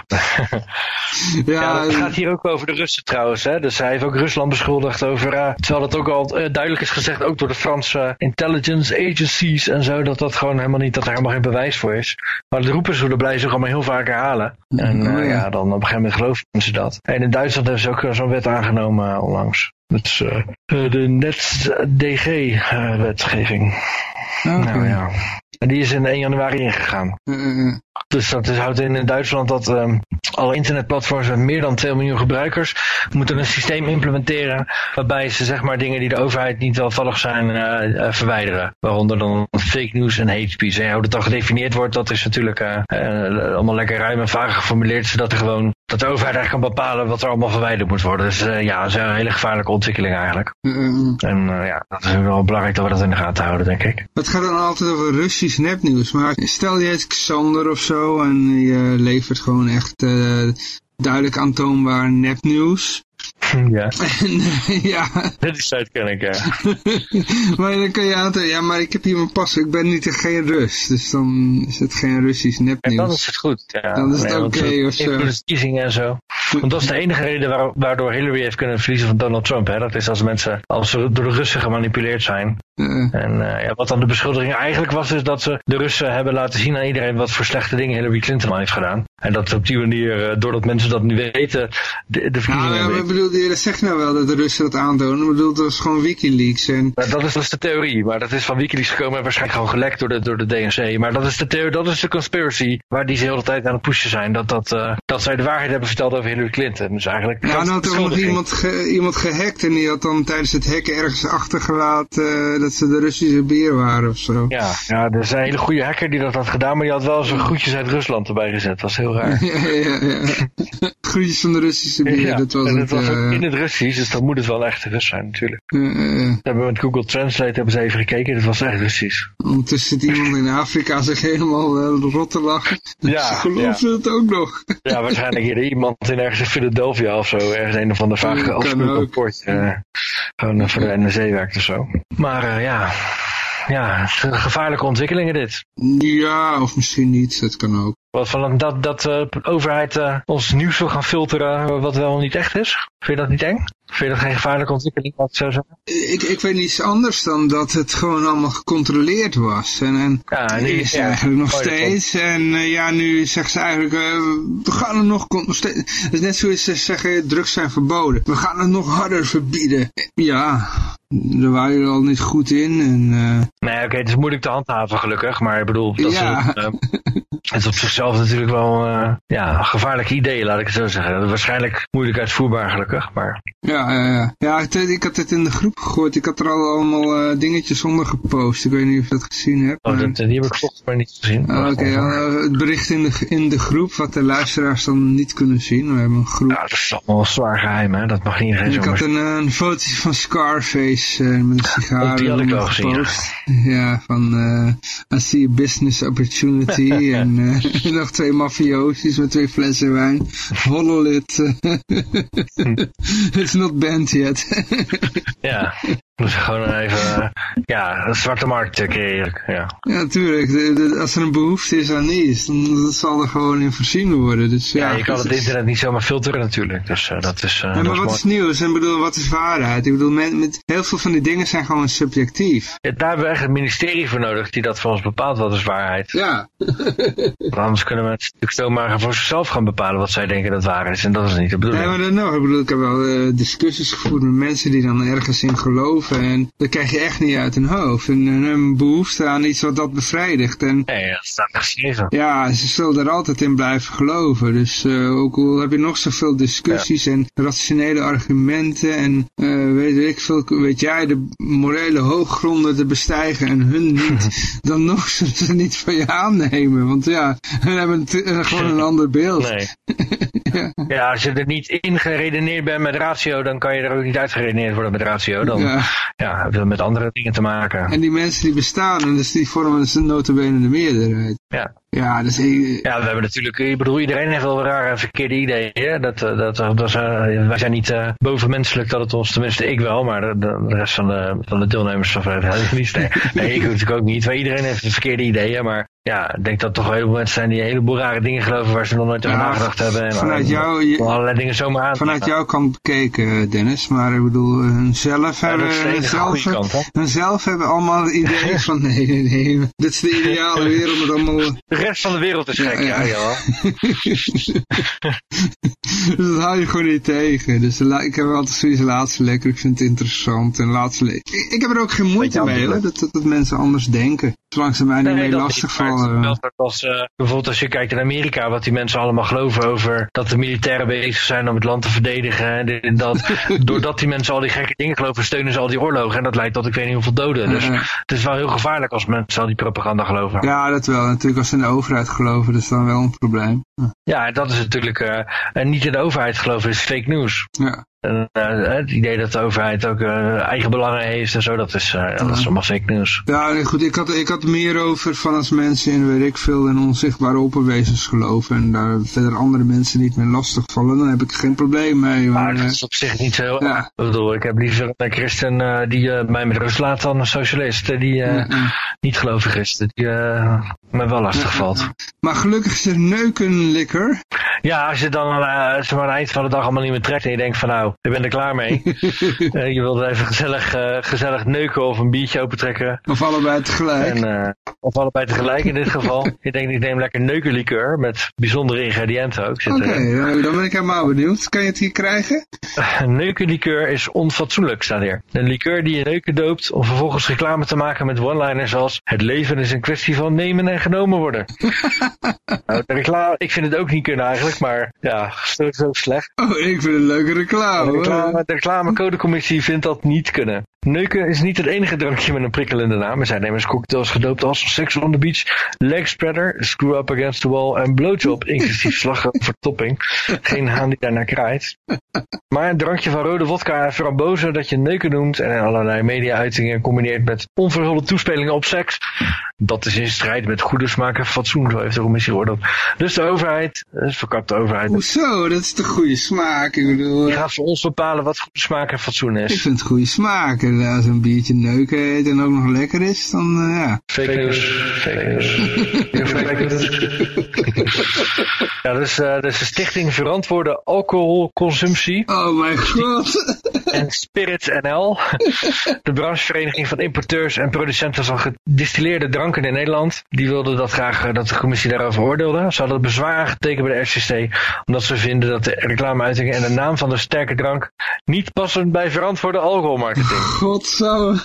ja, ja, het gaat hier ook over de Russen trouwens. Hè? Dus hij heeft ook Rusland beschuldigd over, uh, terwijl dat ook al duidelijk is gezegd, ook door de Franse intelligence agencies en zo, dat dat gewoon helemaal niet, dat er helemaal geen bewijs voor is. Maar de roepers zullen blij zich allemaal heel vaak herhalen. En oh, ja. ja. dan op een gegeven moment geloven ze dat. En in Duitsland hebben ze ook zo'n wet aangenomen onlangs. Dat is de NetsDG-wetgeving. Okay. Nou ja. En die is in 1 januari ingegaan. Mm Dus dat is, houdt in in Duitsland dat um, alle internetplatforms met meer dan 2 miljoen gebruikers moeten een systeem implementeren waarbij ze zeg maar dingen die de overheid niet welvallig zijn uh, uh, verwijderen. Waaronder dan fake news en hate speech. En hoe dat dan gedefinieerd wordt, dat is natuurlijk uh, allemaal lekker ruim en vaag geformuleerd, zodat er gewoon dat de overheid eigenlijk kan bepalen wat er allemaal verwijderd moet worden. Dus ja, dat is een hele gevaarlijke ontwikkeling eigenlijk. Mm En ja, dat is wel belangrijk dat we dat in de gaten houden, denk ik. Het gaat dan altijd over Russisch nepnieuws, maar stel je heet Xander of zo en je levert gewoon echt duidelijk aantoonbaar nepnieuws. Ja. En, ja. Dat is ken ik, ja. maar dan kan je aantonen, ja, maar ik heb hier mijn pas, ik ben niet geen Rus. Dus dan is het geen Russisch nepnieuws. En dan is het goed, ja. Dan is het oké okay, of zo. en zo. Want dat is de enige reden waardoor Hillary heeft kunnen verliezen van Donald Trump. Hè? Dat is als mensen, als ze door de Russen gemanipuleerd zijn. Uh. En uh, ja, wat dan de beschuldiging eigenlijk was, is dat ze de Russen hebben laten zien aan iedereen wat voor slechte dingen Hillary Clinton heeft gedaan. En dat op die manier, uh, doordat mensen dat nu weten, de, de verkiezingen... Nou, ja, bedoel, dat zegt nou wel dat de Russen dat aantonen. Ik bedoel, dat is gewoon Wikileaks. En... Dat, is, dat is de theorie, maar dat is van Wikileaks gekomen en waarschijnlijk gewoon gelekt door de, door de DNC. Maar dat is de theorie, dat is de conspiracy waar die ze de hele tijd aan het pushen zijn. Dat, dat, uh, dat zij de waarheid hebben verteld over Hillary Clinton. Dus eigenlijk... Ja, nou had er nog iemand, ge, iemand gehackt en die had dan tijdens het hacken ergens achtergelaten uh, dat ze de Russische bier waren of zo. Ja, ja, er is een hele goede hacker die dat had gedaan, maar die had wel zo'n groetjes uit Rusland erbij gezet. Dat was heel raar. ja, ja, ja. groetjes van de Russische bier, ja, dat was en het. was uh, in het Russisch, dus dan moet het wel echt Rus zijn natuurlijk. Uh, hebben met Google Translate hebben ze even gekeken, dat was echt Russisch. Ondertussen zit iemand in Afrika zich helemaal uh, rot te lachen. Ja, ze geloofden ja. het ook nog. ja, waarschijnlijk hier iemand in ergens in Philadelphia of zo, ergens een of ander vage afspeelrapport. Uh, gewoon voor de NRC werkt of zo. Maar ja, ja, gevaarlijke ontwikkelingen dit. Ja, of misschien niet, dat kan ook. Wat van dat, dat uh, de overheid uh, ons nieuws wil gaan filteren wat wel niet echt is? Vind je dat niet eng? Vind je dat geen gevaarlijke ontwikkeling, wat zo zeggen? Ik, ik weet niets anders dan dat het gewoon allemaal gecontroleerd was. En, en ja, nu is ja, eigenlijk nog steeds. En uh, ja, nu zeggen ze eigenlijk, we gaan het nog, nog steeds. Het is net zoals ze zeggen, drugs zijn verboden. We gaan het nog harder verbieden. Ja, daar waren jullie al niet goed in. En, Nee, oké, okay, het is moeilijk te handhaven gelukkig. Maar ik bedoel, dat ja. is, het is op zichzelf natuurlijk wel uh, ja, een gevaarlijk idee, laat ik het zo zeggen. Dat is waarschijnlijk moeilijk uitvoerbaar gelukkig, maar... Ja, ja, ja. ja ik, ik had het in de groep gegooid. Ik had er al allemaal uh, dingetjes onder gepost. Ik weet niet of je dat gezien hebt. Oh, dat, die heb ik volgens mij niet gezien. Oh, Oké, okay, uh, het bericht in de, in de groep, wat de luisteraars dan niet kunnen zien. We hebben een groep. Ja, dat is allemaal zwaar geheim, hè. Dat mag niet iedereen zo Ik had een, een foto van Scarface met een sigaar. Die had ik gezien. Ja, van I see a business opportunity en nog twee mafiosis met twee flessen wijn. Hollolit. It's not banned yet. ja. Dus gewoon even, ja, een zwarte markt creëren. Ja, ja natuurlijk. als er een behoefte is aan iets, dan zal er gewoon in voorzien worden. Dus, ja, ja je kan het internet niet zomaar filteren natuurlijk. Dus uh, dat is... Uh, ja, maar wat is, is nieuws? En bedoel, wat is waarheid? Ik bedoel, met, met, heel veel van die dingen zijn gewoon subjectief. Ja, daar hebben we echt een ministerie voor nodig die dat voor ons bepaalt wat is waarheid. Ja. Want anders kunnen mensen natuurlijk zomaar voor zichzelf gaan bepalen wat zij denken dat waar is. En dat is niet de bedoeling. Nee, maar dan nog. Ik bedoel, ik heb wel uh, discussies gevoerd met mensen die dan ergens in geloven geloven. En dat krijg je echt niet uit hun hoofd. En, een behoefte aan iets wat dat bevrijdigt. En Nee, dat staat geschreven. ja, ze zullen er altijd in blijven geloven. Dus eh, ook al heb je nog zoveel discussies en rationele argumenten en eh, weet ik veel, weet jij, de morele hooggronden te bestijgen en hun niet, dan nog zullen ze niet van je aannemen. Want ja, hun hebben eh, gewoon een ander beeld. Nee. Ja. Ja, als je er niet in geredeneerd bent met ratio, dan kan je er ook niet uitgeredeneerd worden met ratio. Dan ja. Ja. heb je met andere dingen te maken. En die mensen die bestaan, en dus die vormen dus notabene de meerderheid. Ja. Ja, dus eh, Ja, we hebben natuurlijk, ik bedoel, iedereen heeft wel rare verkeerde ideeën. Dat, eh, dat, dat, is, eh, wij zijn niet eh, bovenmenselijk, dat het ons, tenminste ik wel, maar de, rest van de, van de deelnemers van Vrijheid niet. Nee, nee, ik natuurlijk ook niet. Maar iedereen heeft verkeerde ideeën, maar ja, ik denk dat er toch een heleboel mensen zijn die een heleboel rare dingen geloven waar ze nog nooit over Ja, nagedacht hebben. En, vanuit jou- je- allerlei dingen zomaar aan. vanuit jouw kant bekeken, Dennis. Maar ik bedoel, hun zelf Ja, hebben, hun zelf, kant, hè? hun zelf hebben allemaal het idee van nee, nee, nee. Dit is de ideale wereld met allemaal... De rest van de wereld is gek, Ja, ja, dus dat hou je gewoon niet tegen. Dus ik heb altijd zoiets laatste lekker. Ik vind het interessant. En laatste ik, ik heb er ook geen moeite mee hoor. Dat, dat, dat mensen anders denken. Zolang ze mij niet mee dat lastig vallen. Wel dat als, eh, bijvoorbeeld als je kijkt in Amerika, wat die mensen allemaal geloven over dat de militairen bezig zijn om het land te verdedigen. En dit en dat. Doordat die mensen al die gekke dingen geloven, steunen ze al die oorlogen. En dat leidt tot ik weet niet hoeveel doden. Dus het is wel heel gevaarlijk als mensen al die propaganda geloven. Ja, dat wel. Natuurlijk als ze in de overheid geloven, dat is dan wel een probleem. Ja, dat is natuurlijk, eh, en niet in de overheid geloven is fake news. Ja. En, eh, het idee dat de overheid ook eh, eigen belangen heeft en zo, dat is, eh, dat is allemaal fake news. Ja, nee, goed. Ik had, ik had meer over van als mensen in, weet ik veel, in onzichtbare opperwezens geloven. En daar verder andere mensen niet meer lastig vallen. Dan heb ik geen probleem mee. Maar Maar, dat eh, is op zich niet zo heel Ja. Ik bedoel, ik heb liever een christen eh, die eh, mij met rust laat dan een socialist eh, die eh, ja, ja. niet gelovig is. Die eh, me wel lastig valt. Maar gelukkig is er neukenlikker. Ja, als je dan eh, zeg maar, aan het eind van de dag allemaal niet meer trekt en je denkt van nou, ik ben er klaar mee. Eh, je wilt even gezellig, eh, gezellig neuken of een biertje opentrekken. Of allebei tegelijk. En, eh, of allebei tegelijk in dit geval. je denkt, ik neem lekker neukenlikeur met bijzondere ingrediënten ook. Oké, dan- ben ik helemaal benieuwd. Kan je het hier krijgen? Neukenlikeur is onfatsoenlijk, staat hier. Een likeur die je neuken doopt om vervolgens reclame te maken met one-liners als het leven is een kwestie van nemen en genomen worden. nou, de reclame, ik vind het ook niet kunnen eigenlijk, maar ja, zo, zo slecht. Oh, ik vind het een leuke reclame. De, reclame, de reclamecodecommissie vindt dat niet kunnen. Neuken is niet het enige drankje met een prikkelende naam. Er zijn nemers cocktails gedoopt als Sex on the Beach, Leg Spreader, Screw Up Against the Wall en Blowjob, inclusief slagrover topping. Geen haan die daarnaar kraait. Maar een drankje van rode vodka en frambozen dat je neuken noemt en allerlei media-uitingen combineert met onverhulde toespelingen op seks. Dat is in strijd met goede smaak en fatsoen, zo heeft de commissie geoordeeld. Dus de overheid, de verkapte overheid, Hoezo? Dat is de goede smaak. Ik bedoel, die eh, gaat voor ons bepalen wat goede smaak en fatsoen ik is. vind het goede smaak. Als een biertje neuken heet en ook nog lekker is, dan eh, ja. Fake news. Fake news. Ja, fake news. Ja, dus, de Stichting Verantwoorde Alcoholconsumptie Oh mijn god. en Spirits NL, de branchevereniging van importeurs en producenten van gedistilleerde dranken in Nederland, die wilden dat graag eh, dat de commissie daarover oordeelde. Ze hadden bezwaar aangetekend bij de RCC, omdat ze vinden dat de reclameuitingen en de naam van de sterke drank niet passen bij verantwoorde alcoholmarketing. Godsamme.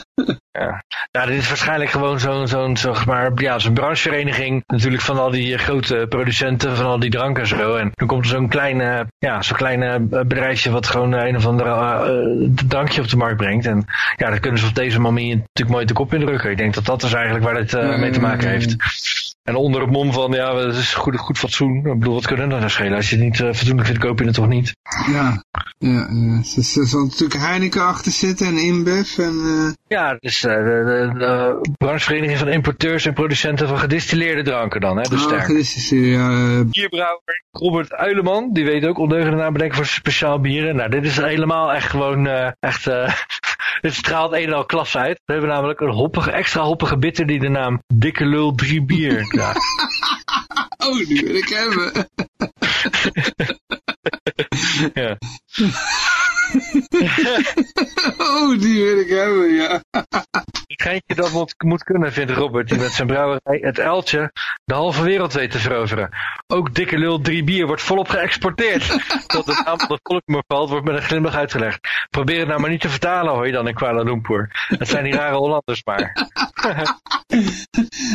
Ja. Nou, dit is waarschijnlijk gewoon zo'n, zo'n, zeg maar, ja, zo'n branchevereniging. Natuurlijk van al die eh, grote producenten van al die dranken en zo. En dan komt er zo'n klein, eh, ja, zo'n klein eh, bedrijfje wat gewoon een of ander eh, drankje op de markt brengt. En ja, daar kunnen ze op deze manier natuurlijk mooi de kop in drukken. Ik denk dat dat is eigenlijk waar het eh, mee te maken heeft. En onder het mom van, ja, het is goed, goed fatsoen. Ik bedoel, wat kunnen er nou schelen? Als je het niet eh, fatsoenlijk vindt, koop je het toch niet? Ja, ja, ja. Er er zal natuurlijk Heineken achter zitten en InBev en... eh, Ja, dus eh, de, de, de branchevereniging van importeurs en producenten van gedistilleerde dranken dan, hè, dus oh, eh, eh, bierbrouwer Robert Uileman, die weet ook ondeugende naam bedenken voor speciaal bieren. Nou, dit is helemaal echt gewoon, eh, echt, eh dit straalt een en al klas uit. We hebben namelijk een hoppige, extra hoppige bitter die de naam Dikke Lul 3 Bier draagt. Oh, die wil ik hebben. ja. Oh, die wil ik hebben, ja. Ik schijntje dat moet, moet kunnen, vindt Robert, die met zijn brouwerij het uiltje de halve wereld weet te veroveren. Ook dikke lul drie bier wordt volop geëxporteerd. dat het aantal dat volk me valt, wordt met een glimlach uitgelegd. Probeer het nou maar niet te vertalen, hoor je dan in Kuala Lumpur. Het zijn die rare Hollanders maar.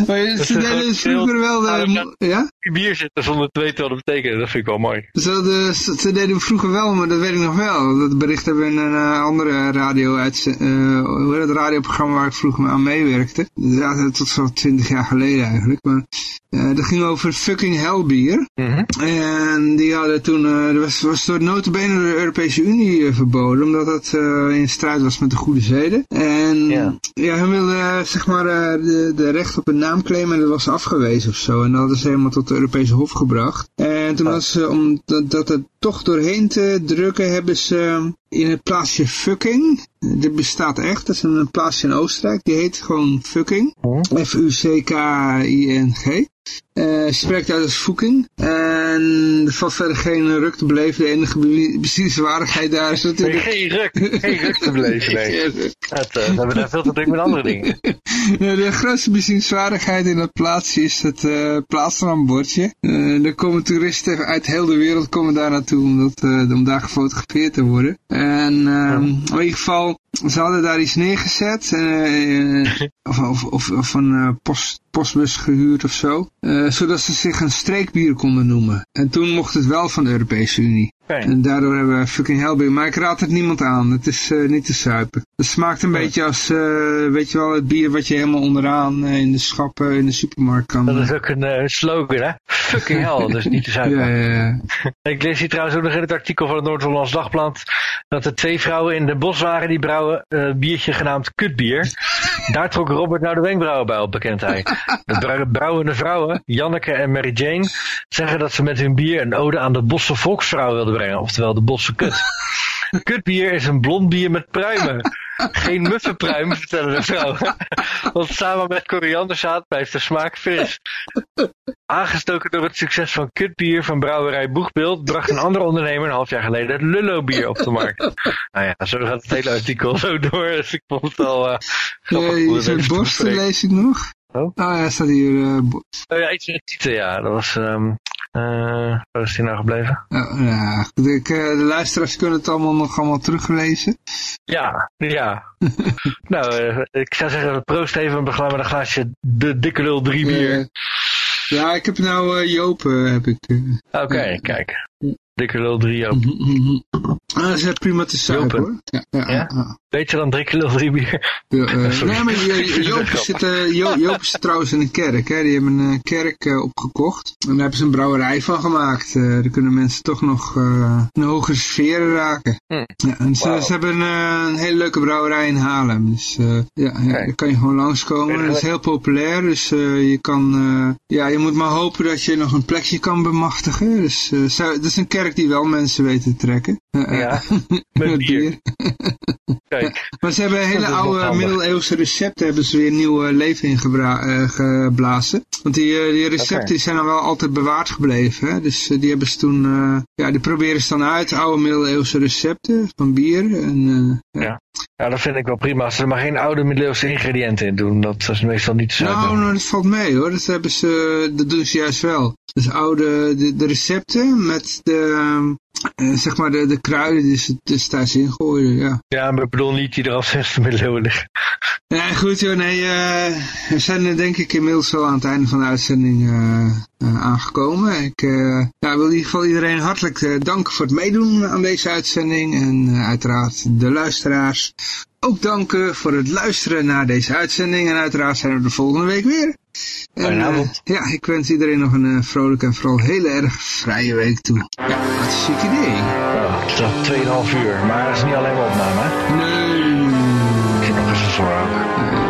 Maar dus vroeger wel de... Ja? Die bier zitten zonder te weten wat het betekent, dat vind ik wel mooi. Ze, de, ze ze deden vroeger wel, maar dat weet ik nog wel. Dat bericht hebben we in een eh, andere radio uit, eh hoe heet het radioprogramma waar ik vroeger aan meewerkte. Ja, tot zo'n twintig jaar geleden eigenlijk. Maar eh, dat ging over fucking hellbier. Mhm. En die hadden toen, eh dat was, was door notabene door de Europese Unie eh, verboden, omdat dat eh, in strijd was met de goede zeden. En Ja. ja, hun wilden eh, zeg maar eh, de, de recht op een naam claimen en dat was afgewezen of zo. En dat hadden ze helemaal tot Europese Hof gebracht. En toen Oh. was ze, om dat, er toch doorheen te drukken, hebben ze in het plaatsje Fucking, eh, dit bestaat echt, dat is een plaatsje in Oostenrijk, die heet gewoon Fucking. Mhm. F-U-C-K-I-N-G. Eh spreekt uit als Fucking. En er valt verder geen ruk te beleven. De enige be- bezienswaardigheid daar is natuurlijk... geen ruk, geen ruk te beleven, nee. Ja, eh, we hebben daar veel te druk met andere dingen. De grootste bezienswaardigheid in dat plaatsje is het eh plaatsnaambordje. Eh er komen toeristen uit heel de wereld komen daar naartoe om, dat, om daar gefotografeerd te worden. En ehm, in ieder geval, ze hadden daar iets neergezet. eh, of, of, of, een eh, post, postbus gehuurd of zo. zodat ze zich een streekbier konden noemen. En toen mocht het wel van de Europese Unie. En daardoor hebben we fucking hellbeer. Maar ik raad het niemand aan. Het is eh, niet te suipen. Het smaakt een beetje als, eh, weet je wel, het bier wat je helemaal onderaan eh, in de schappen in de supermarkt kan. Dat is ook een slogan, hè? Fucking hell, dus niet te zuipen. ja, ja, ja. Ik lees hier trouwens ook nog in het artikel van het Noord-Hollands Dagblad dat er twee vrouwen in de bos waren die brouwen een biertje genaamd kutbier. Daar trok Robert nou de wenkbrauwen bij op, bekend hij. De brou- brouwende vrouwen, Janneke en Mary Jane, zeggen dat ze met hun bier een ode aan de Bosse volksvrouw wilden brengen, oftewel de Bosse kut. Kutbier is een blond bier met pruimen. Geen muffenpruim, vertellen de vrouwen. Want samen met korianderzaad blijft de smaak fris. Aangestoken door het succes van kutbier van brouwerij Boegbeeld, bracht een andere ondernemer een half jaar geleden het Lullo-bier op de markt. Nou ja, zo gaat het hele artikel zo door, dus ik vond het al eh grappig. We Zo'n borsten lees ik nog. Oh? Oh ja, staat hier. bo- Oh ja, iets met ja. Dat was, ehm eh waar is die nou gebleven? ja, ik, eh, de luisteraars kunnen het allemaal nog allemaal teruglezen. Ja, ja. nou, eh, ik zou zeggen, proost even met een glaasje de dikke lul drie bier. Ja, ik heb nou eh, Joop, heb ik. Oké, kijk. Dikke lul drie ook. Ah, dat is prima te zuipen Jopen. hoor. Ja, ja, Ja? ja. Beter dan dikke lul drie bier. Ja, Sorry. nee, maar Jo- Joop, zit, eh, Joop trouwens in een kerk. Hè. Die hebben een eh, kerk eh, opgekocht. En daar hebben ze een brouwerij van gemaakt. Eh daar kunnen mensen toch nog eh, een hogere sfeer raken. Hm. Ja, en ze, hebben een hele leuke brouwerij in Haarlem. Dus eh, ja, daar kan je gewoon langskomen. Het is heel populair. Dus je kan... eh, ja, je moet maar hopen dat je nog een plekje kan bemachtigen. Dus eh, het is een kerk die wel mensen weet te trekken. Eh, eh, Ja, met bier. Kijk, maar ze hebben hele oude middeleeuwse recepten hebben ze weer nieuw eh, leven ingeblazen. Want die, eh, die recepten die zijn dan wel altijd bewaard gebleven. Hè? Dus eh, die hebben ze toen, eh, ja, die proberen ze dan uit, oude middeleeuwse recepten van bier. En, eh, ja, dat vind ik wel prima. Als ze er maar geen oude middeleeuwse ingrediënten in doen, dat is meestal niet zo. nou, nou, dat valt mee hoor. Dat, hebben ze, dat doen ze juist wel. Dus oude, de, de recepten met de, eh, zeg maar de, de kruiden die ze destijds ingooien, ja. Ja, maar ik bedoel niet die er al 60 middeleeuwen liggen. Ja, goed joh, nee, eh, we zijn denk ik inmiddels wel aan het einde van de uitzending eh, eh, aangekomen. Ik eh, ja, wil in ieder geval iedereen hartelijk eh, danken voor het meedoen aan deze uitzending. En eh, uiteraard de luisteraars ook danken voor het luisteren naar deze uitzending. En uiteraard zijn we de volgende week weer. En, uh, ja, ik wens iedereen nog een eh, uh, vrolijke en vooral hele erg vrije week toe. Ja, wat een ziek idee. Ja, het is 2,5 uur, maar dat is niet alleen maar opname, hè? Nee. Ik heb nog even voor.